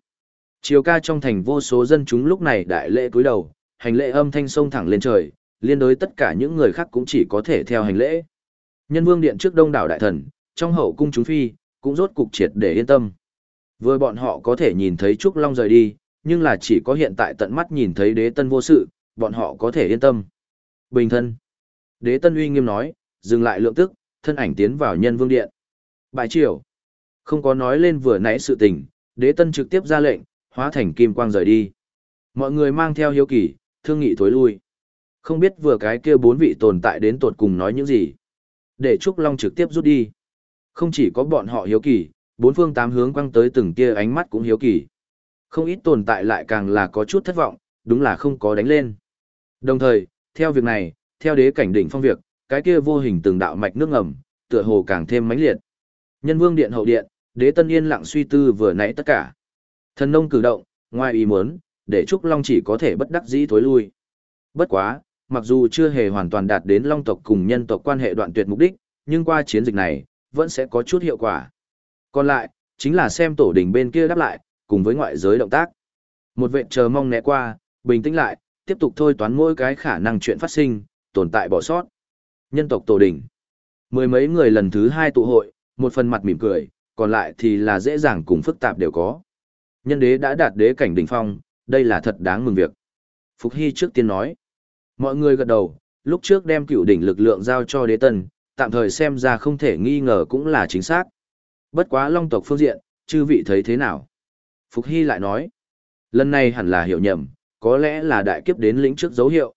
Chiều ca trong thành vô số dân chúng lúc này đại lễ cúi đầu, hành lễ âm thanh sông thẳng lên trời, liên đối tất cả những người khác cũng chỉ có thể theo hành lễ. Nhân vương điện trước đông đảo đại thần, trong hậu cung chúng phi, cũng rốt cục triệt để yên tâm. Vừa bọn họ có thể nhìn thấy Trúc Long rời đi, nhưng là chỉ có hiện tại tận mắt nhìn thấy đế tân vô sự, bọn họ có thể yên tâm. Bình thân. Đế tân uy nghiêm nói, dừng lại lượng tức, thân ảnh tiến vào nhân vương điện. Bài triều. Không có nói lên vừa nãy sự tình, đế tân trực tiếp ra lệnh, hóa thành kim quang rời đi. Mọi người mang theo hiếu kỳ, thương nghị thối lui. Không biết vừa cái kia bốn vị tồn tại đến tột cùng nói những gì. Để Trúc Long trực tiếp rút đi. Không chỉ có bọn họ hiếu kỳ, bốn phương tám hướng quăng tới từng kia ánh mắt cũng hiếu kỳ. Không ít tồn tại lại càng là có chút thất vọng, đúng là không có đánh lên. Đồng thời, theo việc này, theo đế cảnh đỉnh phong việc, cái kia vô hình từng đạo mạch nước ngầm, tựa hồ càng thêm mãnh liệt. Nhân vương điện hậu điện, đế tân yên lặng suy tư vừa nãy tất cả. Thần nông cử động, ngoài ý muốn, để Trúc Long chỉ có thể bất đắc dĩ thối lui. Bất quá, mặc dù chưa hề hoàn toàn đạt đến Long tộc cùng nhân tộc quan hệ đoạn tuyệt mục đích, nhưng qua chiến dịch này, vẫn sẽ có chút hiệu quả. Còn lại, chính là xem tổ đỉnh bên kia đáp lại, cùng với ngoại giới động tác. Một vệ chờ mong né qua, bình tĩnh lại, tiếp tục thôi toán mỗi cái khả năng chuyện phát sinh, tồn tại bỏ sót. Nhân tộc tổ đỉnh. Mười mấy người lần thứ hai tụ hội, một phần mặt mỉm cười, còn lại thì là dễ dàng cùng phức tạp đều có. Nhân đế đã đạt đế cảnh đỉnh phong, đây là thật đáng mừng việc. Phục Hy trước tiên nói. Mọi người gật đầu, lúc trước đem cựu đỉnh lực lượng giao cho đế tân, tạm thời xem ra không thể nghi ngờ cũng là chính xác. Bất quá long tộc phương diện, chư vị thấy thế nào? Phục Hy lại nói. Lần này hẳn là hiểu nhầm, có lẽ là đại kiếp đến lĩnh trước dấu hiệu.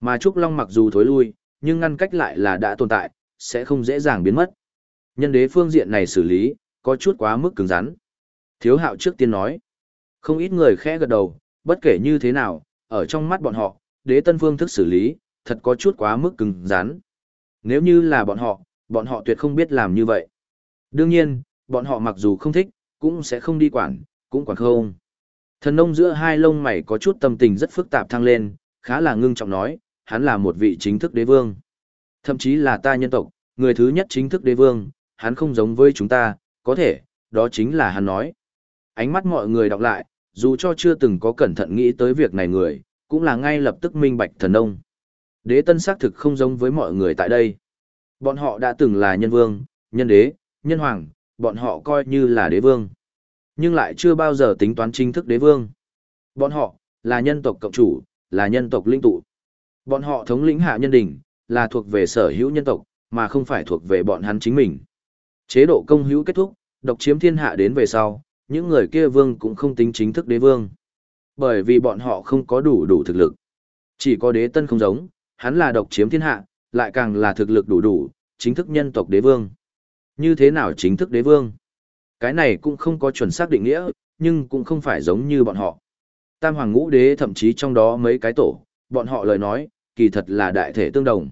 Mà Trúc Long mặc dù thối lui, nhưng ngăn cách lại là đã tồn tại, sẽ không dễ dàng biến mất. Nhân đế phương diện này xử lý, có chút quá mức cứng rắn. Thiếu hạo trước tiên nói, không ít người khẽ gật đầu, bất kể như thế nào, ở trong mắt bọn họ, đế tân phương thức xử lý, thật có chút quá mức cứng rắn. Nếu như là bọn họ, bọn họ tuyệt không biết làm như vậy. Đương nhiên, bọn họ mặc dù không thích, cũng sẽ không đi quản, cũng quản không. Thần nông giữa hai lông mày có chút tâm tình rất phức tạp thăng lên, khá là ngưng trọng nói, hắn là một vị chính thức đế vương. Thậm chí là ta nhân tộc, người thứ nhất chính thức đế vương, hắn không giống với chúng ta, có thể, đó chính là hắn nói. Ánh mắt mọi người đọc lại, dù cho chưa từng có cẩn thận nghĩ tới việc này người, cũng là ngay lập tức minh bạch thần nông. Đế tân xác thực không giống với mọi người tại đây. Bọn họ đã từng là nhân vương, nhân đế, nhân hoàng, bọn họ coi như là đế vương. Nhưng lại chưa bao giờ tính toán chính thức đế vương. Bọn họ, là nhân tộc cộng chủ, là nhân tộc linh tụ. Bọn họ thống lĩnh hạ nhân đỉnh, là thuộc về sở hữu nhân tộc, mà không phải thuộc về bọn hắn chính mình. Chế độ công hữu kết thúc, độc chiếm thiên hạ đến về sau, những người kia vương cũng không tính chính thức đế vương. Bởi vì bọn họ không có đủ đủ thực lực. Chỉ có đế tân không giống, hắn là độc chiếm thiên hạ, lại càng là thực lực đủ đủ, chính thức nhân tộc đế vương. Như thế nào chính thức đế vương? Cái này cũng không có chuẩn xác định nghĩa, nhưng cũng không phải giống như bọn họ. Tam hoàng ngũ đế thậm chí trong đó mấy cái tổ, bọn họ lời nói, kỳ thật là đại thể tương đồng.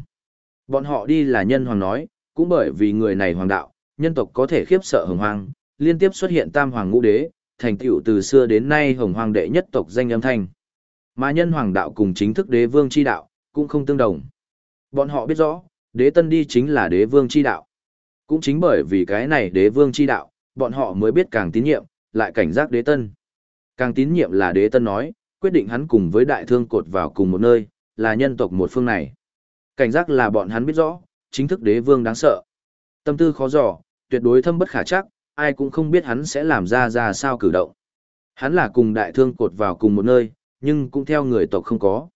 Bọn họ đi là nhân hoàng nói, cũng bởi vì người này hoàng đạo, nhân tộc có thể khiếp sợ hồng hoang, liên tiếp xuất hiện tam hoàng ngũ đế, thành tựu từ xưa đến nay hồng hoàng đệ nhất tộc danh âm thanh. Mà nhân hoàng đạo cùng chính thức đế vương chi đạo, cũng không tương đồng. Bọn họ biết rõ, đế tân đi chính là đế vương chi đạo. Cũng chính bởi vì cái này đế vương chi đạo, bọn họ mới biết càng tín nhiệm, lại cảnh giác đế tân. Càng tín nhiệm là đế tân nói, quyết định hắn cùng với đại thương cột vào cùng một nơi, là nhân tộc một phương này. Cảnh giác là bọn hắn biết rõ, chính thức đế vương đáng sợ. Tâm tư khó dò, tuyệt đối thâm bất khả chắc, ai cũng không biết hắn sẽ làm ra ra sao cử động. Hắn là cùng đại thương cột vào cùng một nơi, nhưng cũng theo người tộc không có.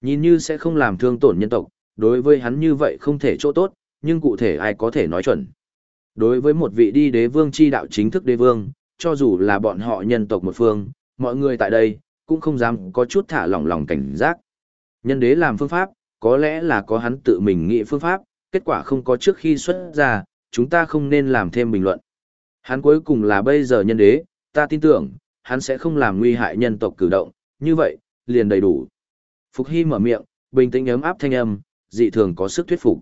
Nhìn như sẽ không làm thương tổn nhân tộc, đối với hắn như vậy không thể chỗ tốt, nhưng cụ thể ai có thể nói chuẩn. Đối với một vị đi đế vương chi đạo chính thức đế vương, cho dù là bọn họ nhân tộc một phương, mọi người tại đây, cũng không dám có chút thả lỏng lòng cảnh giác. Nhân đế làm phương pháp, có lẽ là có hắn tự mình nghĩ phương pháp, kết quả không có trước khi xuất ra, chúng ta không nên làm thêm bình luận. Hắn cuối cùng là bây giờ nhân đế, ta tin tưởng, hắn sẽ không làm nguy hại nhân tộc cử động, như vậy, liền đầy đủ. Phục Hy mở miệng, bình tĩnh ấm áp thanh âm, dị thường có sức thuyết phục.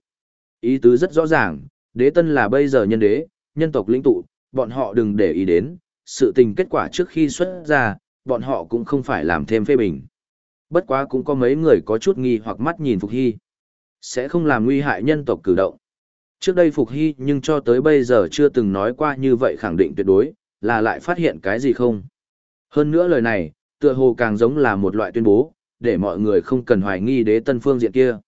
Ý tứ rất rõ ràng, đế tân là bây giờ nhân đế, nhân tộc lĩnh tụ, bọn họ đừng để ý đến, sự tình kết quả trước khi xuất ra, bọn họ cũng không phải làm thêm phê bình. Bất quá cũng có mấy người có chút nghi hoặc mắt nhìn Phục Hy. Sẽ không làm nguy hại nhân tộc cử động. Trước đây Phục Hy nhưng cho tới bây giờ chưa từng nói qua như vậy khẳng định tuyệt đối, là lại phát hiện cái gì không. Hơn nữa lời này, tựa hồ càng giống là một loại tuyên bố, để mọi người không cần hoài nghi đế tân phương diện kia.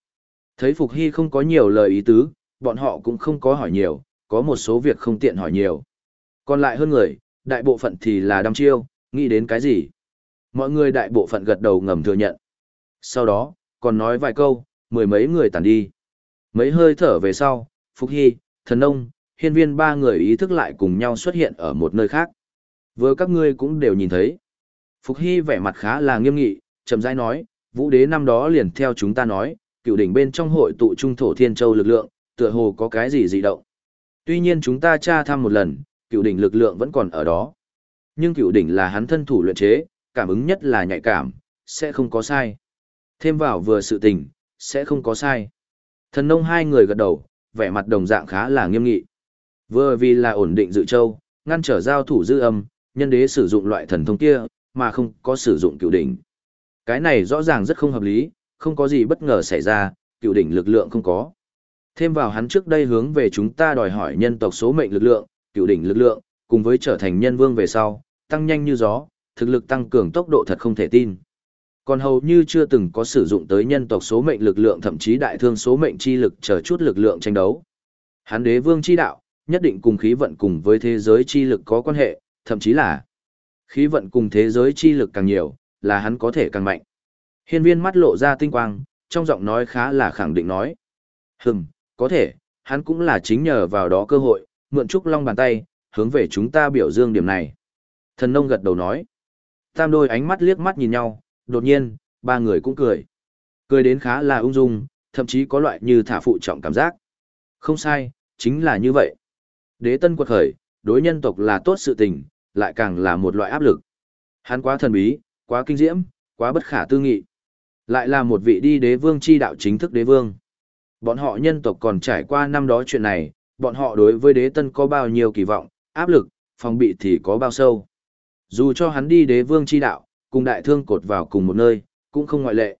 Thấy Phục Hy không có nhiều lời ý tứ, bọn họ cũng không có hỏi nhiều, có một số việc không tiện hỏi nhiều. Còn lại hơn người, đại bộ phận thì là đăm chiêu, nghĩ đến cái gì. Mọi người đại bộ phận gật đầu ngầm thừa nhận. Sau đó, còn nói vài câu, mười mấy người tàn đi. Mấy hơi thở về sau, Phúc Hy, Thần Nông, hiên viên ba người ý thức lại cùng nhau xuất hiện ở một nơi khác. Vừa các ngươi cũng đều nhìn thấy. Phục Hy vẻ mặt khá là nghiêm nghị, chậm rãi nói, vũ đế năm đó liền theo chúng ta nói, cựu đỉnh bên trong hội tụ trung thổ thiên châu lực lượng, tựa hồ có cái gì dị động. Tuy nhiên chúng ta tra thăm một lần, cựu đỉnh lực lượng vẫn còn ở đó. Nhưng cựu đỉnh là hắn thân thủ luyện chế, cảm ứng nhất là nhạy cảm, sẽ không có sai. Thêm vào vừa sự tình, sẽ không có sai. Thần nông hai người gật đầu, vẻ mặt đồng dạng khá là nghiêm nghị. Vừa vì là ổn định dự châu, ngăn trở giao thủ dư âm, nhân đế sử dụng loại thần thông kia, mà không có sử dụng cựu đỉnh. Cái này rõ ràng rất không hợp lý, không có gì bất ngờ xảy ra, cựu đỉnh lực lượng không có. Thêm vào hắn trước đây hướng về chúng ta đòi hỏi nhân tộc số mệnh lực lượng, cựu đỉnh lực lượng, cùng với trở thành nhân vương về sau, tăng nhanh như gió, thực lực tăng cường tốc độ thật không thể tin. Còn hầu như chưa từng có sử dụng tới nhân tộc số mệnh lực lượng thậm chí đại thương số mệnh chi lực chờ chút lực lượng tranh đấu. hán đế vương chi đạo, nhất định cùng khí vận cùng với thế giới chi lực có quan hệ, thậm chí là khí vận cùng thế giới chi lực càng nhiều, là hắn có thể càng mạnh. Hiên viên mắt lộ ra tinh quang, trong giọng nói khá là khẳng định nói. Hừm, có thể, hắn cũng là chính nhờ vào đó cơ hội, mượn trúc long bàn tay, hướng về chúng ta biểu dương điểm này. Thần nông gật đầu nói. Tam đôi ánh mắt liếc mắt nhìn nhau, đột nhiên, ba người cũng cười. Cười đến khá là ung dung, thậm chí có loại như thả phụ trọng cảm giác. Không sai, chính là như vậy. Đế tân quật khởi, đối nhân tộc là tốt sự tình, lại càng là một loại áp lực. Hắn quá thần bí, quá kinh diễm, quá bất khả tư nghị. Lại là một vị đi đế vương chi đạo chính thức đế vương. Bọn họ nhân tộc còn trải qua năm đó chuyện này, bọn họ đối với đế tân có bao nhiêu kỳ vọng, áp lực, phòng bị thì có bao sâu. Dù cho hắn đi đế vương chi đạo, cùng đại thương cột vào cùng một nơi, cũng không ngoại lệ.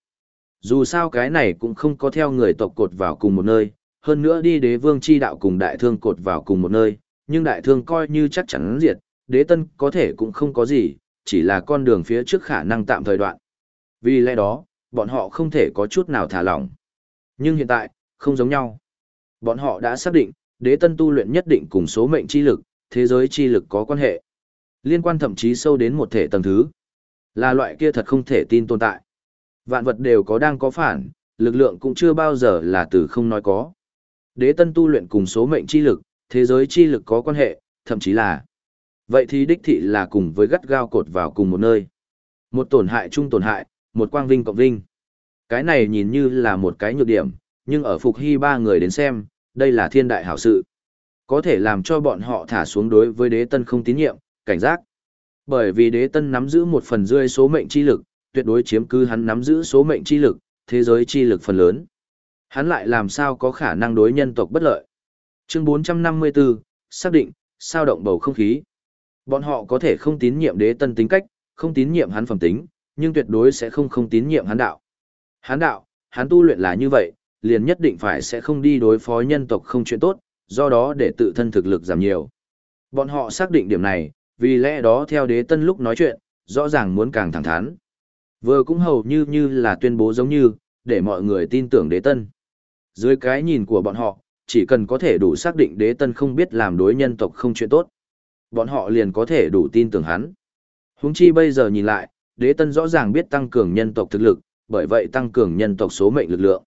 Dù sao cái này cũng không có theo người tộc cột vào cùng một nơi, hơn nữa đi đế vương chi đạo cùng đại thương cột vào cùng một nơi, nhưng đại thương coi như chắc chắn diệt, đế tân có thể cũng không có gì, chỉ là con đường phía trước khả năng tạm thời đoạn. Vì lẽ đó, bọn họ không thể có chút nào thả lỏng. Nhưng hiện tại, không giống nhau. Bọn họ đã xác định, đế tân tu luyện nhất định cùng số mệnh chi lực, thế giới chi lực có quan hệ. Liên quan thậm chí sâu đến một thể tầng thứ. Là loại kia thật không thể tin tồn tại. Vạn vật đều có đang có phản, lực lượng cũng chưa bao giờ là từ không nói có. Đế tân tu luyện cùng số mệnh chi lực, thế giới chi lực có quan hệ, thậm chí là. Vậy thì đích thị là cùng với gắt gao cột vào cùng một nơi. Một tổn hại chung tổn hại, một quang vinh cộng vinh. Cái này nhìn như là một cái nhược điểm, nhưng ở Phục Hy ba người đến xem, đây là thiên đại hảo sự. Có thể làm cho bọn họ thả xuống đối với đế tân không tín nhiệm, cảnh giác. Bởi vì đế tân nắm giữ một phần rưỡi số mệnh chi lực, tuyệt đối chiếm cứ hắn nắm giữ số mệnh chi lực, thế giới chi lực phần lớn. Hắn lại làm sao có khả năng đối nhân tộc bất lợi. Chương 454, xác định, sao động bầu không khí. Bọn họ có thể không tín nhiệm đế tân tính cách, không tín nhiệm hắn phẩm tính, nhưng tuyệt đối sẽ không không tín nhiệm hắn đạo. Hắn đạo, hắn tu luyện là như vậy, liền nhất định phải sẽ không đi đối phó nhân tộc không chuyện tốt, do đó để tự thân thực lực giảm nhiều. Bọn họ xác định điểm này, vì lẽ đó theo đế tân lúc nói chuyện, rõ ràng muốn càng thẳng thắn. Vừa cũng hầu như như là tuyên bố giống như, để mọi người tin tưởng đế tân. Dưới cái nhìn của bọn họ, chỉ cần có thể đủ xác định đế tân không biết làm đối nhân tộc không chuyện tốt. Bọn họ liền có thể đủ tin tưởng hắn. Huống chi bây giờ nhìn lại, đế tân rõ ràng biết tăng cường nhân tộc thực lực, bởi vậy tăng cường nhân tộc số mệnh lực lượng.